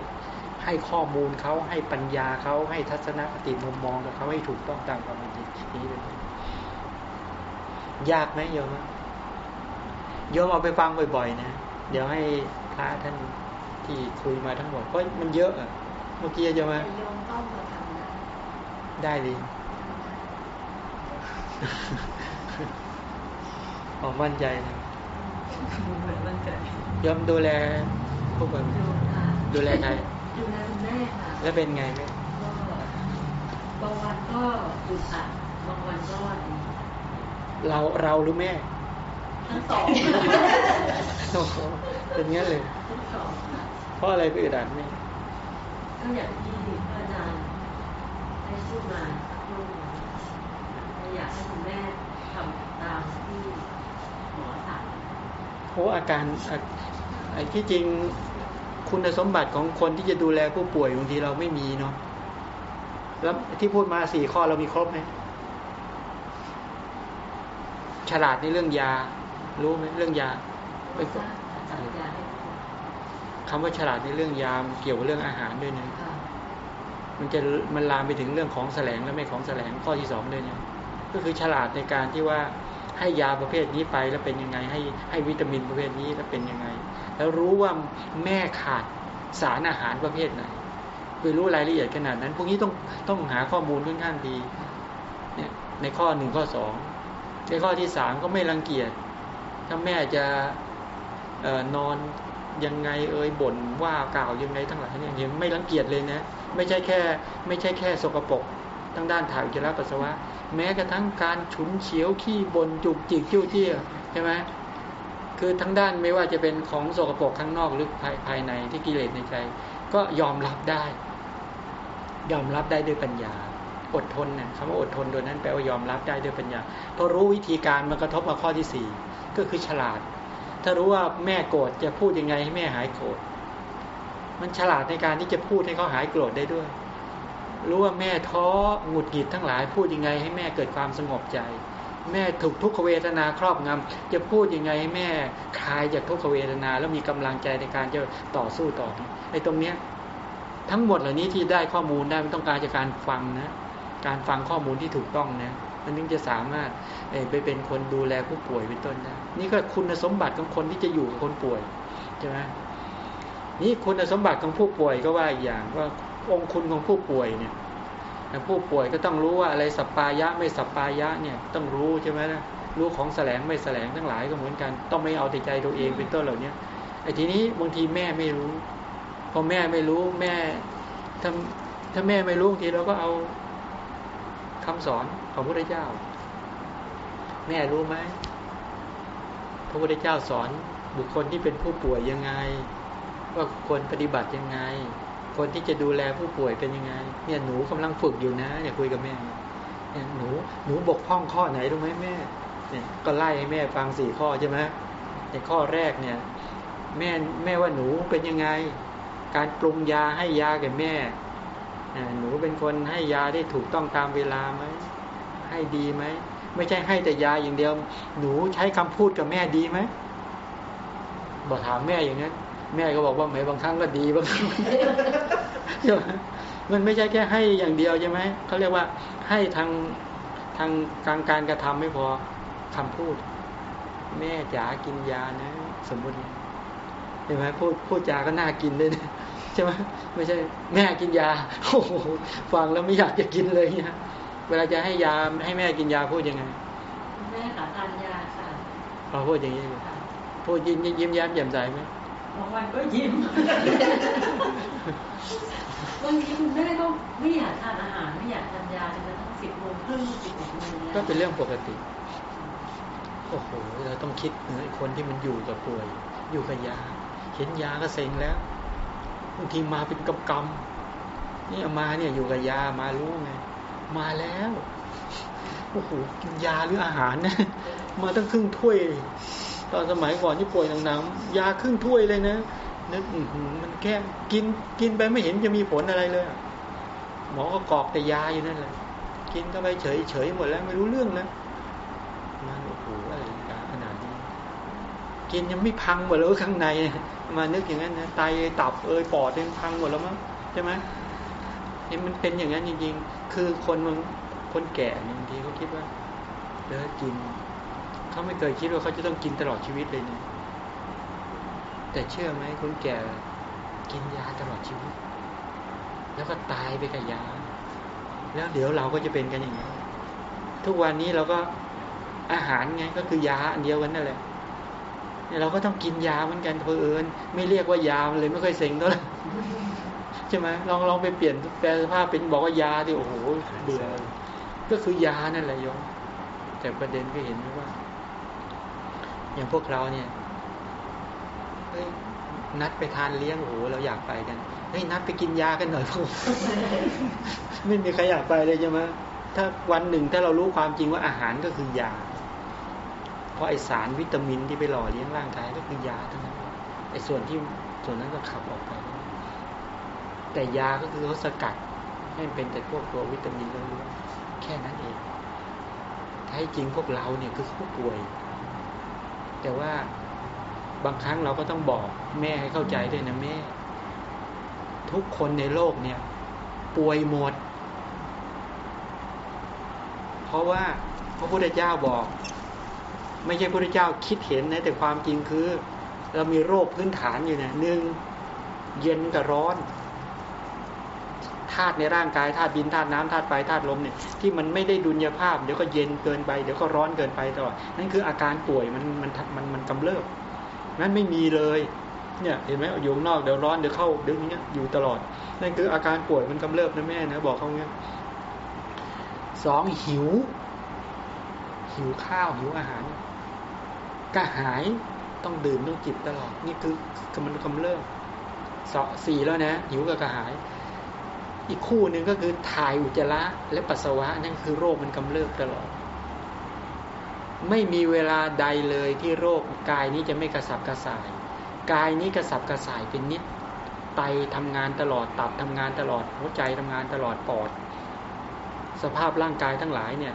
ให้ข้อมูลเขาให้ปัญญาเขาให้ทัศนคติมุมมองกับเขาให้ถูกต้องตามความเป็นจริงนี้เป็นยากไหมโยมโยมเอาไปฟังบ่อย ๆ นะ เดี๋ยวให้พระท่านที่คุยมาทั้งหมดเพราะมันเยอะอะเมื่อกี้โยมแต่โยมต้องมาทำนะได้เลยออกมั่นใจนะเหมือนมันเกิดยอมดูแลพวกแบบโยมค่ะดูแลใครดูแลคุณแม่ค่ะแล้วเป็นไงไหมก็บางวันก็อึดอัดบางวันก็ดีเราเราหรือแม่ ทั้งสองโอ้โหเป็นงั้นเลยทั้งสองค่ะเพราะอะไรไปอึดอัดแม่ก็อยากที่พระอาจารย์ได้พูดมาสักครู่หนึ่งอยากให้คุณแม่ทำตามที่หมอสั่งเพราะอาการอะไอ้ที่จริงคุณสมบัติของคนที่จะดูแลผู้ป่วยบางทีเราไม่มีเนาะแล้วที่พูดมาสี่ข้อเรามีครบไหมฉลาดในเรื่องยา รู้ไหมเรื่องยาไม่ทราบจัดยาให้ทุกคนคำว่าฉลาดในเรื่องยามเกี่ยวกับเรื่องอาหารด้วยนะค่ะมันจะมันลามไปถึงเรื่องของแสลงและไม่ของแสลงข้อที่สองด้วยเนี่ยก็คือฉลาดในการที่ว่าให้ยาประเภทนี้ไปแล้วเป็นยังไง ให้ให้วิตามินประเภทนี้แล้วเป็นยังไง แล้วรู้ว่าแม่ขาดสารอาหารประเภทไหนคือรู้รายละเอียดขนาดนั้น พวกนี้ต้องต้องหาข้อมูลค่อนข้างดีเนี่ยในข้อหนึ่งข้อสองในข้อที่สามก็ไม่รังเกียจ ถ้าแม่จะเออนอนยังไงเอ่ยบ่นว่ากล่าวยังไงทั้งหลายเนี่ยยังไม่รังเกียจเลยนะ ไม่ใช่แค่ ไม่ใช่แค่สกปรกทั้งด้านถ่ายอุจจาระปัสสาวะ แม้กระทั่งการฉุนเฉียวขี้บนจุกจิกจิ้วเจี้ยใช่ไหมคือทั้งด้านไม่ว่าจะเป็นของสกปรกข้างนอกหรือภายภายในที่กิเลสในใจ ก็ยอมรับได้ ยอมรับได้ด้วยปัญญา อดทนเนี่ยคำว่าอดทนโดยนั้นแปลว่ายอมรับได้ด้วยปัญญาเพราะรู้วิธีการมันกระทบมาข้อที่สี่ก็คือฉลาด ถ้ารู้ว่าแม่โกรธจะพูดยังไงให้แม่หายโกรธมันฉลาดในการที่จะพูดให้เขาหายโกรธได้ด้วย รู้ว่าแม่ท้อหงุดหงิดทั้งหลาย พูดยังไงให้แม่เกิดความสงบใจ แม่ถูกทุกขเวทนาครอบงำจะพูดยังไงให้แม่คลายจากทุกขเวทนา แล้วมีกำลังใจในการจะต่อสู้ต่อไอ้ตรงเนี้ยทั้งหมดเหล่านี้ที่ได้ข้อมูลได้มันต้องการจากการฟังนะ การฟังข้อมูลที่ถูกต้องนะมันถึงจะสามารถไปเป็นคนดูแลผู้ป่วยเป็นต้นได้นี่ก็คุณสมบัติของคนที่จะอยู่กับคนป่วยใช่ไหมนี่คุณสมบัติของผู้ป่วยก็ว่าอีกอย่างว่าองค์คุณของผู้ป่วยเนี่ยผู้ป่วยก็ต้องรู้ว่าอะไรสัปปายะไม่สัปปายะเนี่ยต้องรู้ใช่ไหมนะรู้ของแสลงไม่แสลงทั้งหลายก็เหมือนกัน ต้องไม่เอาแต่ใจตัวเองเป็นต้นเหล่านี้ไอ้ทีนี้บางทีแม่ไม่รู้ พอแม่ไม่รู้แม่ถ้าถ้าแม่ไม่รู้บางทีเราก็เอา คำสอนของพระพุทธเจ้า แม่รู้ไหมพระพุทธเจ้าสอนบุคคลที่เป็นผู้ป่วยยังไง ว่าควรปฏิบัติยังไง คนที่จะดูแลผู้ป่วยเป็นยังไง เนี่ยหนูกำลังฝึกอยู่นะเนี่ยคุยกับแม่เนี่ยหนูหนูบกพร่องข้อไหนรู้ไหมแม่เนี่ยก็ไล่ให้แม่ฟังสี่ข้อใช่ไหมในข้อแรกเนี่ย แม่แม่ว่าหนูเป็นยังไง การปรุงยาให้ยาแก่แม่ หนูเป็นคนให้ยาได้ถูกต้องตามเวลาไหมให้ดีไหมไม่ใช่ให้แต่ยาอย่างเดียว หนูใช้คำพูดกับแม่ดีไหมบอกถามแม่อย่างนั้น แม่ก็บอกว่าแหมบางครั้งก็ดีบางครั้งมันไม่ใช่แค่ให้อย่างเดียวใช่ไหมเขาเรียกว่าให้ทางทางการการกระทำไม่พอคำพูด แม่จ๋ากินยานะ สมมติเห็นไหมพูดพูดจาก็น่ากินเลยนะ ใช่ไหมไม่ใช่แม่กินยาโอ้โหฟังแล้วไม่อยากจะกินเลยเนี่ยเวลาจะให้ยาให้แม่กินยาพูดยังไงคุณแม่ขาทานยาค่ะพอพูดอย่างนี้เลยพูดยิ้มยิ้มแย้มแจ่มใสไหมบางวันก็ยิ้มบางทีคุณแม่ก็ไม่อยากทานอาหารไม่อยากทานยาจนกระทั่งสิบโมงครึ่งสิบเอ็ดโมงเนี่ยก็เป็นเรื่องปกติโอ้โหเราต้องคิดถึงไอ้คนที่มันอยู่กับป่วย อยู่กับยา เห็นยาก็เซ็งแล้ว บางทีมาเป็นกำกำนี่มาเนี่ยอยู่กับยามารู้ไง มาแล้วโอ้โหกินยาหรืออาหารนะมาตั้งครึ่งถ้วย ตอนสมัยก่อนที่ป่วยหนักๆยาครึ่งถ้วยเลยนะนึกมันแค่กินกินไปไม่เห็นจะมีผลอะไรเลย หมอก็กอกแต่ยาอยู่นั่นแหละกินเข้าไปเฉยเฉยหมดแล้วไม่รู้เรื่องแล้วมันโอ้โหอะไรกันขนาด กินยังไม่พังหมดเลยข้างใน มานึกอย่างนั้นนะไตตับเอยปอดยังพังหมดแล้วมั้งใช่ไหมนี่มันเป็นอย่างนั้นจริงๆ คือคนมันคนแก่บางทีเขาคิดว่าเลิกกินเขาไม่เคยคิดว่าเขาจะต้องกินตลอดชีวิตเลยเนี่ยแต่เชื่อไหมคนแก่กินยาตลอดชีวิต แล้วก็ตายไปกับยา แล้วเดี๋ยวเราก็จะเป็นกันอย่างนี้ทุกวันนี้เราก็อาหารไงก็คือยาอันเดียวกันนั่นแหละ เนี่ยเราก็ต้องกินยาเหมือนกันเพอเอิญไม่เรียกว่ายาเลยไม่ค่อยเซ็งเท่าไหร่ใช่ไหมลองลองไปเปลี่ยนแปลสภาพเป็นบอกว่ายาดิโอ้โหเบื่อก็คือยานั่นแหละโยมแต่ประเด็นก็เห็นไหมว่า อย่างพวกเราเนี่ยเฮ้ยนัดไปทานเลี้ยงโอ้โหเราอยากไปกันเฮ้ยนัดไปกินยากันหน่อยพวกไม่มีใครอยากไปเลยใช่ไหมถ้าวันหนึ่งถ้าเรารู้ความจริงว่าอาหารก็คือยา เพราะไอสารวิตามินที่ไปหล่อเลี้ยงร่างกายก็คือยาทั้งนั้นไอส่วนที่ส่วนนั้นก็ขับออกไป แต่ยาก็คือเขาสกัดให้มันเป็นแต่พวกตัววิตามินล้วนๆแค่นั้นเองแท้จริงพวกเราเนี่ยคือผู้ป่วย แต่ว่าบางครั้งเราก็ต้องบอกแม่ให้เข้าใจด้วยนะแม่ ทุกคนในโลกเนี่ย ป่วยหมด เพราะว่าพระพุทธเจ้าบอก ไม่ใช่พระเจ้าคิดเห็นนะแต่ความจริงคือ เรามีโรคพื้นฐานอยู่เนี่ยหนึ่งเย็นกับร้อนธาตุในร่างกายธาตุดินธาตุน้ำธาตุไฟธาตุลมเนี่ยที่มันไม่ได้ดุลยภาพ เดี๋ยวก็เย็นเกินไปเดี๋ยวก็ร้อนเกินไปตลอดนั่นคืออาการป่วยมันมันมันมันกำเริบนั้นไม่มีเลยเนี่ยเห็นไหมอยู่นอกเดี๋ยวร้อนเดี๋ยวเข้าเดี๋ยวนี้อยู่ตลอด นั่นคืออาการป่วยมันกำเริบนะแม่นะบอกเขาเงี้ยสองหิว หิวข้าวหิวอาหาร กระหายต้องดื่มต้องจิบตลอด นี่คือคือมันกำเริบสอสี่แล้วนะหิวกับกระหาย อีกคู่หนึ่งก็คือถ่ายอุจจาระและปัสสาวะนั่นคือโรคมันกำเริบตลอด ไม่มีเวลาใดเลยที่โรคกายนี้จะไม่กระสับกระส่าย กายนี้กระสับกระส่ายเป็นนิดไตทำงานตลอดตับทำงานตลอดหัวใจทำงานตลอดปอด สภาพร่างกายทั้งหลายเนี่ย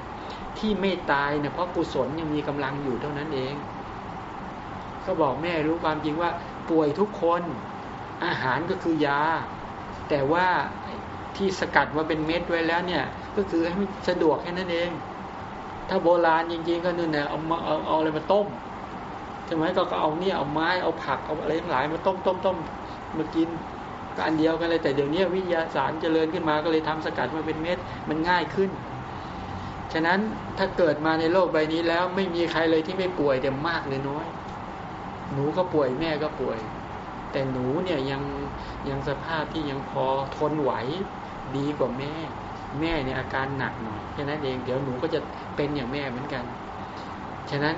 ที่ไม่ตายเนี่ยเพราะกุศลยังมีกำลังอยู่เท่านั้นเอง ก็บอกแม่รู้ความจริงว่าป่วยทุกคนอาหารก็คือยา แต่ว่าที่สกัดมาเป็นเม็ดไว้แล้วเนี่ย ก็คือให้สะดวกแค่นั้นเอง ถ้าโบราณจริงๆก็นู่นเนี่ยเอามาเอาเอาอะไรมาต้มใช่ไหมก็เอาเนี่ยเอาไม้เอาผักเอาอะไรทั้งหลายมาต้มต้มต้มมากินก็อันเดียวกันเลยแต่เดี๋ยวนี้วิทยาศาสตร์เจริญขึ้นมาก็เลยทำสกัดมาเป็นเม็ดมันง่ายขึ้น ฉะนั้นถ้าเกิดมาในโลกใบนี้แล้วไม่มีใครเลยที่ไม่ป่วยแต่มากหรือน้อย หนูก็ป่วยแม่ก็ป่วย แต่หนูเนี่ยยังยังสภาพที่ยังพอทนไหวดีกว่าแม่ แม่เนี่ยอาการหนักหน่อยแค่นั้นเองเดี๋ยวหนูก็จะเป็นอย่างแม่เหมือนกัน ฉะนั้น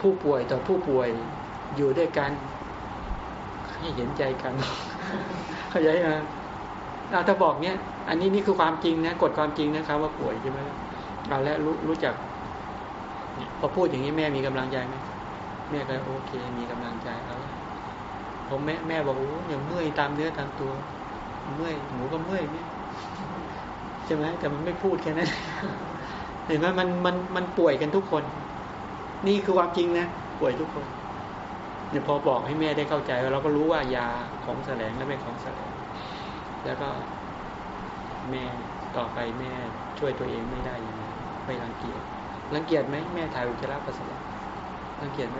ผู้ป่วยต่อผู้ป่วยอยู่ด้วยกันให้เห็นใจกันเข้าใจไหมเราถ้าบอกเนี้ยอันนี้นี่คือความจริงนะกฎความจริงนะครับว่าป่วยใช่ไหมเราแล้วรู้รู้จักพอพูดอย่างนี้แม่มีกำลังใจไหม แม่ก็โอเค มีกำลังใจเอาผมแม่แม่บอกโอ้อย่างเมื่อยตามเนื้อตามตัว เมื่อยหนูก็เมื่อยแม่ยใช่ไหมแต่มันไม่พูดแค่นั้นเห็นไหมมันมันมันป่วยกันทุกคน นี่คือความจริงนะป่วยทุกคนเนี่ยพอบอกให้แม่ได้เข้าใจเราก็รู้ว่ายาของแสลงและไม่ของแสลงแล้วก็แม่ต่อไปแม่ช่วยตัวเองไม่ได้ยังไงไม่รังเกียจรังเกียจไหมแม่ถ่ายอุจจาระปัสสาวะ รังเกียจไหม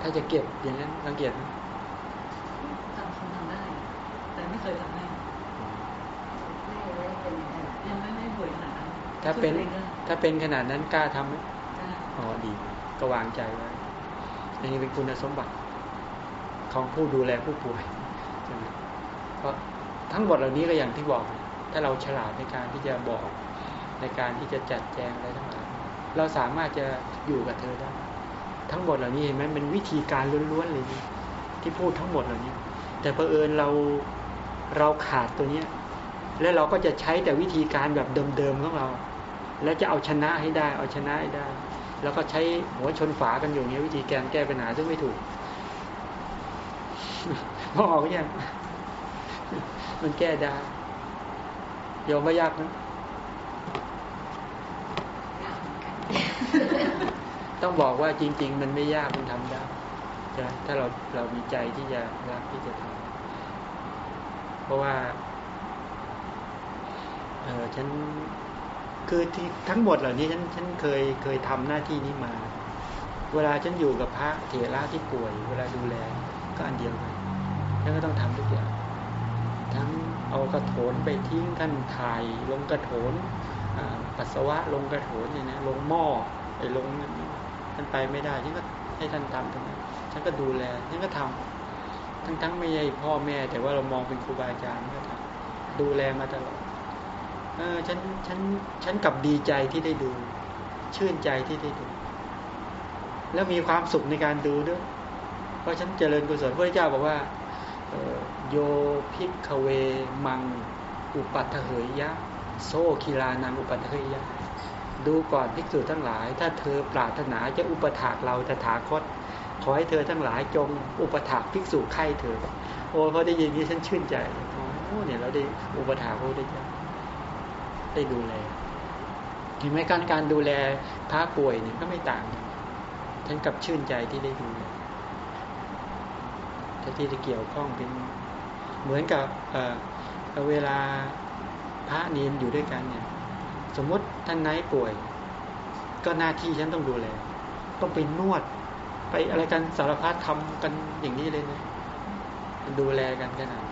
ถ้าจะเก็บอย่างนั้นรังเกียจไหมทำคงทำได้ แต่ไม่เคยทำให้ไม่ได้เป็นขนาดยังไม่ไม่ป่วยขนาดนั้นถ้าเป็นช่วยตัวองได้ถ้าเป็นขนาดนั้นกล้าทำไหมได้อ๋อดีก็วางใจไว้อันนี้เป็นคุณสมบัติของผู้ดูแลผู้ป่วยใช่ไหมเพราะทั้งหมดเหล่านี้ก็อย่างที่บอก ถ้าเราฉลาดในการที่จะบอกในการที่จะจัดแจงอะไรทั้งหลาย เราสามารถจะอยู่กับเธอได้ ทั้งหมดเหล่านี้เห็นไหมเป็นวิธีการล้วนๆเลยที่พูดทั้งหมดเหล่านี้ แต่เผอิญเราเราขาดตัวเนี้ยแล้วเราก็จะใช้แต่วิธีการแบบเดิมๆของเรา แล้วจะเอาชนะให้ได้ เอาชนะให้ได้ แล้วก็ใช้หัวชนฝากันอยู่เนี้ยวิธีแการแก้ปัญหาซึ่งไม่ถูกมองออกยังมันแก้ได้โยมไม่ยากนะ ยากเหมือนกัน ต้องบอกว่าจริง ๆ มันไม่ยากมันทำได้ใช่ไหมถ้าเราเรามีใจที่จะรักที่จะทำเพราะว่าเออฉันคือที่ทั้งหมดเหล่านี้ฉันฉันเคยเคยทำหน้าที่นี้มา เวลาฉันอยู่กับพระเถระที่ป่วย เวลาดูแลก็อันเดียวกันฉันก็ต้องทำทุกอย่าง ทั้งเอากระโถนไปทิ้งท่านถ่ายลงกระโถนปัสสาวะลงกระโถนเนี่ยนะลงหม้อไปลง ท่านไปไม่ได้ฉันก็ให้ท่านทำตรงนั้นฉันก็ดูแลฉันก็ทำทั้งทั้งไม่ใช่พ่อแม่ แต่ว่าเรามองเป็นครูบาอาจารย์ก็ทำดูแลมาตลอดเออฉันฉันฉันกับดีใจที่ได้ดู ชื่นใจที่ได้ดู แล้วมีความสุขในการดูด้วย เพราะฉันเจริญกุศลพระเจ้าบอกว่าโยพิกเวมัง อุปัตเหยยะ โซคีลานังอุปัตเหยยะ ดูก่อนภิกษุทั้งหลาย ถ้าเธอปรารถนาจะอุปถากเราตถาคต ขอให้เธอทั้งหลายจงอุปถากภิกษุไข่เธอ โอ้พอได้ยินนี้ฉันชื่นใจโอ้เนี่ยเราได้อุปถากพระพุทธเจ้าได้ดูแลเห็นไหมการการดูแลพระป่วยเนี่ยก็ไม่ต่างฉันกับชื่นใจที่ได้ดูแลที่จะเกี่ยวข้องเป็นเหมือนกับเเวลาพระเนียนอยู่ด้วยกันเนี่ย สมมติท่านไหนป่วย ก็หน้าที่ฉันต้องดูแล ต้องไปนวด ไปอะไรกันสารพัดทำกันอย่างนี้เลยนะดูแลกันขนาด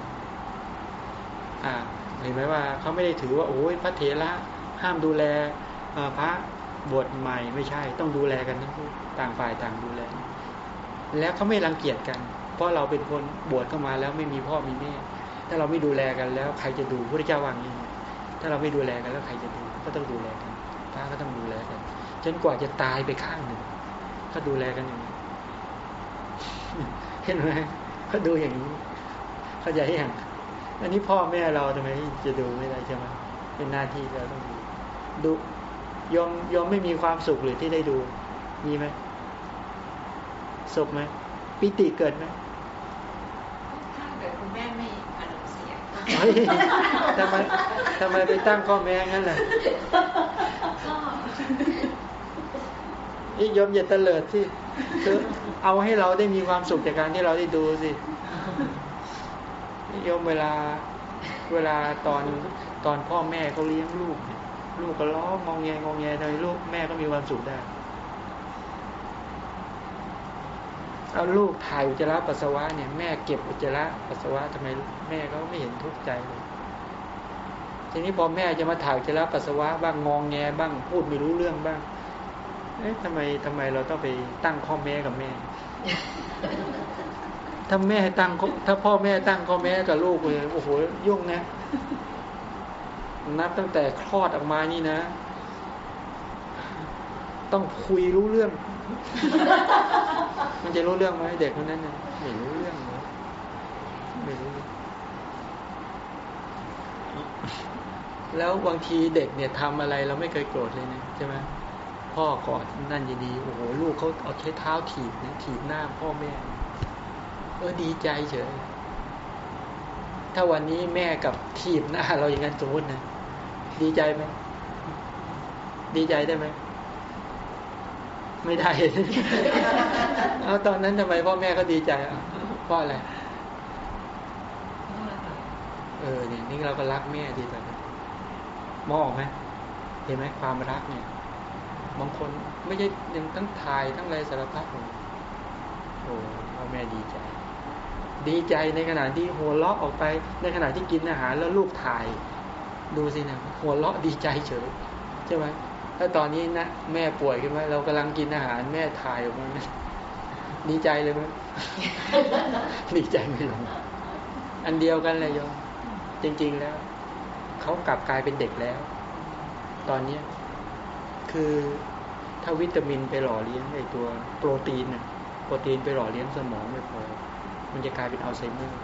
อ่าเห็นไหมว่าเขาไม่ได้ถือว่าโอ้ยพระเถระห้ามดูแลพระบวชใหม่ไม่ใช่ ต้องดูแลกันทั้งคู่ต่างฝ่ายต่างดูแล แล้วเขาไม่รังเกียจกัน เพราะเราเป็นคนบวชเข้ามาแล้วไม่มีพ่อมีแม่ถ้าเราไม่ดูแลกันแล้วใครจะดูพระเจ้าวางอย่างนี้ถ้าเราไม่ดูแลกันแล้วใครจะดู ก็ต้องดูแลกันพระก็ต้องดูแลกันจนกว่าจะตายไปข้างหนึ่ง ก็ดูแลกันอย่างนี้เห็นไหมเขาดูอย่างนี้เขาจะให้อย่างอันนี้พ่อแม่เราทำไมจะดูไม่ได้ใช่ไหมเป็นหน้าที่เราต้องดูดูยอมยอมไม่มีความสุขหรือที่ได้ดู มีไหมสุขไหมปิติเกิดไหมถ้าเกิดคุณแม่ไม่ ทำไมทำไมไปตั้งข้อแม้งั้นล่ะนี่ยมอย่าเตลิดสิคือเอาให้เราได้มีความสุขจากการที่เราได้ดูสิโยมเวลาเวลาตอนตอนพ่อแม่เขาเลี้ยงลูก ลูกก็ร้องงองแงงองแงทำไมลูกแม่ก็มีความสุขได้ เอาลูกถ่ายอุจจาระปัสสาวะเนี่ยแม่เก็บอุจจาระปัสสาวะทำไมแม่เขาไม่เห็นทุกข์ใจเลยทีนี้พอแม่จะมาถ่ายอุจจาระปัสสาวะบ้างงองแงบ้างพูดไม่รู้เรื่องบ้างเอ๊ะทำไมทำไมเราต้องไปตั้งข้อแม่กับแม่ ถ้าแม่ตั้งถ้าพ่อแม่ตั้งข้อแม่กับลูกเลยโอ้โหยุ่งนะ นับตั้งแต่คลอดออกมานี่นะ ต้องคุยรู้เรื่อง มันจะรู้เรื่องไหมเด็กคนนั้นเนี่ยไม่รู้เรื่องเลยไม่รู้แล้วบางทีเด็กเนี่ยทำอะไรเราไม่เคยโกรธเลยนะใช่ไหมพ่อกอดนั่นยินดีโอ้โหลูกเขาเอาใช้เท้าถีบเนี่ยถีบหน้าพ่อแม่เออดีใจเฉยถ้าวันนี้แม่กับทีบหน้าเราอย่างนั้นสมมตินะดีใจไหมดีใจได้ไหม ไม่ได้เอาตอนนั้นทำไมพ่อแม่ก็ดีใจอะเพราะอะไรเออเนี่ยนี่เราก็รักแม่ดีแต่มองไหมเห็นไหมความรักเนี่ยบางคนไม่ใช่ยังทั้งถ่ายทั้งอะไรสารพัดโอ้พ่อแม่ดีใจ ดีใจในขณะที่หัวเราะออกไป ในขณะที่กินอาหารแล้วลูกถ่าย ดูสินะหัวเราะดีใจเฉยใช่ไหม ถ้าตอนนี้นะแม่ป่วยขึ้นมาเรากำลังกินอาหารแม่ถ่ายออกมาดีใจเลยไหมดีใจไม่ลงอันเดียวกันเลยโยมจริง ๆแล้วเขากลับกลายเป็นเด็กแล้ว ตอนนี้คือถ้าวิตามินไปหล่อเลี้ยงไอตัวโปรตีนน่ะโปรตีนไปหล่อเลี้ยงสมองไม่พอ มันจะกลายเป็นอัลไซเมอร์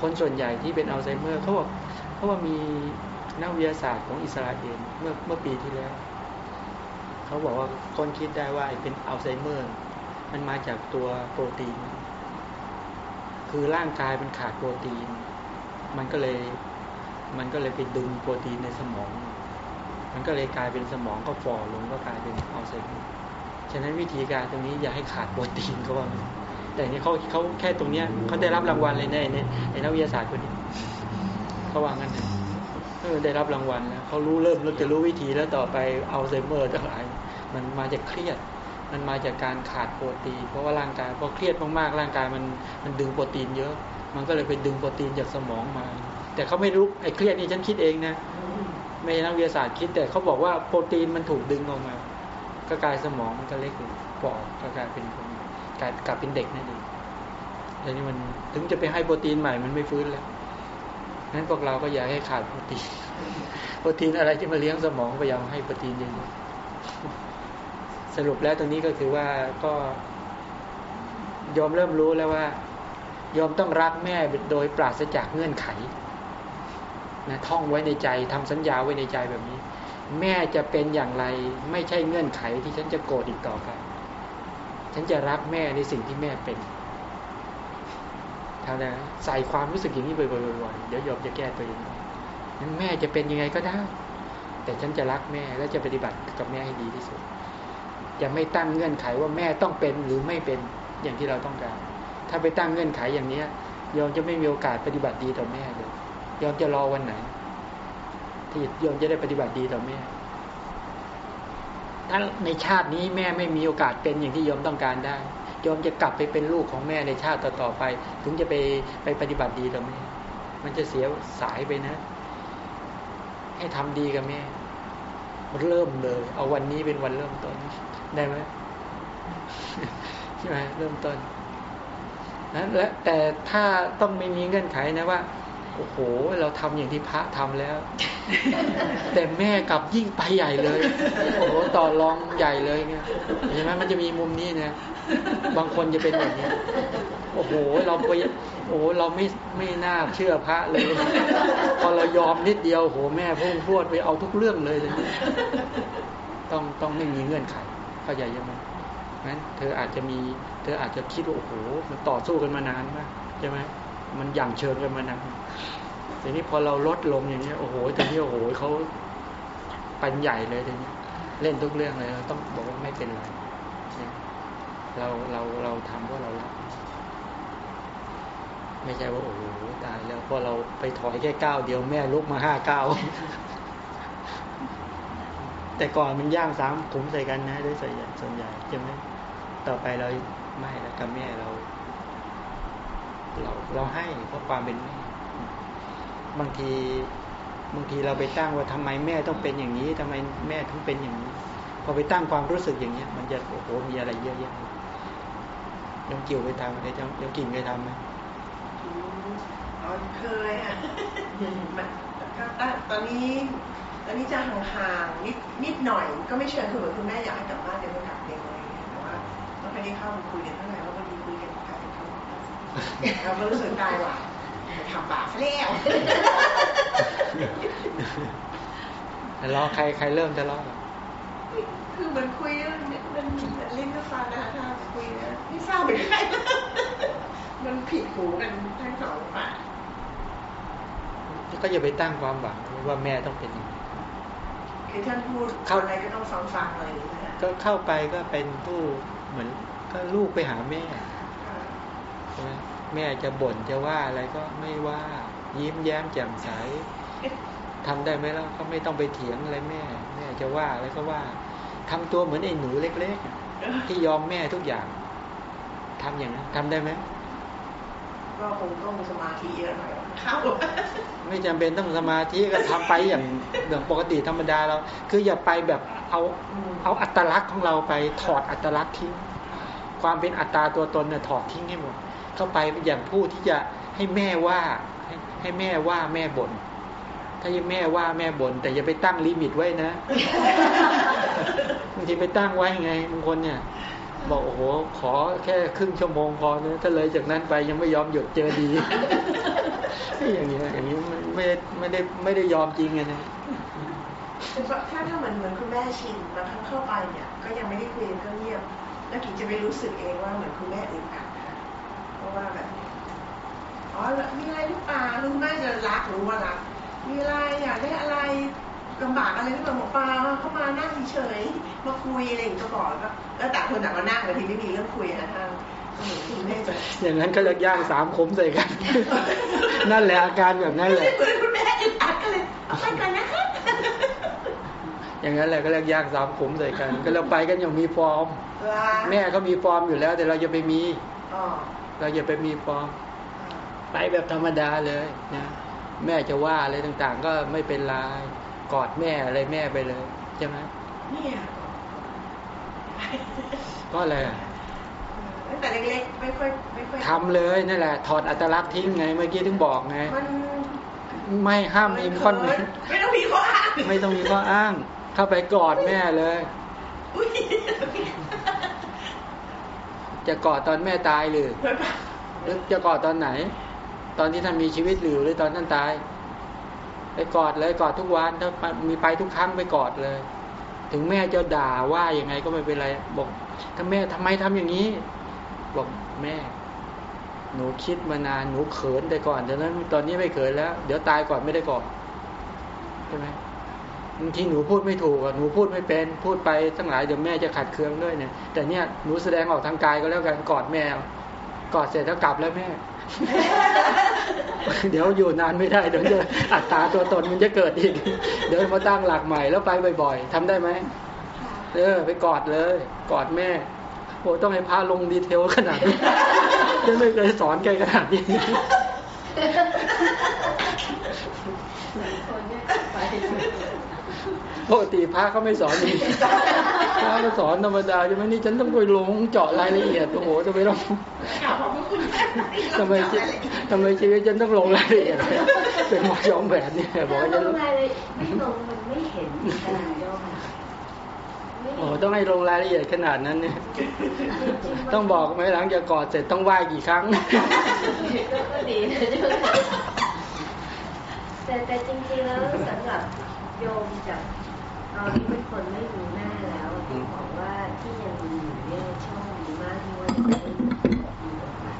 คนส่วนใหญ่ที่เป็นอัลไซเมอร์เขาบอกเขาว่ามีนักวิทยาศาสตร์ของอิสราเอลเมื่อเมื่อปีที่แล้ว เขาบอกว่าคนคิดได้ว่าเป็นอัลไซเมอร์ มันมาจากตัวโปรตีน คือร่างกายมันขาดโปรตีน มันก็เลย มันก็เลยไปดึงโปรตีนในสมอง มันก็เลยกลายเป็นสมองก็ฝ่อลงก็กลายเป็นอัลไซเมอร์ ฉะนั้นวิธีการตรงนี้อย่าให้ขาดโปรตีนเขาว่าแต่นี่เขาเขาแค่ตรงเนี้ยเขาได้รับรางวัลเลยในในในนักวิทยาศาสตร์คนนี้เขาวางกันนะเออได้รับรางวัลแล้วเขารู้เริ่มเราจะรู้วิธีแล้วต่อไปอัลไซเมอร์ทั้งหาย มันมาจากเครียด มันมาจากการขาดโปรตีน เพราะว่าร่างกายพอเครียดมากๆร่างกายมันมันดึงโปรตีนเยอะ มันก็เลยไปดึงโปรตีนจากสมองมา แต่เขาไม่รู้ไอ้เครียดนี่ฉันคิดเองนะไม่นักวิทยาศาสตร์คิด แต่เขาบอกว่าโปรตีนมันถูกดึงออกมา ก็กลายสมองมันก็เล็กลงปอดก็กลายเป็นคนกลายกลับเป็นเด็กนั่นเองแล้วนี่มันถึงจะไปให้โปรตีนใหม่มันไม่ฟื้นแล้วนั้นพวกเราก็อย่าให้ขาดโปรตีน โปรตีนอะไรที่มาเลี้ยงสมองพยายามให้โปรตีนเยอะ สรุปแล้วตรงนี้ก็คือว่าก็ยอมเริ่มรู้แล้วว่ายอมต้องรักแม่โดยปราศจากเงื่อนไขนะท่องไว้ในใจทำสัญญาไว้ในใจแบบนี้ แม่จะเป็นอย่างไรไม่ใช่เงื่อนไขที่ฉันจะโกรธอีกต่อไปฉันจะรักแม่ในสิ่งที่แม่เป็นเท่านั้นใส่ความรู้สึกอย่างนี้บ่อยๆเดี๋ยวยอมจะแก้ตัวเองนั้นแม่จะเป็นยังไงก็ได้ แต่ฉันจะรักแม่และจะปฏิบัติกับแม่ให้ดีที่สุด จะไม่ตั้งเงื่อนไขว่าแม่ต้องเป็นหรือไม่เป็นอย่างที่เราต้องการ ถ้าไปตั้งเงื่อนไขอย่างเนี้ยยอมจะไม่มีโอกาสปฏิบัติดีต่อแม่เลยยอมจะรอวันไหน ที่ยอมจะได้ปฏิบัติดีต่อแม่ถ้าในชาตินี้แม่ไม่มีโอกาสเป็นอย่างที่ยอมต้องการได้ยอมจะกลับไปเป็นลูกของแม่ในชาติต่อๆไป ถึงจะไปไปปฏิบัติดีต่อแม่มันจะเสียสายไปนะ ให้ทำดีกับแม่เริ่มเลย เอาวันนี้เป็นวันเริ่มต้น ได้ไหมใช่ไหมเริ่มต้นนะและแต่ถ้าต้องไม่มีเงื่อนไขนะว่า โอ้โห เราทำอย่างที่พระทำแล้ว แต่แม่กลับยิ่งไปใหญ่เลย โอ้โหต่อรองใหญ่เลยเนี่ยเห็นไหมมันจะมีมุมนี้นะบางคนจะเป็นแบบนี้โอ้โห เราไปโอ้โหเราไม่ไม่น่าเชื่อพระเลย พอเรายอมนิดเดียวโหแม่พุ่งพวดไปเอาทุกเรื่องเลยต้องต้องไม่มีเงื่อนไข เข้าใจยังไงงั้นเธออาจจะมี เธออาจจะคิดว่าโอ้โหมันต่อสู้กันมานานมากใช่ไหมมันอย่างเชิงกันมานานทีนี้พอเราลดลงอย่างนี้โอ้โหตอนนี้โอ้โหเขาปันใหญ่เลยทีนี้เล่นทุกเรื่องเลยเราต้องบอกว่าไม่เป็นไรเราเราเราทำเพราะเรารักไม่ใช่ว่าโอ้โหตายแล้วพอเราไปถอยแค่ก้าวเดียวแม่ลุกมาห้าก้าว แต่ก่อนมันย่างสามขุมใส่กันนะด้วยส่วนใหญ่ส่วนใหญ่ใช่ไหมต่อไปเราไม่แล้วกับแม่เรา เราเราให้เพราะความเป็นแม่ บางทีบางทีเราไปตั้งว่าทำไมแม่ต้องเป็นอย่างนี้ทำไมแม่ถึงเป็นอย่างนี้พอไปตั้งความรู้สึกอย่างเนี้ย มันจะโอ้โหมีอะไรเยอะแยะยังเกี่ยวไปทำอะไรยังยังกิ่งไปทำไหมอ๋อเคยอะมันก็ตอนนี้ อนนี้จะห่างๆนิดนิดหน่อยก็ไม่เชิงคือเหมือนคุณแม่อยากให้กลับบ้านเดี๋ยวไปกลับเองอะไรอย่างเงี้ยแต่ว่าไม่ค่อยได้เข้ามาคุยกันเท่าไหร่แล้วบางทีคุยกันกลายเป็นเลาะกันราก็รู้สึกได้ว่าทำบาปแล้วทะเลาะใครใครเริ่มทะเลาะคือมันคุยมันมันลิ้นก็ฟังนะคะถ้าคุยนะไม่ทราบเหมือนใครมันผิดหูกันทั้งสองฝ่ายก็อย่าไปตั้งความหวังว่าแม่ต้องเป็นอย่าง คือท่านพูดอะไรก็ต้องฟังฟังอะไรอย่างเงี้ยก็เข้าไปก็เป็นผู้เหมือนก็ลูกไปหาแม่ใช่ไหมแม่จะบ่นจะว่าอะไรก็ไม่ว่า ยิ้มแย้มแจ่มใสทำได้ไหมล่ะก็ไม่ต้องไปเถียงอะไรแม่ แม่จะว่าอะไรก็ว่าทำตัวเหมือนไอ้หนูเล็กๆที่ยอมแม่ทุกอย่างทำอย่างนั้นทำได้ไหมก็คงต้องสมาธิเยอะหน่อย เข้าไม่จำเป็นต้องสมาธิก็ทำไปอย่างอย่างปกติธรรมดาเรา คืออย่าไปแบบเอาเอาอัตลักษณ์ของเราไปถอดอัตลักษณ์ทิ้ง ความเป็นอัตตาตัวตนเนี่ยถอดทิ้งให้หมด เข้าไปอย่างผู้ที่จะให้แม่ว่า ให้ให้แม่ว่าแม่บน่นถ้ายังแม่ว่าแม่บน่นแต่อย่าไปตั้งลิมิตไว้นะบางทีไปตั้งไว้ไงบางคนเนี่ย บอกโอ้โห ขอแค่ครึ่งชั่วโมงพอเนะถ้าเลยจากนั้นไปยังไม่ยอมหยุดเจอดีอย่างนี้อย่างนี้ไม่ไม่ได้ไม่ได้ยอมจริงไงนะคือถ้าถ้าเหมือนเหมือนคุณแม่ชินบางครั้งเข้าไปเนี่ย ก็ยังไม่ได้คุยก็เงียบแล้วกิ่งจะไปรู้สึกเองว่าเหมือนคุณแม่อึดอัดค่ะเพราะว่าแบบอ๋อมีอะไรหรือเปล่าคุณแม่จะรักรู้ว่ารักมีอะไรอยากได้อะไร ลำบากอะไรหรือเปล่าหมอปลาเข้ามานั่งเฉยๆมาคุยอะไรอย่างเงี้ยก็บอกแล้วก็แล้วแต่คนแต่างก็นั่งบางทีไม่มีเรื่องคุยนะท่านคุณแม่จะอย่างนั้นก็เลิกย่างสามขมใส่กัน นั่นแหละอาการแบบนั้นแหละเหมือนคุณแม่อึดอัดกันเลยเอาไปก่อนนะคะอย่างนั้นแหละก็เลิกย่างสามขุมใส่กัน ก็เราไปกันอย่างมีฟอร์มลาแม่เขามีฟอร์มอยู่แล้ว แต่เราจะไปมีอ๋อเราอย่าไปมีฟอร์มไปแบบธรรมดาเลยนะแม่จะว่าอะไรต่างๆ ก็ไม่เป็นไร กอดแม่อะไรแม่ไปเลยใช่ไหมเนี่ยก็อะไรอะตั้งแต่เล็กๆไม่ค่อยไม่ค่อยทำเลยนั่นแหละ ถอดอัตลักษณ์ทิ้งไง เมื่อกี้ถึงบอกไงมันไม่ห้ามอิมคอนเขินไม่ต้องมีข้ออ้างไม่ต้องมีข้ออ้าง เข้าไปกอดแม่เลยอุ้ยจะกอดตอนแม่ตายหรือหรือจะกอดตอนไหน ตอนที่ท่านมีชีวิตหรือหรือตอนท่านตาย ไปกอดเลยกอดทุกวันถ้ามีไปทุกครั้งไปกอดเลย ถึงแม่จะด่าว่ายังไงก็ไม่เป็นไรบอกถ้าแม่ทำไมทำอย่างนี้ บอกแม่ หนูคิดมานานหนูเขินแต่ก่อนแต่นั้นตอนนี้ไม่เขินแล้ว เดี๋ยวตายก่อนไม่ได้กอดใช่ไหมบางทีหนูพูดไม่ถูกอะหนูพูดไม่เป็น พูดไปทั้งหลายเดี๋ยวแม่จะขัดเคืองด้วยเนี่ย แต่เนี่ยหนูแสดงออกทางกายก็แล้วกันกอดแม่กอดเสร็จแล้วกลับแล้วแม่ เดี๋ยวอยู่นานไม่ได้เดี๋ยวจะอัตราตัวตนมันจะเกิดอีก เดี๋ยวมาตั้งหลักใหม่แล้วไปบ่อย ๆทำได้ไหมเออ ไปกอดเลย กอดแม่โอ้ต้องให้พาลงดีเทลขนาดนี้ฉันไม่เคยสอนแกขนาดนี้คนเนี่ยไปปกติพระเขาไม่สอนอย่างนี้พระก็สอนธรรมดาใช่ไหมนี่ฉันต้องไปลงเจาะรายละเอียดโอ้โหจะไปต้องข่าวของคุณแม่ทำไมชีทำไมชีวิตฉันต้องลงรายละเอียดเป็นหมอย้อมแหวนเนี่ยบอกว่าถ้าจะลงรายละเอียดไม่ลงมันไม่เห็นขนาดย่อมไม่โอ้เห็นต้องให้ลงรายละเอียดขนาดนั้นเนี่ย ต้องบอกไหมหลังจากกอดเสร็จต้องไหว้กี่ครั้งก็ดีนะแต่แต่จริงๆแล้วสำหรับโยมจาก ตอนที่เป็นคนไม่มีแม่แล้วที่บอกว่าที่ยังมีอยู่เนี่ยโชคดีมากที่ว่าจะได้มีโอกาส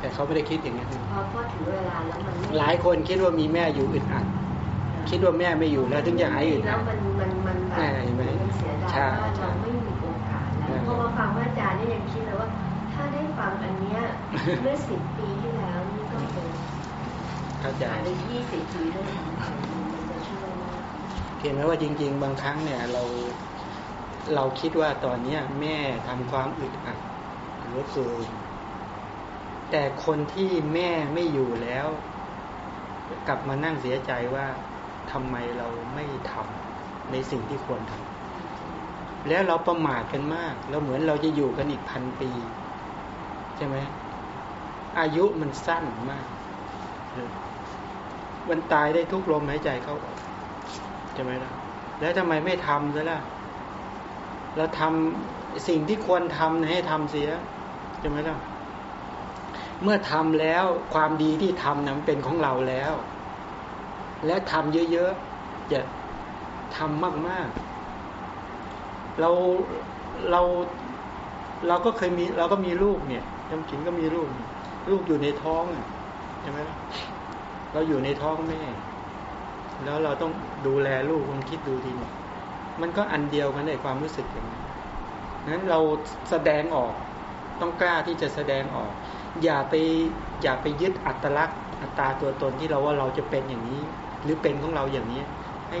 แต่เขาไม่ได้คิดอย่างนั้นพอพอถึงเวลาแล้วมันไม่หลายคนคิดว่ามีแม่อยู่อึดอัดคิดว่าแม่ไม่อยู่แล้วถึงจะหายอึดแล้อัวดมันมันมันแบบใช่ไหมมันเสียดายใช่ว่าเราไม่มีโอกาสแล้วพอมาฟังพระอาจารย์นี่ยังคิดเลยว่า ถ้าได้ฟังอันเนี้ยเมื่อสิบปีที่แล้วนี่ก็เป็นเข้าใจอาจจะยี่สิบปีด้วยซ้ำไปมันจะช่วยมากเพียงแม้ว่าจริง ๆ บางครั้งเนี่ยเราเราคิดว่าตอนเนี้ย แม่ทำความอึดอัดเหลือเกินแต่คนที่แม่ไม่อยู่แล้ว กลับมานั่งเสียใจว่าทำไมเราไม่ทำในสิ่งที่ควรทำแล้วเราประมาทกันมากแล้วเหมือนเราจะอยู่กันอีกพันปี ใช่ไหมอายุมันสั้นมากเออมันตายได้ทุกลมหายใจเข้าออก ใช่ไหมล่ะ แล้วทำไมไม่ทำซะล่ะเราทำสิ่งที่ควรทำให้ทำเสียใช่ไหมล่ะเมื่อทำแล้วความดีที่ทำนั้นเป็นของเราแล้ว และทำเยอะๆอย่าทำมากๆ เราเราเราก็เคยมีเราก็มีลูกเนี่ยจำกินก็มีลูก ลูกอยู่ในท้องใช่ไหมล่ะเราอยู่ในท้องแม่ แล้วเราต้องดูแลลูกลองคิดดูทีเนี่ยมันก็อันเดียวกันในความรู้สึกอย่างนั้นนั้นเราแสดงออกต้องกล้าที่จะแสดงออก อย่าไปอย่าไปยึดอัตลักษณ์ อัตราตัวตนที่เราว่าเราจะเป็นอย่างนี้ หรือเป็นของเราอย่างนี้ให้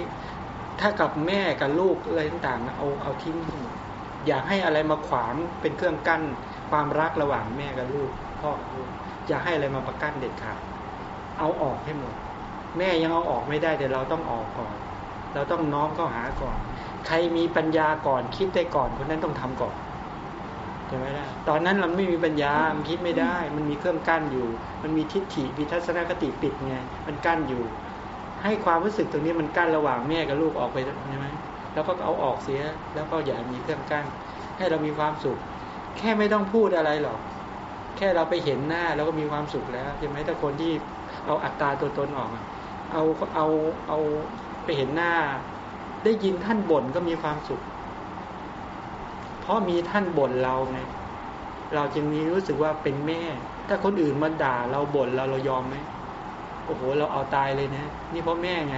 ถ้ากับแม่กับลูกอะไรต่างๆนะเอาเอาทิ้งอย่าให้อะไรมาขวางเป็นเครื่องกั้นความรักระหว่างแม่กับลูกพ่อกับลูกอย่าให้อะไรมาประกั้นเด็ดขาดเอาออกให้หมด แม่ยังเอาออกไม่ได้แต่เราต้องออกก่อน เราต้องน้อมเข้าหาก่อน ใครมีปัญญาก่อนคิดได้ก่อนคนนั้นต้องทำก่อนใช่ไหมล่ะตอนนั้นเราไม่มีปัญญามันคิดไม่ได้ มันมีเครื่องกั้นอยู่ มันมีทิฏฐิมีทัศนคติปิดไงมันกั้นอยู่ ให้ความรู้สึกตรงนี้มันกั้นระหว่างแม่กับลูกออกไปใช่ไหมแล้วก็เอาออกเสียแล้วก็อย่ามีเครื่องกั้นให้เรามีความสุข แค่ไม่ต้องพูดอะไรหรอก แค่เราไปเห็นหน้าเราก็มีความสุขแล้วใช่ไหมถ้าคนที่เอาอัตตาตัวตนออกอะ เอาเอาเอาไปเห็นหน้า ได้ยินท่านบ่นก็มีความสุข เพราะมีท่านบ่นเราไงเราจึงมีรู้สึกว่าเป็นแม่ ถ้าคนอื่นมาด่าเราบ่นเราเรายอมไหมโอ้โห เราเอาตายเลยนะ นี่เพราะแม่ไง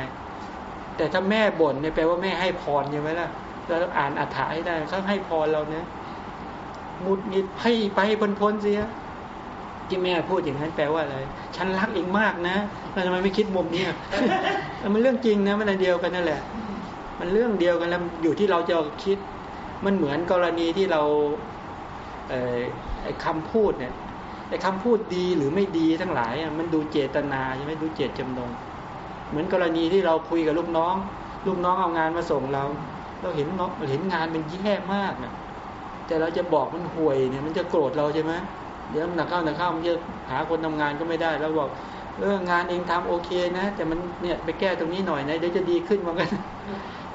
แต่ถ้าแม่บ่นเนี่ยแปลว่าแม่ให้พรใช่ไหมล่ะเราอ่านอัฐะให้ได้เขาให้พรเราเนะหงุดหงิดให้ไปพ้นพ้นๆเสีย ที่แม่พูดอย่างนั้นแปลว่าอะไร ฉันรักเองมากนะแล้วทำไมไม่คิดมุมเนี้ยมันเรื่องจริงนะมันอันเดียวกันนั่นแหละ มันเรื่องเดียวกันแล้วอยู่ที่เราจะคิด มันเหมือนกรณีที่เราเอ่อไอ้คำพูดเนี่ยไอ้คำพูดดีหรือไม่ดีทั้งหลายอะมันดูเจตนาใช่ไหมดูเจตจำนง เหมือนกรณีที่เราคุยกับลูกน้อง ลูกน้องเอางานมาส่งเรา เราเห็นน้องเห็นงานมันแย่มากนะแต่เราจะบอกมันห่วยเนี่ย มันจะโกรธเราใช่ไหม เดี๋ยวหนักเข้าหนักเข้ามันจะหาคนทำงานก็ไม่ได้ แล้วบอกเอองานเองทำโอเคนะ แต่มันเนี่ยไปแก้ตรงนี้หน่อยนะเดี๋ยวจะดีขึ้นเหมือนกัน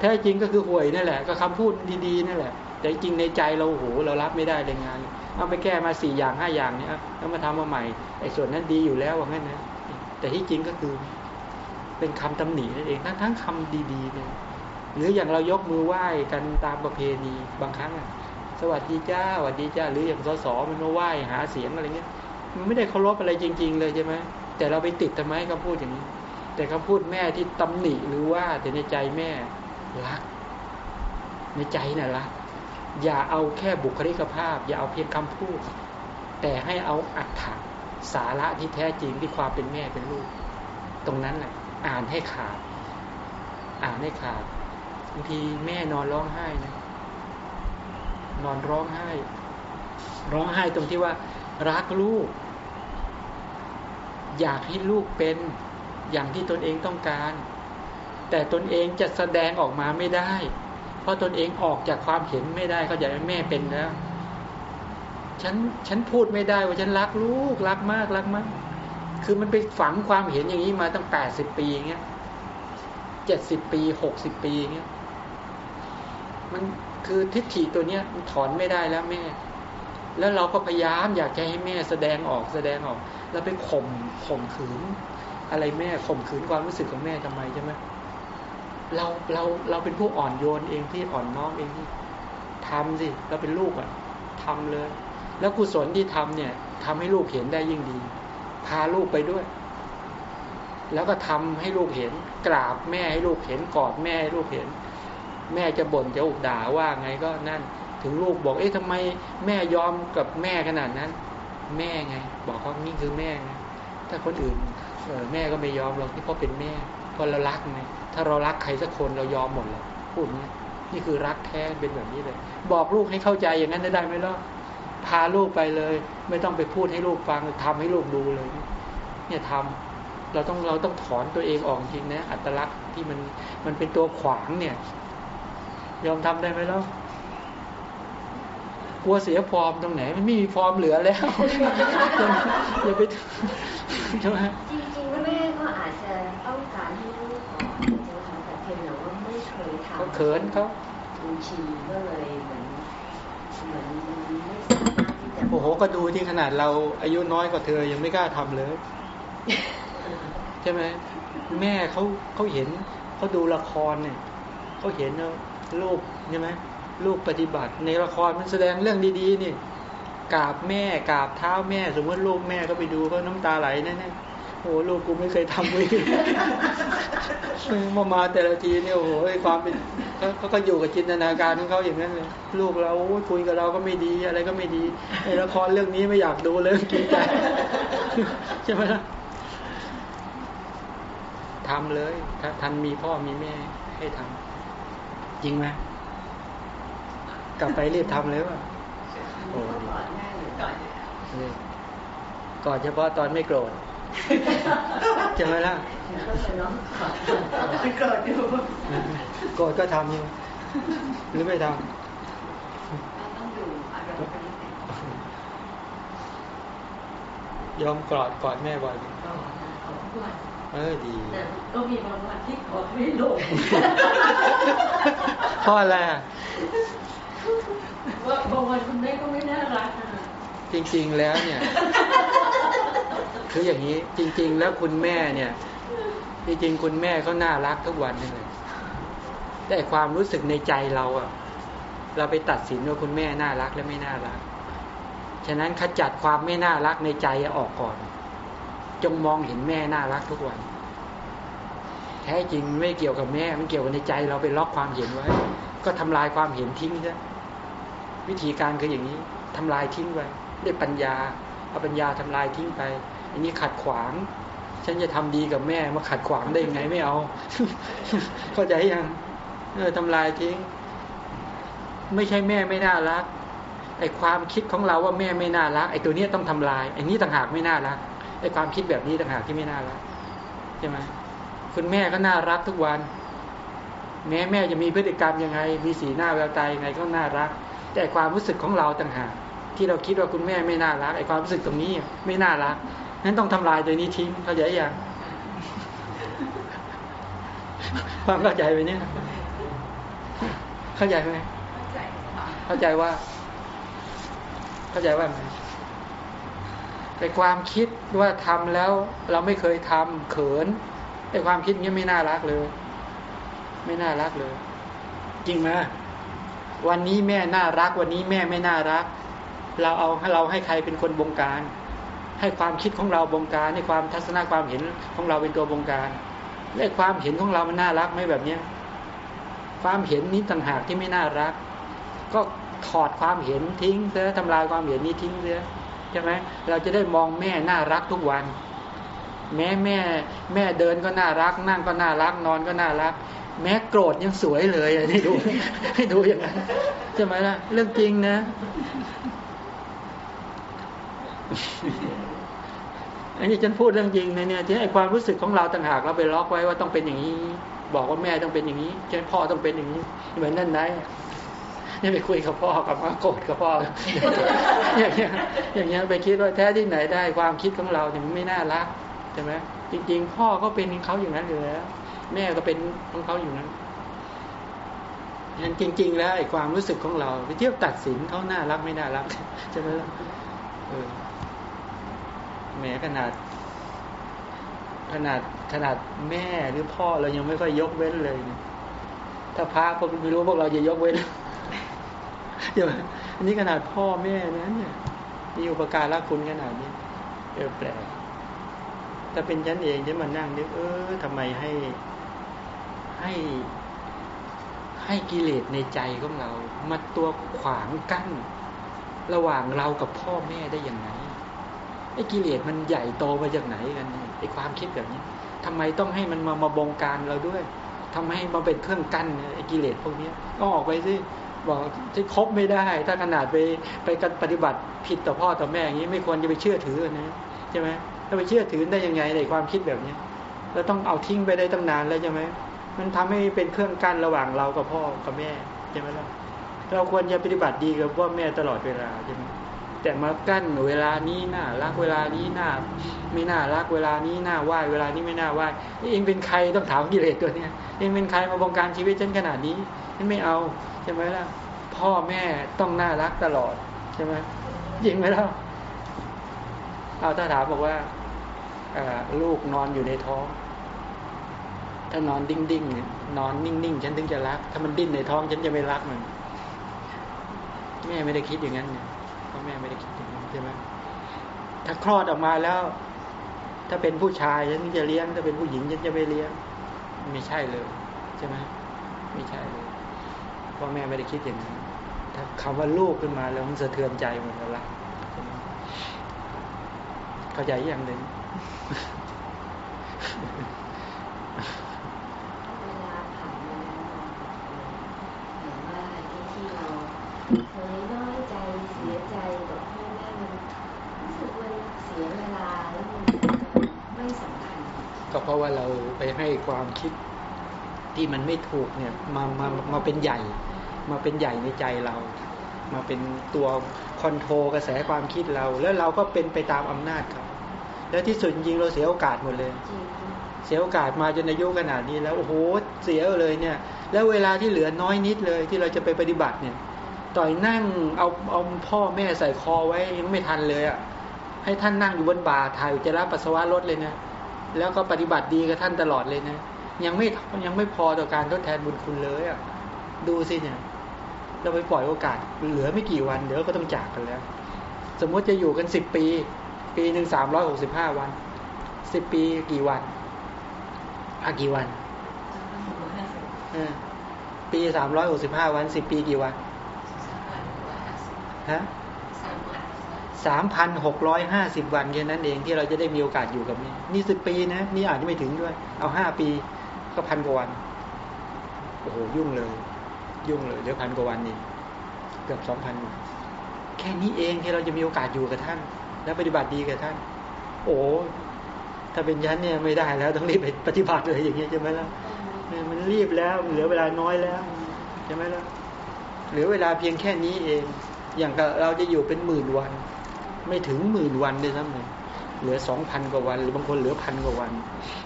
แท้จริงก็คือห่วยนั่นแหละ ก็คำพูดดีๆนั่นแหละ แต่จริงในใจเราโอ้โหเรารับไม่ได้เลยงาน เอาไปแก้มาสี่อย่างห้าอย่างเนี่ยแล้วมาทำมาใหม่ไอ้ส่วนนั้นดีอยู่แล้วว่างั้นนะแต่ที่จริงก็คือเป็นคำตำหนินั่นเองทั้งทั้งคำดีๆเนี่ยหรืออย่างเรายกมือไหว้กันตามประเพณีบางครั้งอะ สวัสดีจ้าสวัสดีจ้าหรืออย่างสสมันมาไหว้หาเสียงอะไรเงี้ยมันไม่ได้เคารพอะไรจริง ๆ เลยใช่ไหมแต่เราไปติดทำไมคำพูดอย่างนี้ แต่คำพูดแม่ที่ตำหนิหรือว่าแต่ในใจแม่รัก ในใจน่ะรักอย่าเอาแค่บุคลิกภาพ อย่าเอาเพียงคำพูด แต่ให้เอาอัตถะสาระที่แท้จริงที่ความเป็นแม่เป็นลูก ตรงนั้นแหละอ่านให้ขาด อ่านให้ขาดบางทีแม่นอนร้องไห้นะ นอนร้องไห้ ร้องไห้ตรงที่ว่า รักลูก อยากให้ลูกเป็นอย่างที่ตนเองต้องการ แต่ตนเองจะแสดงออกมาไม่ได้ เพราะตนเองออกจากความเห็นไม่ได้เขาอยากให้แม่เป็นแล้วฉันฉันพูดไม่ได้ว่าฉันรักลูกรักมากรักมาก คือมันไปฝังความเห็นอย่างนี้มาตั้งแปดสิบปีอย่างเงี้ยเจ็ดสิบปีหกสิบปีอย่างเงี้ยมัน คือทิฏฐิตัวเนี้ยมันถอนไม่ได้แล้วแม่ แล้วเราก็พยายามอยากจะให้แม่แสดงออกแสดงออก แล้วไปข่มข่มขืน อะไรแม่ข่มขืนความรู้สึกของแม่ทำไมใช่ไหมเราเราเราเป็นผู้อ่อนโยนเองที่อ่อนน้อมเองที่ทำสิเราเป็นลูกอะทำเลย แล้วกุศลที่ทำเนี่ยทำให้ลูกเห็นได้ยิ่งดี พาลูกไปด้วย แล้วก็ทำให้ลูกเห็น กราบแม่ให้ลูกเห็นกอดแม่ให้ลูกเห็น แม่จะบ่นจะอุด่าว่าไงก็นั่น ถึงลูกบอกเอ๊ะทำไมแม่ยอมกับแม่ขนาดนั้น แม่ไง บอกเขานี่คือแม่ไงถ้าคนอื่นเออแม่ก็ไม่ยอมหรอกที่เพราะเป็นแม่เพราะเรารักไงถ้าเรารักใครสักคนเรายอมหมดเลยพูดนี้นี่คือรักแท้เป็นแบบนี้เลย บอกลูกให้เข้าใจอย่างนั้นได้ไหมล่ะพาลูกไปเลย ไม่ต้องไปพูดให้ลูกฟังทำให้ลูกดูเลย เนี่ยทำเราต้องเราต้องถอนตัวเองออกจริงนะอัตลักษณ์ที่มันมันเป็นตัวขวางเนี่ย ยอมทำได้ไหมล่ะกลัวเสียฟอร์มตรงไหน มันไม่มีฟอร์มเหลือแล้วอย่าไปใช่ไหมจริงๆแม่ก็อาจจะต้องการให้ลูกก่อนจะทำแต่เพียงแต่ว่าไม่เคยทำเขาเขินเขาบางทีก็เลยเหมือนเหมือนไม่สามารถที่จะโอ้โหก็ดูที่ขนาดเราอายุน้อยกว่าเธอยังไม่กล้าทำเลย ใช่ไหมแม่เขาเขาเห็นเขาดูละครเนี่ยเขาเห็นว่า ลูกใช่ไหมลูกปฏิบัติ ในละครมันแสดงเรื่องดีๆนี่กราบแม่กราบเท้าแม่ สมมติลูกแม่ก็ไปดูก็น้ำตาไหลแน่ๆโอ้โหลูกกูไม่เคยทำเลยมามาแต่ละทีเนี่ยโอ้โหความเป็นเขาก็อยู่กับจินตนาการของเขาอย่างนั้นเลยลูกเราคุยกับเราก็ไม่ดีอะไรก็ไม่ดีไอ้ละครเรื่องนี้ไม่อยากดูเลยกินใจใช่ไหมล่ะทำเลย ถ้าทันมีพ่อมีแม่ให้ทำ จริงไหมกลับไปรีบทำเลยว่ะโอ้ก่อนแม่หรือก่อนเฉพาะตอนไม่โกรธใช่ไหมล่ะก็จะน้องก่อนเกิดอยู่โกรธก็ทำอยู่หรือไม่ทำยอมกอดกอดแม่บ่อย ไหมก็ขอบคุณเออดีแต่ก็มีบางวันที่ขอไม่ลงเพราะอะไรอะว่าบางวันคุณแม่ก็ไม่น่ารักนะจริง ๆแล้วเนี่ย คืออย่างนี้จริง ๆ แล้วคุณแม่เนี่ยจริงๆคุณแม่เขาน่ารักทุกวันนี่เลยแต่ความรู้สึกในใจเราอะเราไปตัดสินว่าคุณแม่น่ารักและไม่น่ารัก ฉะนั้นขจัดความไม่น่ารักในใจออกก่อน จงมองเห็นแม่น่ารักทุกวัน แท้จริงไม่เกี่ยวกับแม่มันเกี่ยวกับในใจเราไปล็อกความเห็นไว้ ก็ทำลายความเห็นทิ้งซะวิธีการคืออย่างนี้ทำลายทิ้งไปด้วยปัญญาเอาปัญญาทำลายทิ้งไป อันนี้ขัดขวาง ฉันจะทำดีกับแม่มาขัดขวางได้ยังไงไม่เอา เข้าใจยังเออทำลายทิ้ง ไม่ใช่แม่ไม่น่ารักไอความคิดของเราว่าแม่ไม่น่ารักไอตัวนี้ต้องทำลายไอนี้ต่างหากไม่น่ารัก ไอความคิดแบบนี้ต่างหากที่ไม่น่ารักใช่ไหมคุณแม่ก็น่ารักทุกวัน แม้แม่จะมีพฤติกรรมยังไง มีสีหน้าแววตายังไงก็น่ารัก แต่ความรู้สึกของเราต่างหากที่เราคิดว่าคุณแม่ไม่น่ารักไอความรู้สึกตรงนี้ไม่น่ารักนั้นต้องทำลายตัวนี้ทิ้งเข้าใจยังความเข้าใจไหมเนี่ย เข้าใจไหมเข้าใจค่ะเข้าใจว่า เข้าใจว่าไง แต่ความคิดว่าทำแล้วเราไม่เคยทำเขินไอ้ความคิดนี้ไม่น่ารักเลย ไม่น่ารักเลย จริงไหมวันนี้แม่น่ารัก วันนี้แม่ไม่น่ารัก เราเอาให้เราให้ใครเป็นคนบงการ ให้ความคิดของเราบงการให้ความทัศนะความเห็นของเราเป็นตัวบงการและความเห็นของเรามันน่ารักไหมแบบเนี้ยความเห็นนี้ต่างหากที่ไม่น่ารัก ก็ถอดความเห็นทิ้งเสียทำลายความเห็นนี้ทิ้งเสีย ใช่ไหมเราจะได้มองแม่น่ารักทุกวัน แม้แม่แม่เดินก็น่ารัก นั่งก็น่ารักนอนก็น่ารัก แม้โกรธยังสวยเลยให้ดูให้ดูอย่างนั้นใช่ไหมล่ะเรื่องจริงนะอันนี้ฉันพูดเรื่องจริงนะเนี่ยที่ไอความรู้สึกของเราต่างหากเราไปล็อกไว้ว่าต้องเป็นอย่างนี้ บอกว่าแม่ต้องเป็นอย่างนี้ใช่พ่อต้องเป็นอย่างนี้เหมือนนั่นไหนนี่ไปคุยกับพ่อกับมาโกรธกับพ่ออย่างเงี้ยอย่างเงี้ยไปคิดว่าแท้ที่ไหนได้ความคิดของเราเนี่ยมันไม่น่ารักใช่ไหมจริง ๆ พ่อก็เป็นเขาอย่างนั้นอยู่แล้วแม่ก็เป็นของเขาอยู่นั้นนั้นจริง ๆ แล้วไอ้ความรู้สึกของเราไปเที่ยวตัดสินเขาน่ารักไม่น่ารักใช่ไหมล่ะเออแม้ขนาด ขนาดขนาดแม่หรือพ่อเรายังไม่ค่อยยกเว้นเลยถ้าพระพวกไม่รู้พวกเราจะยกเว้น ใช่ไหมอันนี้ขนาดพ่อแม่นะเนี่ยมีอุปการะคุณขนาดนี้เออแปลกถ้าเป็นฉันเองฉันมานั่งนึกเออทำไมให้ให้ให้กิเลสในใจของเรา มาตัวขวางกั้น ระหว่างเรากับพ่อแม่ได้อย่างไรไอ้กิเลสมันใหญ่โตมาจากไหนกันเนี่ยไอ้ความคิดแบบนี้ทำไมต้องให้มันมามาบงการเราด้วยทำให้มาเป็นเครื่องกั้นเนี่ยไอ้กิเลสพวกนี้ก็ออกไปสิ บอกที่คบไม่ได้ ถ้าขนาดไปไปปฏิบัติผิดต่อพ่อต่อแม่อย่างนี้ไม่ควรจะไปเชื่อถือนะใช่ไหมถ้าไปเชื่อถือได้ยังไงในความคิดแบบนี้เราต้องเอาทิ้งไปได้ตั้งนานแล้วใช่ไหมมันทำให้เป็นเครื่องกั้นระหว่างเรากับพ่อกับแม่ใช่ไหมล่ะเราควรจะปฏิบัติดีกับพ่อแม่ตลอดเวลาใช่ไหมแต่มากั้นเวลานี้น่ารักเวลานี้น่าไม่น่ารักเวลานี้น่าไหวเวลานี้ไม่น่าไหวเองเป็นใครต้องถามกิเลสตัวเนี้ยเองเป็นใครมาบงการชีวิตฉันขนาดนี้ฉันไม่เอา ช่ไหมล่ะ พ่อแม่ต้องน่ารักตลอดใช่ไหมจริงไหมล่ะเอาถ้าถามบอกว่าลูกนอนอยู่ในท้อง ถ้านอนดิ้งดิ้งนอนนิ่งนิ่งฉันถึงจะรัก ถ้ามันดิ้นในท้องฉันจะไม่รักมันแม่ไม่ได้คิดอย่างนั้นเนี่ยพ่อแม่ไม่ได้คิดอย่างนั้นใช่ไหมถ้าคลอดออกมาแล้ว ถ้าเป็นผู้ชายฉันจะเลี้ยง ถ้าเป็นผู้หญิงฉันจะไม่เลี้ยง ไม่ใช่เลยใช่ไหมไม่ใช่เลย พ่อแม่ไม่ได้คิดอย่างนั้นถ้าคำว่าลูกขึ้นมาแล้วมันสะเทือนใจหมดแล้วเข้าใจอย่างหนึ่งเวลาผ่านมาแล้วเห็นว่าที่ที่เราเคยน้อยใจเสียใจกับพ่อแม่มันรู้สึกมันเสียเวลาแล้วมันไม่สำคัญก็เพราะว่าเราไปให้ความคิด ที่มันไม่ถูกเนี่ยมามามาเป็นใหญ่ มาเป็นใหญ่ในใจเรา มาเป็นตัวคอนโทรลกระแสความคิดเรา แล้วเราก็เป็นไปตามอำนาจเขาแล้วที่สุดจริงเราเสียโอกาสหมดเลยเสียโอกาสมาจนอายุขนาดนี้แล้วโอ้โหเสียเลยเนี่ย แล้วเวลาที่เหลือน้อยนิดเลยที่เราจะไปปฏิบัติเนี่ย ต่อยนั่งเอาเอาพ่อแม่ใส่คอไว้ยังไม่ทันเลยอะให้ท่านนั่งอยู่บนบ่าถ่ายอุจจาระปัสสาวะลดเลยนะแล้วก็ปฏิบัติดีกับท่านตลอดเลยนะ ยังไม่ยังไม่พอต่อการทดแทนบุญคุณเลยอะดูสิเนี่ย เราไปปล่อยโอกาสเหลือไม่กี่วัน เดี๋ยวก็ต้องจากกันแล้ว สมมติจะอยู่กันสิบปี ปีหนึ่งสามร้อยหกสิบห้าวันสิบปีกี่วันอากี่วันเออปีสามร้อยหกสิบห้าวันสิบปีกี่วันฮะสามสามพันหกร้อยห้าสิบวันแค่นั้นเองที่เราจะได้มีโอกาสอยู่กับแม่นี่สิบปีนะ นี่อาจจะไม่ถึงด้วย เอาห้าปี ก็พันกว่าวันโอ้โหยุ่งเลย ยุ่งเลยเหลือพันกว่าวันนี่เกือบสองพันแค่นี้เองที่เราจะมีโอกาสอยู่กับท่าน และปฏิบัติดีกับท่าน โอ้ถ้าเป็นยันเนี่ยไม่ได้แล้วต้องรีบไปปฏิบัติเลยอย่างเงี้ยใช่ไหมล่ะมันรีบแล้วเหลือเวลาน้อยแล้วใช่ไหมล่ะเหลือเวลาเพียงแค่นี้เอง อย่างกับเราจะอยู่เป็นหมื่นวัน ไม่ถึงหมื่นวันเลยซ้ำเลย เหลือสองพันกว่าวัน หรือบางคนเหลือพันกว่าวัน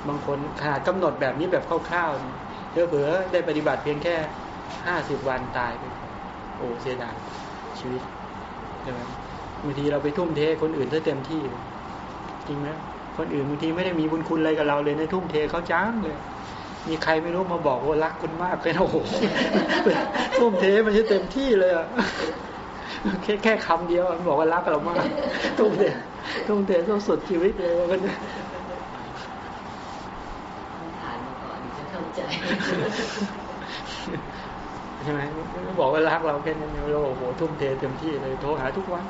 บางคนขนาดกำหนดแบบนี้แบบคร่าวๆเผลอได้ปฏิบัติเพียงแค่ห้าสิบวันตายไปโอ้เสียดายชีวิตใช่ไหมบางทีเราไปทุ่มเทคนอื่นซะเต็มที่ จริงไหมคนอื่นบางทีไม่ได้มีบุญคุณอะไรกับเราเลยในทุ่มเทเขาจ้างเลยมีใครไม่รู้มาบอกว่ารักคุณมากเป็นโอ้โหทุ่มเทมันจะเต็มที่เลยอะ แค่แค่คำเดียวมันบอกว่ารักเรามากทุ่มเททุ่มเทสุดชีวิตเลยว่ากันผ่านมาก่อนจะเข้าใจใช่ไหมบอกว่ารักเราแค่นั้นเองเราโอ้โหทุ่มเทเต็มที่เลยโทรหาทุกวัน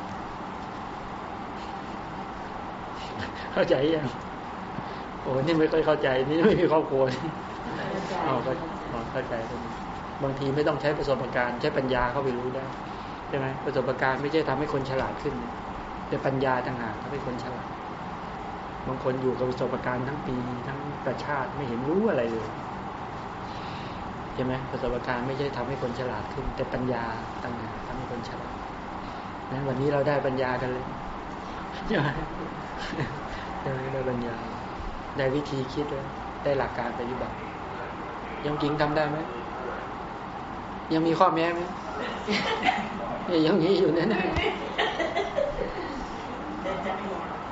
เข้าใจยังโอ้นี่ไม่ค่อยเข้าใจ นี่ไม่มีครอบครัวอ๋อก็อ๋อเข้าใจตรงนี้บางทีไม่ต้องใช้ประสบการณ์ ใช้ปัญญาเข้าไปรู้ได้ใช่ไหมประสบการณ์ไม่ใช่ทำให้คนฉลาดขึ้น แต่ปัญญาต่างหากทำให้คนฉลาด บางคนอยู่กับประสบการณ์ทั้งปีทั้งประชาติไม่เห็นรู้อะไรเลยใช่ไหมประสบการณ์ไม่ใช่ทำให้คนฉลาดขึ้น แต่ปัญญาต่างหากทำให้คนฉลาดนะวันนี้เราได้ปัญญากันเลยใช่ไหมได้ได้ปัญญา ได้วิธีคิดด้วยได้หลักการปฏิบัติ ยังจริงทำได้ไหมยังมีข้อแม้ไหม อยังนี้อยู่แน่ๆ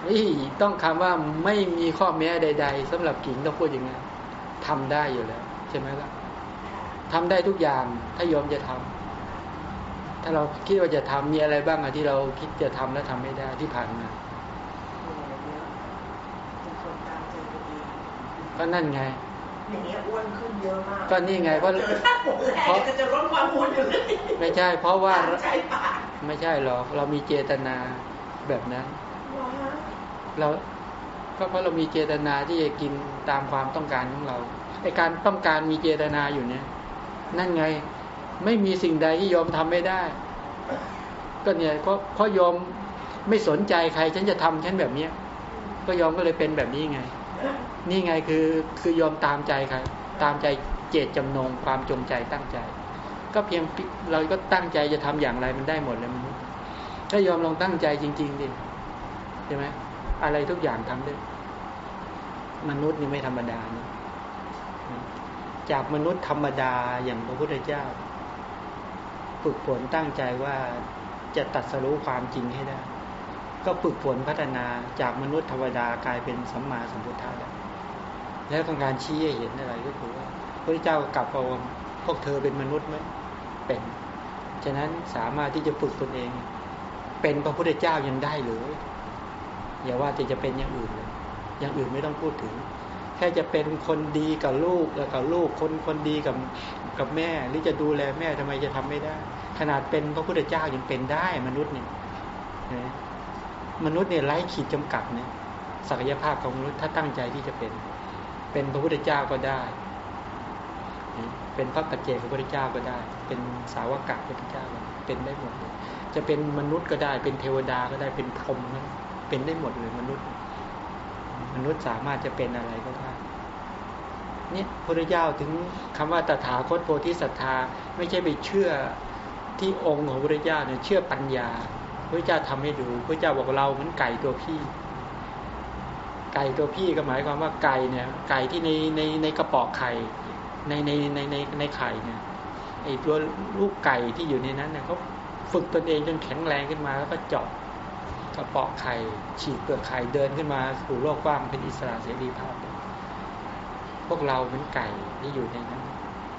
นี่ต้องคำว่าไม่มีข้อแม้ใด ๆสำหรับกิ่งต้องพูดอย่างนี้ทำได้อยู่แล้ว ใช่ไหมล่ะทำได้ทุกอย่างถ้าโยมจะทำถ้าเราคิดว่าจะทำมีอะไรบ้างอะที่เราคิดจะทำแล้วทำไม่ได้ที่ผ่านมาก็นั่นไง อย่างเงี้ยอ้วนขึ้นเยอะมาก ก็นี่ไงเพราะเจอท่าหมดแล้วก็จะลดความอ้วนอยู่เลยไม่ใช่ เพราะว่าใช่ปากไม่ใช่หรอกเรามีเจตนาแบบนั้น เราก็เพราะเรามีเจตนาที่จะกินตามความต้องการของเราไอการต้องการมีเจตนาอยู่เนี่ย นั่นไงไม่มีสิ่งใดที่ยอมทำไม่ได้ ก็เนี่ยเพราะเพราะยอมไม่สนใจใคร ฉันจะทำฉันแบบเนี้ย ก็ยอมก็เลยเป็นแบบนี้ไง นี่ไงคือคือยอมตามใจใครตามใจเจตจำนงความจงใจตั้งใจ ก็เพียงเราก็ตั้งใจจะทำอย่างไรมันได้หมดเลยมนุษย์ถ้ายอมลองตั้งใจจริง ๆดิใช่ไหมอะไรทุกอย่างทำได้มนุษย์นี่ไม่ธรรมดานะจากมนุษย์ธรรมดาอย่างพระพุทธเจ้า ฝึกฝนตั้งใจว่าจะตัดสรู้ความจริงให้ได้ ก็ฝึกฝนพัฒนาจากมนุษย์ธรรมดากลายเป็นสัมมาสัมพุทธะได้ แล้วต้องการชี้ให้เห็นอะไรก็คือว่าพระเจ้ากลับมาว่าพวกเธอเป็นมนุษย์ไหมเป็น ฉะนั้นสามารถที่จะฝึกตนเอง เป็นพระพุทธเจ้ายังได้เลยอย่าว่าจะจะเป็นอย่างอื่นเลยอย่างอื่นไม่ต้องพูดถึง แค่จะเป็นคนดีกับลูกแล้วกับลูกคนคนดีกับกับแม่หรือจะดูแลแม่ทำไมจะทำไม่ได้ ขนาดเป็นพระพุทธเจ้ายังเป็นได้มนุษย์เนี่ยมนุษย์เนี่ยไร้ขีดจำกัดเนี่ยศักยภาพของมนุษย์ถ้าตั้งใจที่จะเป็น เป็นพระพุทธเจ้าก็ได้ เป็นพระปัจเจกพระพุทธเจ้าก็ได้ เป็นสาวกะพระพุทธเจ้าเป็นได้หมดเลยจะเป็นมนุษย์ก็ได้ เป็นเทวดาก็ได้เป็นพรหมนั้นเป็นได้หมดเลยมนุษย์ มนุษย์สามารถจะเป็นอะไรก็ได้เนี่ยพระเจ้าถึงคำว่าตถาคตโพธิสัตธาไม่ใช่ไปเชื่อที่องค์ของพระเจ้าเนี่ยเชื่อปัญญา พระเจ้าทำให้ดู พระเจ้าบอกเราเหมือนไก่ตัวพี่ ไก่ตัวพี่ก็หมายความว่าไก่เนี่ย ไก่ที่ในในในกระป๋อไข่ในในในในในไข่เนี่ยไอตัวลูกไก่ที่อยู่ในนั้นเนี่ยเขาฝึกตนเองจนแข็งแรงขึ้นมาแล้วก็เจาะกระป๋อไข่ฉีกเปลือกไข่เดินขึ้นมาสู่โลกกว้างเป็นอิสระเสรีภาพ พวกเราเป็นไก่ที่อยู่ในนั้น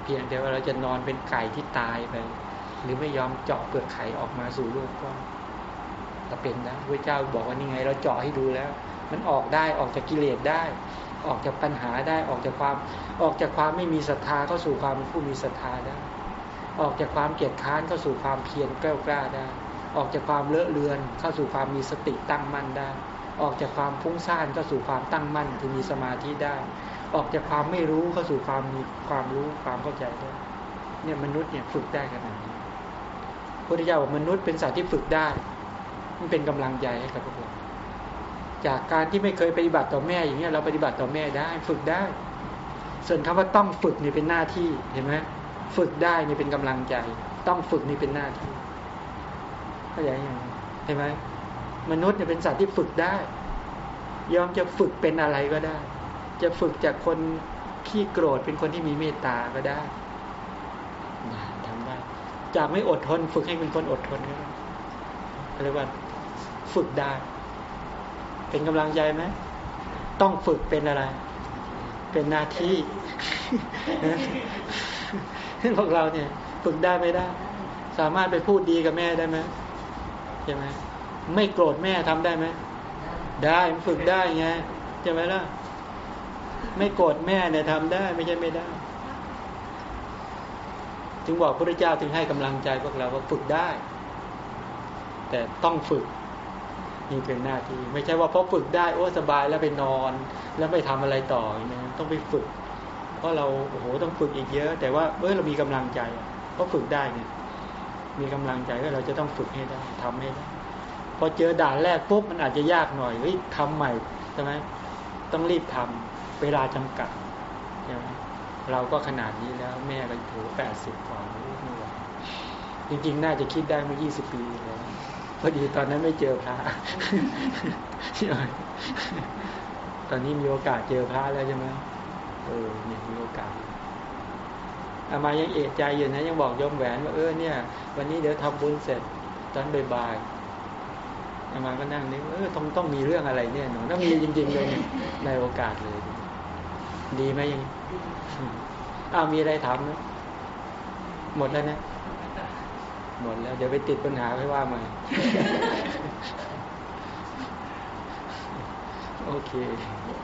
เพียงแต่ว่าเราจะนอนเป็นไก่ที่ตายไป หรือไม่ยอมเจาะเปลือกไข่ออกมาสู่โลกกว้างเราเป็นนะพระเจ้าบอกว่านี่ไง เราเจาะให้ดูแล้ว มันออกได้ออกจากกิเลสได้ ออกจากปัญหาได้ออกจากความออกจากความไม่มีศรัทธาเข้าสู่ความเป็นผู้มีศรัทธาได้ ออกจากความเกียจค้านเข้าสู่ความเพียรกล้ากล้าได้ ออกจากความเลอะเลือนเข้าสู่ความมีสติตั้งมั่นได้ ออกจากความฟุ้งซ่านเข้าสู่ความตั้งมั่นคือมีสมาธิได้ ออกจากความไม่รู้เข้าสู่ความมีความรู้ความเข้าใจได้เนี่ยมนุษย์เนี่ยฝึกได้ขนาดนี้พุทธเจ้าบอกมนุษย์เป็นสัตว์ที่ฝึกได้ มันเป็นกำลังใจให้กับพวกเรา จากการที่ไม่เคยปฏิบัติต่อแม่อย่างเงี้ยเราปฏิบัติต่อแม่ได้ฝึกได้ ส่วนคำว่าต้องฝึกนี่เป็นหน้าที่เห็นไหมฝึกได้นี่เป็นกำลังใจ ต้องฝึกนี่เป็นหน้าที่เข้าใจยังเห็นไหมมนุษย์เนี่ยเป็นสัตว์ที่ฝึกได้ ยอมจะฝึกเป็นอะไรก็ได้ จะฝึกจากคนขี้โกรธเป็นคนที่มีเมตตาก็ได้ได้ทำได้จากไม่อดทน ฝึกให้เป็นคนอดทนก็ได้เรียกว่าฝึกได้ เป็นกำลังใจไหมต้องฝึกเป็นอะไร เป็นหน้าที่พวกเราเนี่ย ฝึกได้ไม่ได้ สามารถไปพูดดีกับแม่ได้ไหมใช่ไหมไม่โกรธแม่ทำได้ไหมได้ฝึกได้ไงใช่ไหมล่ะไม่โกรธแม่เนี่ยทำได้ไม่ใช่ไม่ได้ถึงบอกพระเจ้าถึงให้กำลังใจพวกเราว่าฝึกได้ แต่ต้องฝึก นี่เป็นหน้าที่ ไม่ใช่ว่าพอฝึกได้โอ้สบายแล้วไปนอน แล้วไม่ทำอะไรต่ออย่างนี้ต้องไปฝึก เพราะเราโอ้โหต้องฝึกอีกเยอะ แต่ว่าเออเรามีกำลังใจเพราะฝึกได้เนี่ยมีกำลังใจก็เราจะต้องฝึกให้ได้ทำให้ได้พอเจอด่านแรกปุ๊บมันอาจจะยากหน่อยเฮ้ยทำใหม่ใช่ไหมต้องรีบทำเวลาจำกัดใช่ไหมเราก็ขนาดนี้แล้ว แม่ก็ถือแปดสิบกว่าไม่ไหวจริงๆ น่าจะคิดได้เมื่อยี่สิบปีแล้ว อดีตอนนั้นไม่เจอพระตอนนี้มีโอกาสเจอพระแล้วใช่ไหมเออเนี่ยมีโอกาสอามายังเอะใจอยู่นะยังบอกยมแหวนว่าเออเนี่ย วันนี้เดี๋ยวทำบุญเสร็จตอนบ่ายๆอามาก็นั่งนึกเออต้องต้องมีเรื่องอะไรเนี่ยหนูต้องมีจริง ๆ เลยเนี่ยในโอกาสเลย ดีไหมยังอืมอ้าวมีอะไรถามไหมหมดแล้วนะ หมดแล้วเดี๋ยวไปติดปัญหาให้ว่าใหม่โอเคอ่าสาธุ